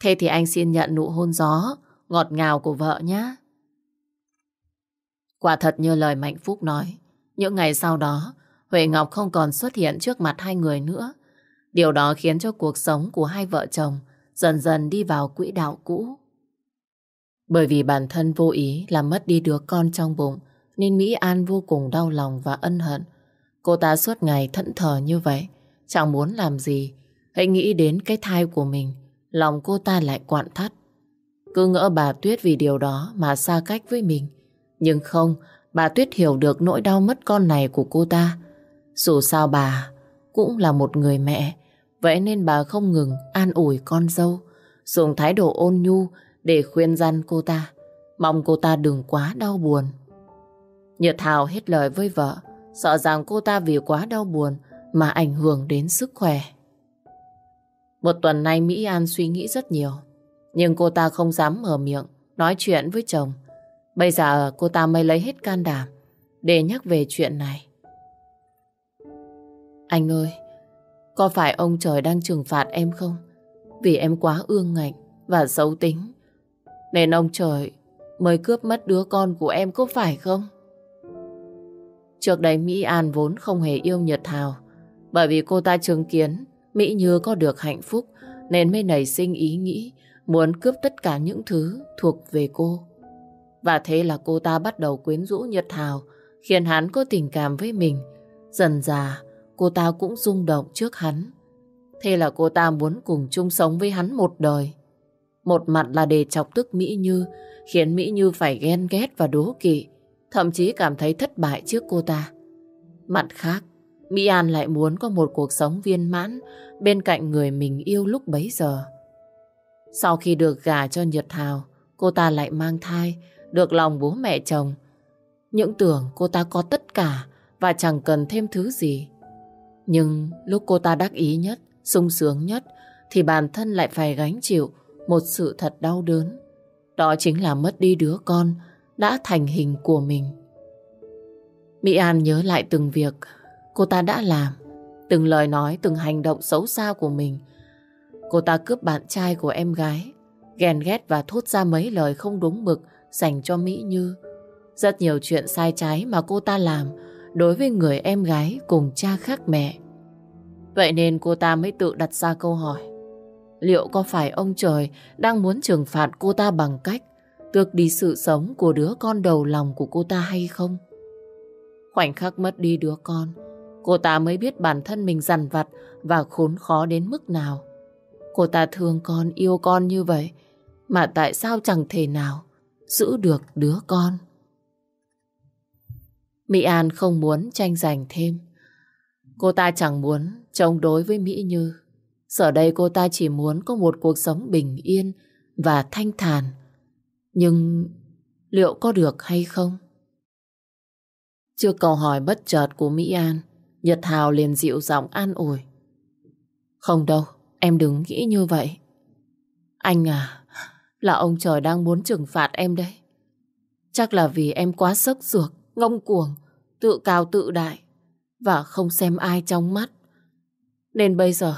A: Thế thì anh xin nhận nụ hôn gió ngọt ngào của vợ nhé. Quả thật như lời Mạnh Phúc nói, những ngày sau đó, Huệ Ngọc không còn xuất hiện trước mặt hai người nữa. Điều đó khiến cho cuộc sống của hai vợ chồng dần dần đi vào quỹ đạo cũ. Bởi vì bản thân vô ý làm mất đi đứa con trong bụng, nên Mỹ An vô cùng đau lòng và ân hận. Cô ta suốt ngày thẫn thờ như vậy, Chẳng muốn làm gì, hãy nghĩ đến cái thai của mình, lòng cô ta lại quặn thắt. Cứ ngỡ bà Tuyết vì điều đó mà xa cách với mình. Nhưng không, Bà Tuyết hiểu được nỗi đau mất con này của cô ta. Dù sao bà cũng là một người mẹ, vậy nên bà không ngừng an ủi con dâu, dùng thái độ ôn nhu để khuyên răn cô ta, mong cô ta đừng quá đau buồn. Nhật Hào hết lời với vợ, sợ rằng cô ta vì quá đau buồn mà ảnh hưởng đến sức khỏe. Một tuần nay Mỹ An suy nghĩ rất nhiều, nhưng cô ta không dám mở miệng nói chuyện với chồng. Bây giờ cô ta mới lấy hết can đảm để nhắc về chuyện này. Anh ơi, có phải ông trời đang trừng phạt em không? Vì em quá ương ngạnh và xấu tính. Nên ông trời mới cướp mất đứa con của em có phải không? Trước đây Mỹ An vốn không hề yêu Nhật Thảo. Bởi vì cô ta chứng kiến Mỹ Như có được hạnh phúc, nên mới nảy sinh ý nghĩ muốn cướp tất cả những thứ thuộc về cô. Và thế là cô ta bắt đầu quyến rũ Nhật Thảo khiến hắn có tình cảm với mình. Dần dà, cô ta cũng rung động trước hắn. Thế là cô ta muốn cùng chung sống với hắn một đời. Một mặt là để chọc tức Mỹ Như, khiến Mỹ Như phải ghen ghét và đố kỵ, thậm chí cảm thấy thất bại trước cô ta. Mặt khác, Mỹ An lại muốn có một cuộc sống viên mãn bên cạnh người mình yêu lúc bấy giờ. Sau khi được gả cho Nhật Hào, cô ta lại mang thai, được lòng bố mẹ chồng. Những tưởng cô ta có tất cả và chẳng cần thêm thứ gì. Nhưng lúc cô ta đắc ý nhất, sung sướng nhất, thì bản thân lại phải gánh chịu một sự thật đau đớn. Đó chính là mất đi đứa con đã thành hình của mình. Mỹ An nhớ lại từng việc cô ta đã làm, từng lời nói, từng hành động xấu xa của mình. Cô ta cướp bạn trai của em gái, ghen ghét và thốt ra mấy lời không đúng mực dành cho Mỹ Như. Rất nhiều chuyện sai trái mà cô ta làm đối với người em gái cùng cha khác mẹ. Vậy nên cô ta mới tự đặt ra câu hỏi. Liệu có phải ông trời đang muốn trừng phạt cô ta bằng cách tước đi sự sống của đứa con đầu lòng của cô ta hay không? Khoảnh khắc mất đi đứa con, cô ta mới biết bản thân mình dằn vặt và khốn khó đến mức nào. Cô ta thương con, yêu con như vậy, mà tại sao chẳng thể nào giữ được đứa con? Mỹ An không muốn tranh giành thêm. Cô ta chẳng muốn chống đối với Mỹ Như. Giờ đây cô ta chỉ muốn có một cuộc sống bình yên và thanh thản. Nhưng liệu có được hay không? Trước câu hỏi bất chợt của Mỹ An, Nhật Hào liền dịu giọng an ủi. Không đâu, em đừng nghĩ như vậy. Anh à, là ông trời đang muốn trừng phạt em đấy. Chắc là vì em quá sức dược, ngông cuồng, tự cao tự đại và không xem ai trong mắt. Nên bây giờ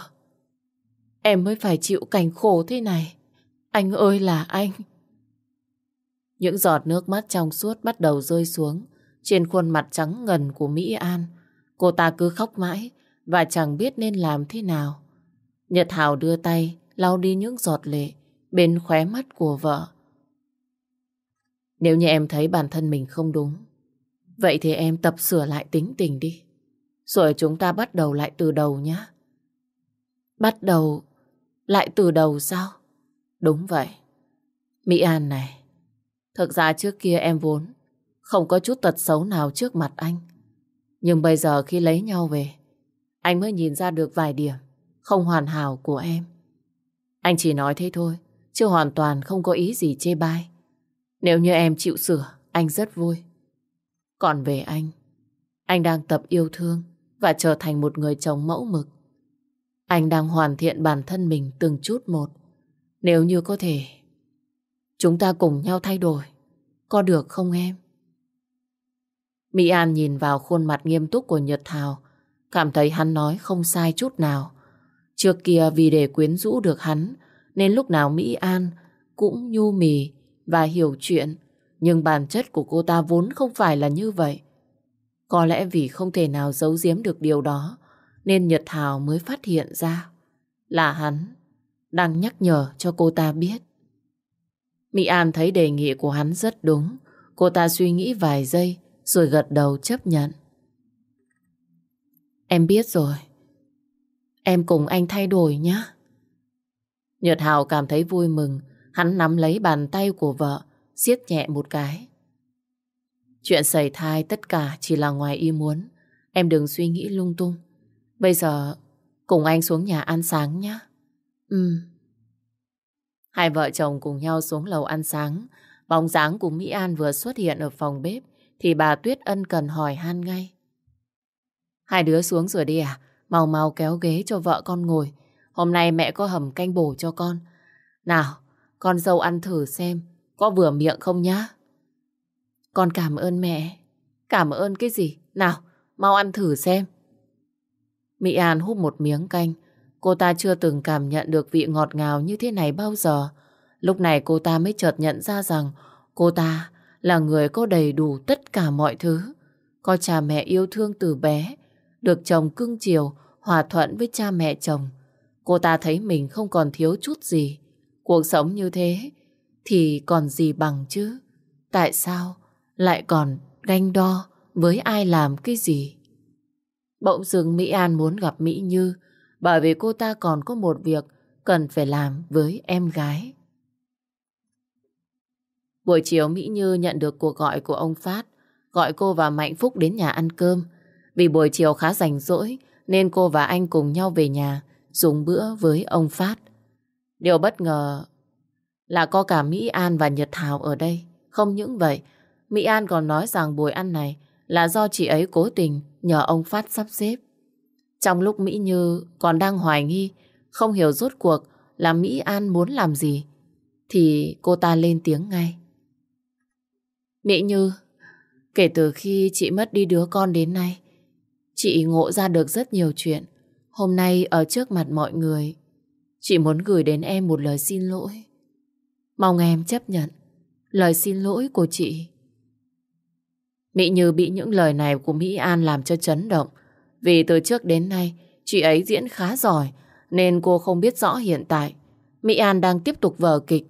A: em mới phải chịu cảnh khổ thế này. Anh ơi là anh. Những giọt nước mắt trong suốt bắt đầu rơi xuống trên khuôn mặt trắng ngần của Mỹ An. Cô ta cứ khóc mãi và chẳng biết nên làm thế nào. Nhật Hào đưa tay lau đi những giọt lệ bên khóe mắt của vợ. Nếu như em thấy bản thân mình không đúng, vậy thì em tập sửa lại tính tình đi. Rồi chúng ta bắt đầu lại từ đầu nhé. Bắt đầu lại từ đầu sao? Đúng vậy. Mỹ An này, thực ra trước kia em vốn không có chút tật xấu nào trước mặt anh. Nhưng bây giờ khi lấy nhau về, anh mới nhìn ra được vài điểm không hoàn hảo của em. Anh chỉ nói thế thôi, chứ hoàn toàn không có ý gì chê bai. Nếu như em chịu sửa, anh rất vui. Còn về anh, anh đang tập yêu thương và trở thành một người chồng mẫu mực. Anh đang hoàn thiện bản thân mình từng chút một. Nếu như có thể, chúng ta cùng nhau thay đổi. Có được không em? Mỹ An nhìn vào khuôn mặt nghiêm túc của Nhật Thảo, cảm thấy hắn nói không sai chút nào. Trước kia vì để quyến rũ được hắn, nên lúc nào Mỹ An cũng nhu mì và hiểu chuyện. Nhưng bản chất của cô ta vốn không phải là như vậy. Có lẽ vì không thể nào giấu giếm được điều đó, nên Nhật Thảo mới phát hiện ra là hắn đang nhắc nhở cho cô ta biết. Mỹ An thấy đề nghị của hắn rất đúng. Cô ta suy nghĩ vài giây rồi gật đầu chấp nhận. Em biết rồi. Em cùng anh thay đổi nhé. Nhật Hào cảm thấy vui mừng. Hắn nắm lấy bàn tay của vợ, siết nhẹ một cái. Chuyện xảy thai tất cả chỉ là ngoài ý muốn. Em đừng suy nghĩ lung tung. Bây giờ cùng anh xuống nhà ăn sáng nhé. Ừ. Hai vợ chồng cùng nhau xuống lầu ăn sáng. Bóng dáng của Mỹ An vừa xuất hiện ở phòng bếp thì bà Tuyết ân cần hỏi han ngay. Hai đứa xuống rồi đi à? Mau mau kéo ghế cho vợ con ngồi. Hôm nay mẹ có hầm canh bổ cho con. Nào, con dâu ăn thử xem có vừa miệng không nhá. Con cảm ơn mẹ. Cảm ơn cái gì? Nào, mau ăn thử xem. Mỹ An hút một miếng canh. Cô ta chưa từng cảm nhận được vị ngọt ngào như thế này bao giờ. Lúc này cô ta mới chợt nhận ra rằng cô ta là người có đầy đủ tất cả mọi thứ. Có cha mẹ yêu thương từ bé, được chồng cưng chiều, hòa thuận với cha mẹ chồng. Cô ta thấy mình không còn thiếu chút gì. Cuộc sống như thế thì còn gì bằng chứ? Tại sao lại còn ganh đo với ai làm cái gì? Bỗng dưng Mỹ An muốn gặp Mỹ Như bởi vì cô ta còn có một việc cần phải làm với em gái. Buổi chiều Mỹ Như nhận được cuộc gọi của ông Phát gọi cô và Mạnh Phúc đến nhà ăn cơm. Vì buổi chiều khá rảnh rỗi nên cô và anh cùng nhau về nhà dùng bữa với ông Phát. Điều bất ngờ là có cả Mỹ An và Nhật Thảo ở đây. Không những vậy, Mỹ An còn nói rằng buổi ăn này là do chị ấy cố tình nhờ ông Phát sắp xếp. Trong lúc Mỹ Như còn đang hoài nghi, không hiểu rốt cuộc là Mỹ An muốn làm gì, thì cô ta lên tiếng ngay. Mỹ Như, kể từ khi chị mất đi đứa con đến nay, chị ngộ ra được rất nhiều chuyện. Hôm nay ở trước mặt mọi người, chị muốn gửi đến em một lời xin lỗi. Mong em chấp nhận lời xin lỗi của chị. Mỹ Như bị những lời này của Mỹ An làm cho chấn động. Vì từ trước đến nay, chị ấy diễn khá giỏi, nên cô không biết rõ hiện tại Mỹ An đang tiếp tục vở kịch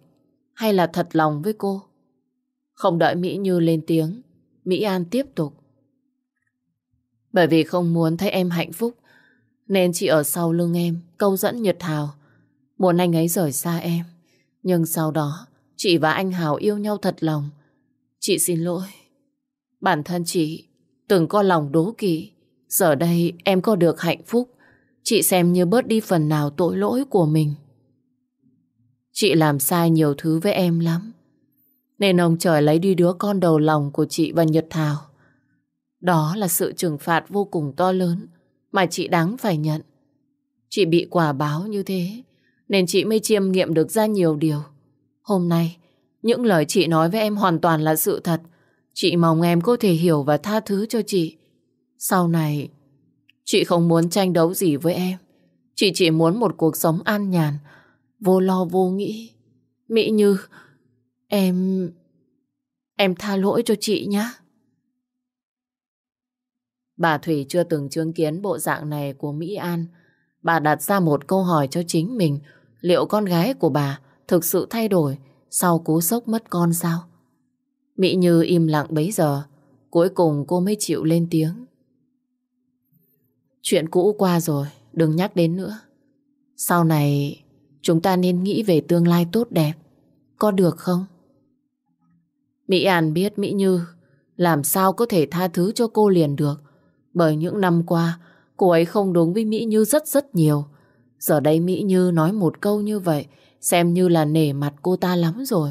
A: hay là thật lòng với cô. Không đợi Mỹ Như lên tiếng, Mỹ An tiếp tục. Bởi vì không muốn thấy em hạnh phúc, nên chị ở sau lưng em, câu dẫn Nhật Hào. Muốn anh ấy rời xa em. Nhưng sau đó, chị và anh Hào yêu nhau thật lòng. Chị xin lỗi. Bản thân chị từng có lòng đố kỵ. Giờ đây em có được hạnh phúc. Chị xem như bớt đi phần nào tội lỗi của mình. Chị làm sai nhiều thứ với em lắm. Nên ông trời lấy đi đứa con đầu lòng của chị và Nhật Thảo. Đó là sự trừng phạt vô cùng to lớn mà chị đáng phải nhận. Chị bị quả báo như thế nên chị mới chiêm nghiệm được ra nhiều điều. Hôm nay, những lời chị nói với em hoàn toàn là sự thật. Chị mong em có thể hiểu và tha thứ cho chị. Sau này, chị không muốn tranh đấu gì với em. Chị chỉ muốn một cuộc sống an nhàn, vô lo vô nghĩ. Mỹ Như, em... Em tha lỗi cho chị nhé. Bà Thủy chưa từng chứng kiến bộ dạng này của Mỹ An. Bà đặt ra một câu hỏi cho chính mình. Liệu con gái của bà thực sự thay đổi sau cú sốc mất con sao? Mỹ Như im lặng bấy giờ. Cuối cùng cô mới chịu lên tiếng. Chuyện cũ qua rồi, đừng nhắc đến nữa. Sau này, chúng ta nên nghĩ về tương lai tốt đẹp. Có được không? Mỹ An biết Mỹ Như làm sao có thể tha thứ cho cô liền được. Bởi những năm qua, cô ấy không đúng với Mỹ Như rất rất nhiều. Giờ đây Mỹ Như nói một câu như vậy, xem như là nể mặt cô ta lắm rồi.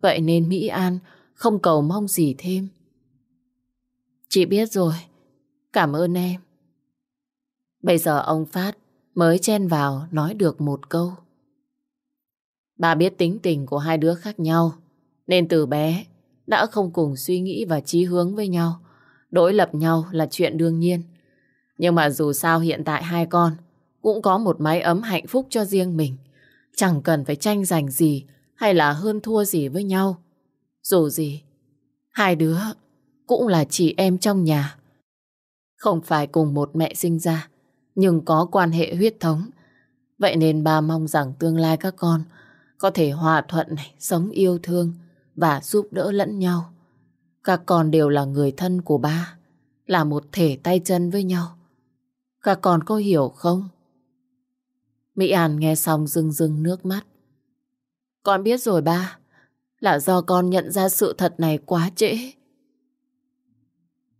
A: Vậy nên Mỹ An không cầu mong gì thêm. Chị biết rồi, cảm ơn em. Bây giờ ông Phát mới chen vào nói được một câu. Bà biết tính tình của hai đứa khác nhau, nên từ bé đã không cùng suy nghĩ và chí hướng với nhau. Đối lập nhau là chuyện đương nhiên. Nhưng mà dù sao hiện tại hai con cũng có một mái ấm hạnh phúc cho riêng mình. Chẳng cần phải tranh giành gì hay là hơn thua gì với nhau. Dù gì, hai đứa cũng là chị em trong nhà. Không phải cùng một mẹ sinh ra, nhưng có quan hệ huyết thống. Vậy nên bà mong rằng tương lai các con có thể hòa thuận, này, sống yêu thương và giúp đỡ lẫn nhau. Các con đều là người thân của ba, là một thể tay chân với nhau. Các con có hiểu không? Mỹ An nghe xong rưng rưng nước mắt. Con biết rồi ba, là do con nhận ra sự thật này quá trễ.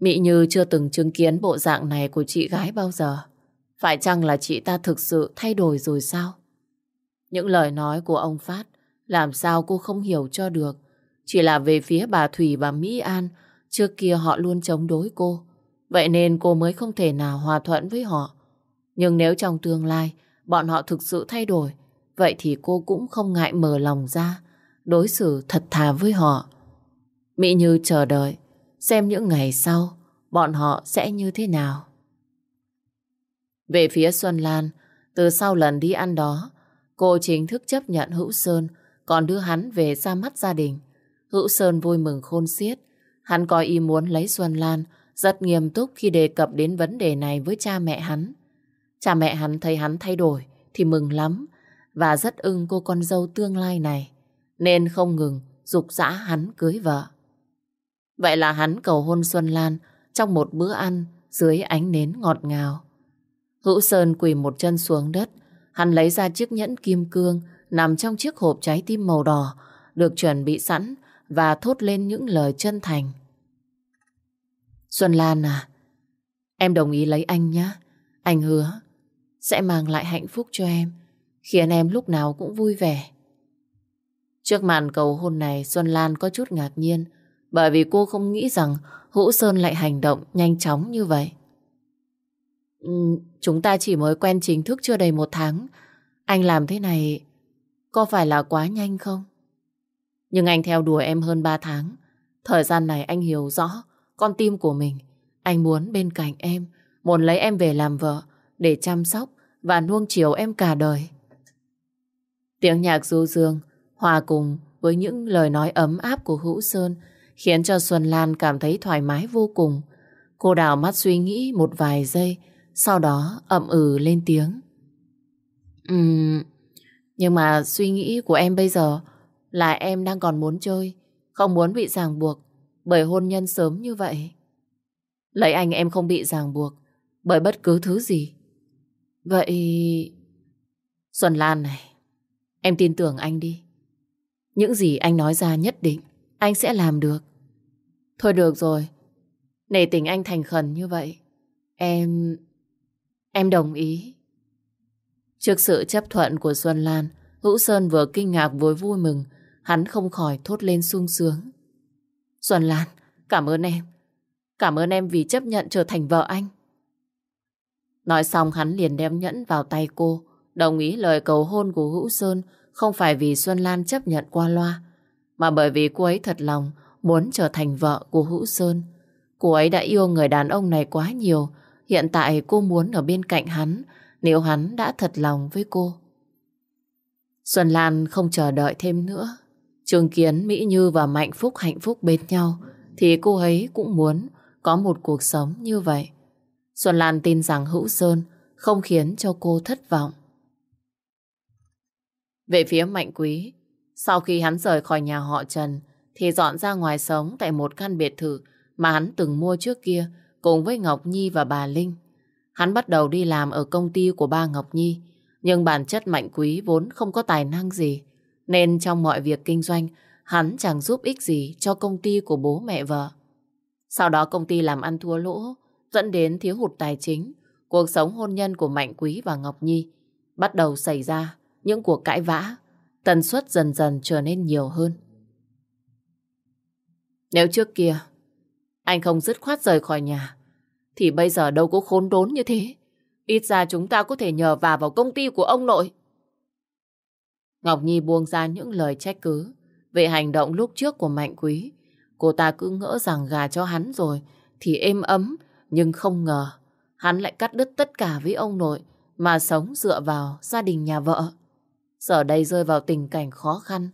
A: Mỹ Như chưa từng chứng kiến bộ dạng này của chị gái bao giờ. Phải chăng là chị ta thực sự thay đổi rồi sao? Những lời nói của ông Phát làm sao cô không hiểu cho được. Chỉ là về phía bà Thủy và Mỹ An, trước kia họ luôn chống đối cô. Vậy nên cô mới không thể nào hòa thuận với họ. Nhưng nếu trong tương lai bọn họ thực sự thay đổi, vậy thì cô cũng không ngại mở lòng ra, đối xử thật thà với họ. Mỹ Như chờ đợi, xem những ngày sau bọn họ sẽ như thế nào. Về phía Xuân Lan, từ sau lần đi ăn đó, cô chính thức chấp nhận Hữu Sơn, còn đưa hắn về ra mắt gia đình. Hữu Sơn vui mừng khôn xiết, hắn coi ý muốn lấy Xuân Lan, rất nghiêm túc khi đề cập đến vấn đề này với cha mẹ hắn. Cha mẹ hắn thấy hắn thay đổi thì mừng lắm và rất ưng cô con dâu tương lai này, nên không ngừng dục dã hắn cưới vợ. Vậy là hắn cầu hôn Xuân Lan trong một bữa ăn dưới ánh nến ngọt ngào. Hữu Sơn quỳ một chân xuống đất, hắn lấy ra chiếc nhẫn kim cương nằm trong chiếc hộp trái tim màu đỏ được chuẩn bị sẵn và thốt lên những lời chân thành. Xuân Lan à, em đồng ý lấy anh nhé. Anh hứa sẽ mang lại hạnh phúc cho em, khiến em lúc nào cũng vui vẻ. Trước màn cầu hôn này, Xuân Lan có chút ngạc nhiên, bởi vì cô không nghĩ rằng Hữu Sơn lại hành động nhanh chóng như vậy. Ừ, chúng ta chỉ mới quen chính thức chưa đầy một tháng. Anh làm thế này có phải là quá nhanh không? Nhưng anh theo đuổi em hơn ba tháng. Thời gian này anh hiểu rõ con tim của mình. Anh muốn bên cạnh em, muốn lấy em về làm vợ để chăm sóc và nuông chiều em cả đời. Tiếng nhạc du dương hòa cùng với những lời nói ấm áp của Hữu Sơn khiến cho Xuân Lan cảm thấy thoải mái vô cùng. Cô đào mắt suy nghĩ một vài giây, sau đó ậm ừ lên tiếng. Ừm, nhưng mà suy nghĩ của em bây giờ là em đang còn muốn chơi, không muốn bị ràng buộc bởi hôn nhân sớm như vậy. Lấy anh em không bị ràng buộc bởi bất cứ thứ gì. Vậy... Xuân Lan này, em tin tưởng anh đi. Những gì anh nói ra nhất định anh sẽ làm được. Thôi được rồi, nể tình anh thành khẩn như vậy. Em... em đồng ý. Trước sự chấp thuận của Xuân Lan, Hữu Sơn vừa kinh ngạc vừa vui mừng, hắn không khỏi thốt lên sung sướng. Xuân Lan, cảm ơn em. Cảm ơn em vì chấp nhận trở thành vợ anh. Nói xong hắn liền đem nhẫn vào tay cô, đồng ý lời cầu hôn của Hữu Sơn không phải vì Xuân Lan chấp nhận qua loa, mà bởi vì cô ấy thật lòng muốn trở thành vợ của Hữu Sơn. Cô ấy đã yêu người đàn ông này quá nhiều, hiện tại cô muốn ở bên cạnh hắn nếu hắn đã thật lòng với cô. Xuân Lan không chờ đợi thêm nữa. Trường Kiến, Mỹ Như và Mạnh Phúc hạnh phúc bên nhau thì cô ấy cũng muốn có một cuộc sống như vậy. Xuân Lan tin rằng Hữu Sơn không khiến cho cô thất vọng. Về phía Mạnh Quý, sau khi hắn rời khỏi nhà họ Trần thì dọn ra ngoài sống tại một căn biệt thự mà hắn từng mua trước kia cùng với Ngọc Nhi và bà Linh. Hắn bắt đầu đi làm ở công ty của ba Ngọc Nhi nhưng bản chất Mạnh Quý vốn không có tài năng gì nên trong mọi việc kinh doanh hắn chẳng giúp ích gì cho công ty của bố mẹ vợ. Sau đó công ty làm ăn thua lỗ dẫn đến thiếu hụt tài chính. Cuộc sống hôn nhân của Mạnh Quý và Ngọc Nhi bắt đầu xảy ra những cuộc cãi vã, tần suất dần dần trở nên nhiều hơn. Nếu trước kia anh không dứt khoát rời khỏi nhà, thì bây giờ đâu có khốn đốn như thế. Ít ra chúng ta có thể nhờ vào vào công ty của ông nội. Ngọc Nhi buông ra những lời trách cứ về hành động lúc trước của Mạnh Quý. Cô ta cứ ngỡ rằng gà cho hắn rồi thì êm ấm, nhưng không ngờ hắn lại cắt đứt tất cả với ông nội mà sống dựa vào gia đình nhà vợ. Giờ đây rơi vào tình cảnh khó khăn,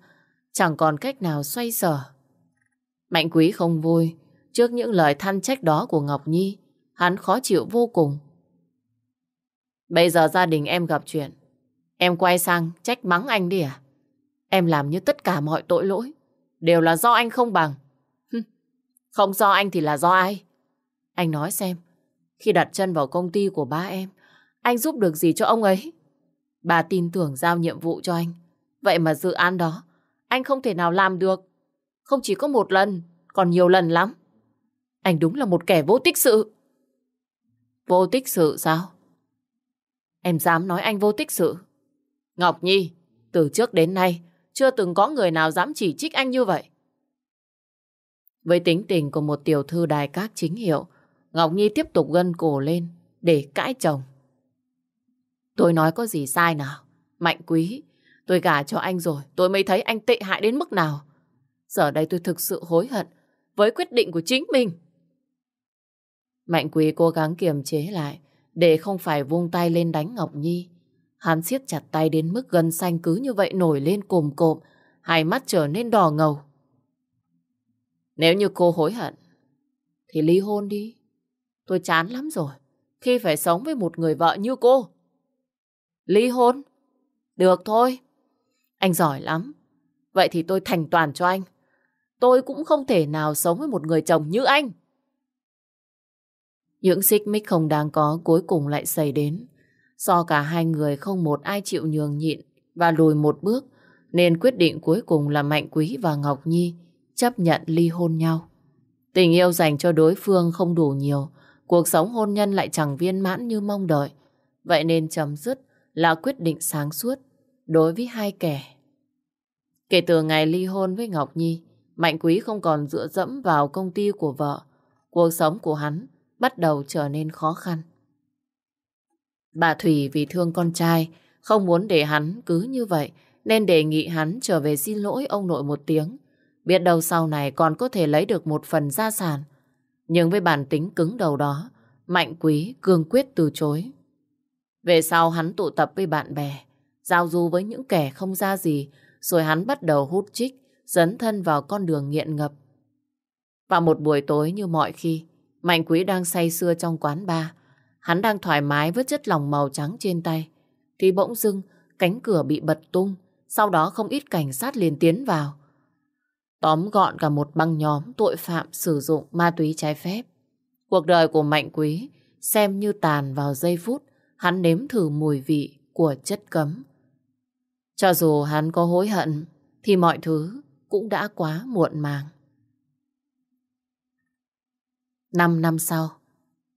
A: chẳng còn cách nào xoay sở. Mạnh Quý không vui trước những lời than trách đó của Ngọc Nhi, hắn khó chịu vô cùng. Bây giờ gia đình em gặp chuyện, em quay sang trách mắng anh đi à? Em làm như tất cả mọi tội lỗi, đều là do anh không bằng. Không do anh thì là do ai? Anh nói xem, khi đặt chân vào công ty của ba em, anh giúp được gì cho ông ấy? Bà tin tưởng giao nhiệm vụ cho anh. Vậy mà dự án đó, anh không thể nào làm được. Không chỉ có một lần, còn nhiều lần lắm. Anh đúng là một kẻ vô tích sự. Vô tích sự sao? Em dám nói anh vô tích sự. Ngọc Nhi, từ trước đến nay, chưa từng có người nào dám chỉ trích anh như vậy. Với tính tình của một tiểu thư đài các chính hiệu, Ngọc Nhi tiếp tục gân cổ lên để cãi chồng. Tôi nói có gì sai nào? Mạnh quý, tôi gả cho anh rồi, tôi mới thấy anh tệ hại đến mức nào. Giờ đây tôi thực sự hối hận với quyết định của chính mình. Mạnh quý cố gắng kiềm chế lại để không phải vung tay lên đánh Ngọc Nhi. Hắn siết chặt tay đến mức gân xanh cứ như vậy nổi lên cồm cộm, hai mắt trở nên đỏ ngầu. Nếu như cô hối hận, thì ly hôn đi. Tôi chán lắm rồi, khi phải sống với một người vợ như cô. Ly hôn? Được thôi. Anh giỏi lắm. Vậy thì tôi thành toàn cho anh. Tôi cũng không thể nào sống với một người chồng như anh. Những xích mích không đáng có cuối cùng lại xảy đến. Do cả hai người không một ai chịu nhường nhịn và lùi một bước, nên quyết định cuối cùng là Mạnh Quý và Ngọc Nhi chấp nhận ly hôn nhau. Tình yêu dành cho đối phương không đủ nhiều, cuộc sống hôn nhân lại chẳng viên mãn như mong đợi. Vậy nên chấm dứt là quyết định sáng suốt đối với hai kẻ. Kể từ ngày ly hôn với Ngọc Nhi, Mạnh Quý không còn dựa dẫm vào công ty của vợ. Cuộc sống của hắn bắt đầu trở nên khó khăn. Bà Thủy vì thương con trai, không muốn để hắn cứ như vậy, nên đề nghị hắn trở về xin lỗi ông nội một tiếng. Biết đâu sau này còn có thể lấy được một phần gia sản. Nhưng với bản tính cứng đầu đó, Mạnh Quý cương quyết từ chối. Về sau hắn tụ tập với bạn bè, giao du với những kẻ không ra gì, rồi hắn bắt đầu hút chích, dấn thân vào con đường nghiện ngập. Vào một buổi tối như mọi khi, Mạnh Quý đang say sưa trong quán bar. Hắn đang thoải mái với chất lòng màu trắng trên tay. Thì bỗng dưng, cánh cửa bị bật tung. Sau đó không ít cảnh sát liền tiến vào. Tóm gọn cả một băng nhóm tội phạm sử dụng ma túy trái phép. Cuộc đời của Mạnh Quý xem như tàn vào giây phút hắn nếm thử mùi vị của chất cấm. Cho dù hắn có hối hận thì mọi thứ cũng đã quá muộn màng. Năm năm sau,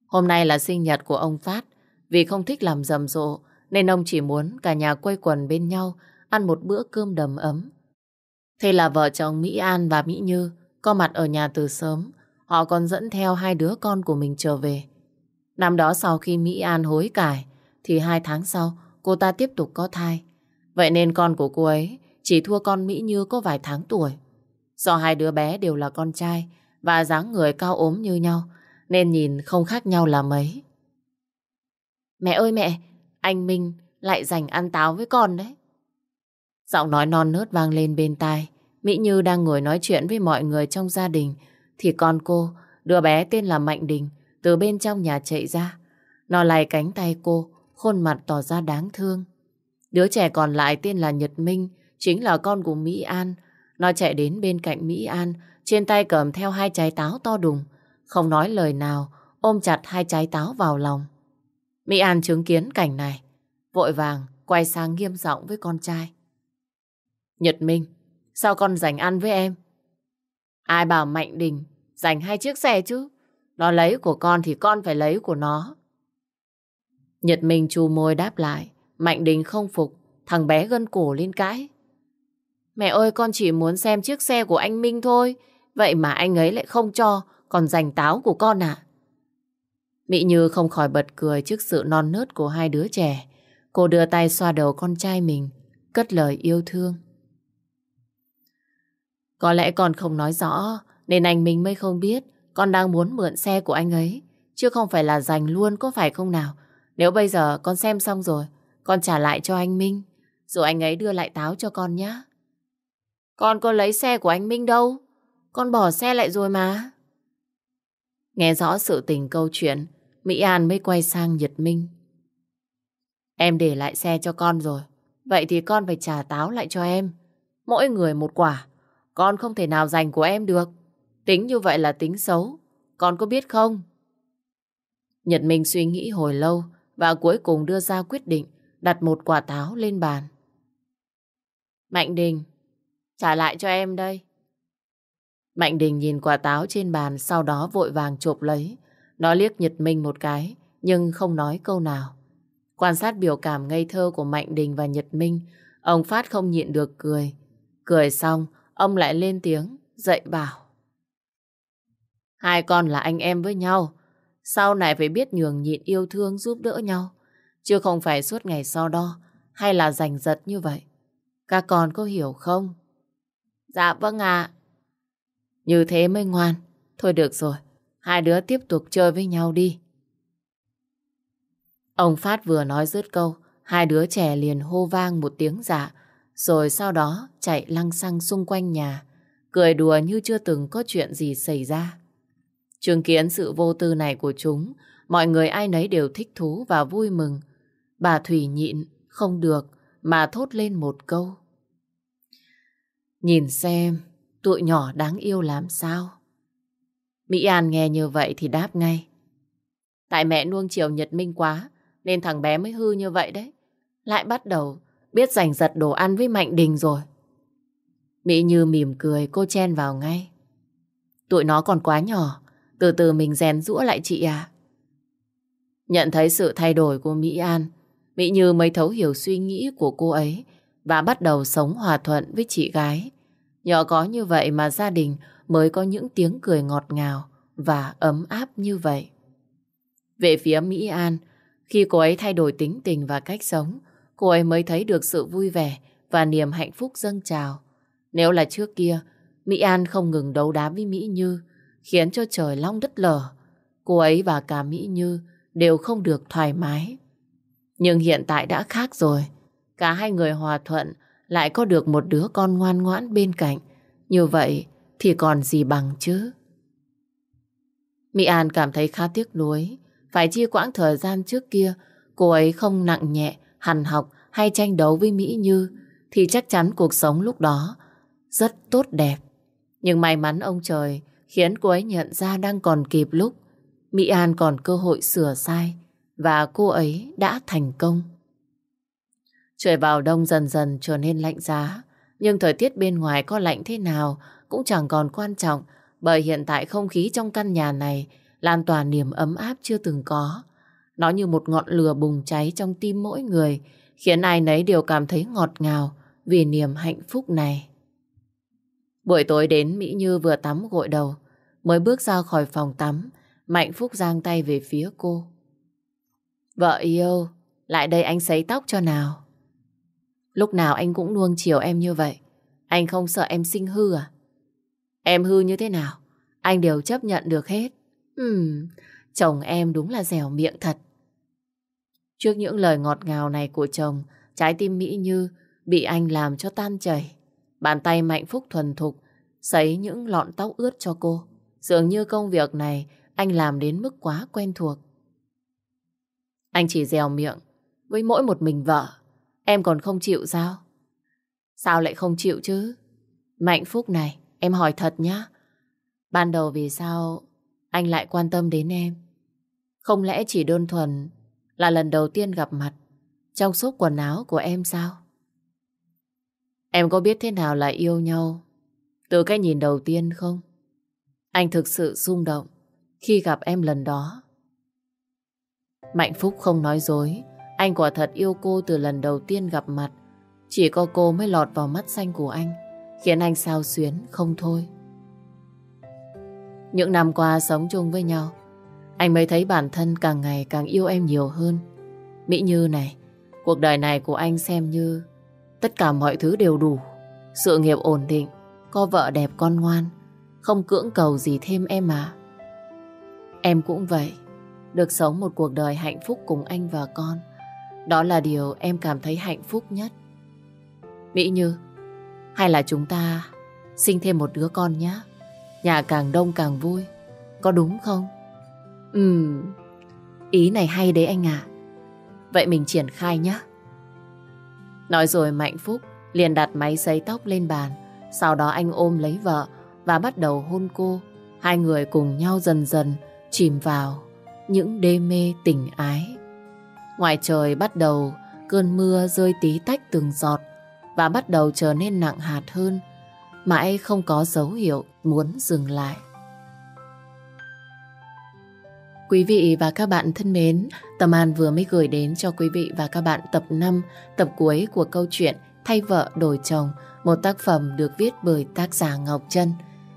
A: hôm nay là sinh nhật của ông Phát. Vì không thích làm rầm rộ, nên ông chỉ muốn cả nhà quây quần bên nhau ăn một bữa cơm đầm ấm. Thế là vợ chồng Mỹ An và Mỹ Như có mặt ở nhà từ sớm. Họ còn dẫn theo hai đứa con của mình trở về. Năm đó sau khi Mỹ An hối cải, thì hai tháng sau cô ta tiếp tục có thai. Vậy nên con của cô ấy chỉ thua con Mỹ Như có vài tháng tuổi. Do hai đứa bé đều là con trai, và dáng người cao ốm như nhau, nên nhìn không khác nhau là mấy. Mẹ ơi mẹ, anh Minh lại dành ăn táo với con đấy. Giọng nói non nớt vang lên bên tai. Mỹ Như đang ngồi nói chuyện với mọi người trong gia đình, thì con cô, đứa bé tên là Mạnh Đình, từ bên trong nhà chạy ra. Nó lay cánh tay cô, khuôn mặt tỏ ra đáng thương. Đứa trẻ còn lại tên là Nhật Minh, chính là con của Mỹ An. Nó chạy đến bên cạnh Mỹ An, trên tay cầm theo hai trái táo to đùng, không nói lời nào, ôm chặt hai trái táo vào lòng. Mỹ An chứng kiến cảnh này, vội vàng quay sang nghiêm giọng với con trai. Nhật Minh, sao con dành ăn với em? Ai bảo Mạnh Đình dành hai chiếc xe chứ? Nó lấy của con thì con phải lấy của nó. Nhật Minh chu môi đáp lại, Mạnh Đình không phục, thằng bé gân cổ lên cãi. Mẹ ơi con chỉ muốn xem chiếc xe của anh Minh thôi, Vậy mà anh ấy lại không cho, còn giành táo của con à? Mỹ Như không khỏi bật cười trước sự non nớt của hai đứa trẻ. Cô đưa tay xoa đầu con trai mình, cất lời yêu thương. Có lẽ con không nói rõ, nên anh Minh mới không biết con đang muốn mượn xe của anh ấy, chứ không phải là giành luôn có phải không nào? Nếu bây giờ con xem xong rồi, con trả lại cho anh Minh, rồi anh ấy đưa lại táo cho con nhé. Con có lấy xe của anh Minh đâu? Con bỏ xe lại rồi mà. Nghe rõ sự tình câu chuyện, Mỹ An mới quay sang Nhật Minh. Em để lại xe cho con rồi. Vậy thì con phải trả táo lại cho em. Mỗi người một quả. Con không thể nào dành của em được. Tính như vậy là tính xấu. Con có biết không? Nhật Minh suy nghĩ hồi lâu và cuối cùng đưa ra quyết định đặt một quả táo lên bàn. Mạnh Đình, trả lại cho em đây. Mạnh Đình nhìn quả táo trên bàn sau đó vội vàng chộp lấy. Nó liếc Nhật Minh một cái nhưng không nói câu nào. Quan sát biểu cảm ngây thơ của Mạnh Đình và Nhật Minh, ông Phát không nhịn được cười. Cười xong, ông lại lên tiếng, dạy bảo. Hai con là anh em với nhau, sau này phải biết nhường nhịn yêu thương giúp đỡ nhau, chứ không phải suốt ngày so đo hay là giành giật như vậy. Các con có hiểu không? Dạ vâng ạ. Như thế mới ngoan. Thôi được rồi, hai đứa tiếp tục chơi với nhau đi. Ông Phát vừa nói dứt câu, hai đứa trẻ liền hô vang một tiếng dạ, rồi sau đó chạy lăng xăng xung quanh nhà, cười đùa như chưa từng có chuyện gì xảy ra. Chứng kiến sự vô tư này của chúng, mọi người ai nấy đều thích thú và vui mừng. Bà Thủy nhịn, không được, mà thốt lên một câu. Nhìn xem, tụi nhỏ đáng yêu làm sao? Mỹ An nghe như vậy thì đáp ngay. Tại mẹ nuông chiều Nhật Minh quá, nên thằng bé mới hư như vậy đấy. Lại bắt đầu biết giành giật đồ ăn với Mạnh Đình rồi. Mỹ Như mỉm cười, cô chen vào ngay. Tụi nó còn quá nhỏ, từ từ mình rèn rũa lại chị à. Nhận thấy sự thay đổi của Mỹ An, Mỹ Như mới thấu hiểu suy nghĩ của cô ấy và bắt đầu sống hòa thuận với chị gái. Nhờ có như vậy mà gia đình mới có những tiếng cười ngọt ngào và ấm áp như vậy. Về phía Mỹ An, khi cô ấy thay đổi tính tình và cách sống, cô ấy mới thấy được sự vui vẻ và niềm hạnh phúc dâng trào. Nếu là trước kia, Mỹ An không ngừng đấu đá với Mỹ Như, khiến cho trời long đất lở. Cô ấy và cả Mỹ Như đều không được thoải mái. Nhưng hiện tại đã khác rồi. Cả hai người hòa thuận lại có được một đứa con ngoan ngoãn bên cạnh. Như vậy thì còn gì bằng chứ? Mỹ An cảm thấy khá tiếc nuối. Phải chia quãng thời gian trước kia cô ấy không nặng nhẹ, hằn học hay tranh đấu với Mỹ Như thì chắc chắn cuộc sống lúc đó rất tốt đẹp. Nhưng may mắn ông trời khiến cô ấy nhận ra đang còn kịp lúc Mỹ An còn cơ hội sửa sai và cô ấy đã thành công. Trời vào đông dần dần trở nên lạnh giá, nhưng thời tiết bên ngoài có lạnh thế nào cũng chẳng còn quan trọng bởi hiện tại không khí trong căn nhà này lan tỏa niềm ấm áp chưa từng có. Nó như một ngọn lửa bùng cháy trong tim mỗi người, khiến ai nấy đều cảm thấy ngọt ngào vì niềm hạnh phúc này. Buổi tối đến Mỹ Như vừa tắm gội đầu, mới bước ra khỏi phòng tắm, Mạnh Phúc giang tay về phía cô. Vợ yêu, lại đây anh sấy tóc cho nào. Lúc nào anh cũng nuông chiều em như vậy. Anh không sợ em sinh hư à? Em hư như thế nào? Anh đều chấp nhận được hết. Ừm, chồng em đúng là dẻo miệng thật. Trước những lời ngọt ngào này của chồng, trái tim Mỹ Như bị anh làm cho tan chảy. Bàn tay Mạnh Phúc thuần thục, sấy những lọn tóc ướt cho cô. Dường như công việc này anh làm đến mức quá quen thuộc. Anh chỉ dèo miệng với mỗi một mình vợ. Em còn không chịu sao? Sao lại không chịu chứ? Mạnh Phúc này, em hỏi thật nhá. Ban đầu vì sao anh lại quan tâm đến em? Không lẽ chỉ đơn thuần là lần đầu tiên gặp mặt trong số quần áo của em sao? Em có biết thế nào là yêu nhau từ cái nhìn đầu tiên không? Anh thực sự rung động khi gặp em lần đó. Mạnh Phúc không nói dối, anh quả thật yêu cô từ lần đầu tiên gặp mặt. Chỉ có cô mới lọt vào mắt xanh của anh, khiến anh sao xuyến không thôi. Những năm qua sống chung với nhau, anh mới thấy bản thân càng ngày càng yêu em nhiều hơn. Mỹ Như này, cuộc đời này của anh xem như tất cả mọi thứ đều đủ. Sự nghiệp ổn định, có vợ đẹp con ngoan, không cưỡng cầu gì thêm em à Em cũng vậy, được sống một cuộc đời hạnh phúc cùng anh và con. Đó là điều em cảm thấy hạnh phúc nhất. Mỹ Như, hay là chúng ta sinh thêm một đứa con nhé? Nhà càng đông càng vui, có đúng không? Ừm, ý này hay đấy anh ạ. Vậy mình triển khai nhé. Nói rồi Mạnh Phúc liền đặt máy sấy tóc lên bàn. Sau đó anh ôm lấy vợ và bắt đầu hôn cô. Hai người cùng nhau dần dần chìm vào những đê mê tình ái. Ngoài trời bắt đầu cơn mưa rơi tí tách từng giọt và bắt đầu trở nên nặng hạt hơn. mãi không có dấu hiệu muốn dừng lại. Quý vị và các bạn thân mến, Tâm An vừa mới gửi đến cho quý vị và các bạn tập 5, tập cuối của câu chuyện Thay vợ đổi chồng, một tác phẩm được viết bởi tác giả Ngọc Trân.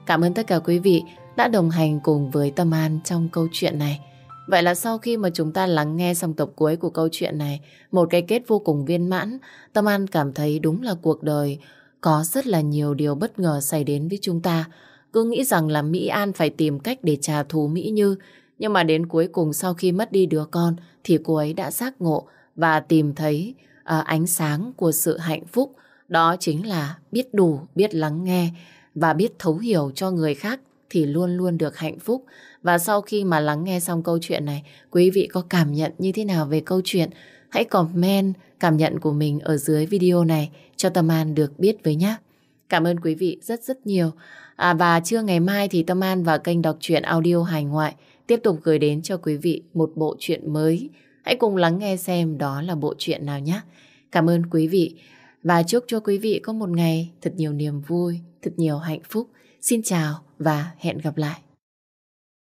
A: Cảm ơn tất cả quý vị đã đồng hành cùng với Tâm An trong câu chuyện này. Vậy là sau khi mà chúng ta lắng nghe xong tập cuối của câu chuyện này, một cái kết vô cùng viên mãn, Tâm An cảm thấy đúng là cuộc đời có rất là nhiều điều bất ngờ xảy đến với chúng ta. Cứ nghĩ rằng là Mỹ An phải tìm cách để trả thù Mỹ Như, nhưng mà đến cuối cùng sau khi mất đi đứa con thì cô ấy đã giác ngộ và tìm thấy uh, ánh sáng của sự hạnh phúc. Đó chính là biết đủ, biết lắng nghe và biết thấu hiểu cho người khác thì luôn luôn được hạnh phúc. Và sau khi mà lắng nghe xong câu chuyện này, quý vị có cảm nhận như thế nào về câu chuyện? Hãy comment cảm nhận của mình ở dưới video này cho Tâm An được biết với nhé. Cảm ơn quý vị rất rất nhiều. À, và trưa ngày mai thì Tâm An và kênh đọc truyện audio hải ngoại tiếp tục gửi đến cho quý vị một bộ truyện mới. Hãy cùng lắng nghe xem đó là bộ truyện nào nhé. Cảm ơn quý vị và chúc cho quý vị có một ngày thật nhiều niềm vui, thật nhiều hạnh phúc. Xin chào và hẹn gặp lại.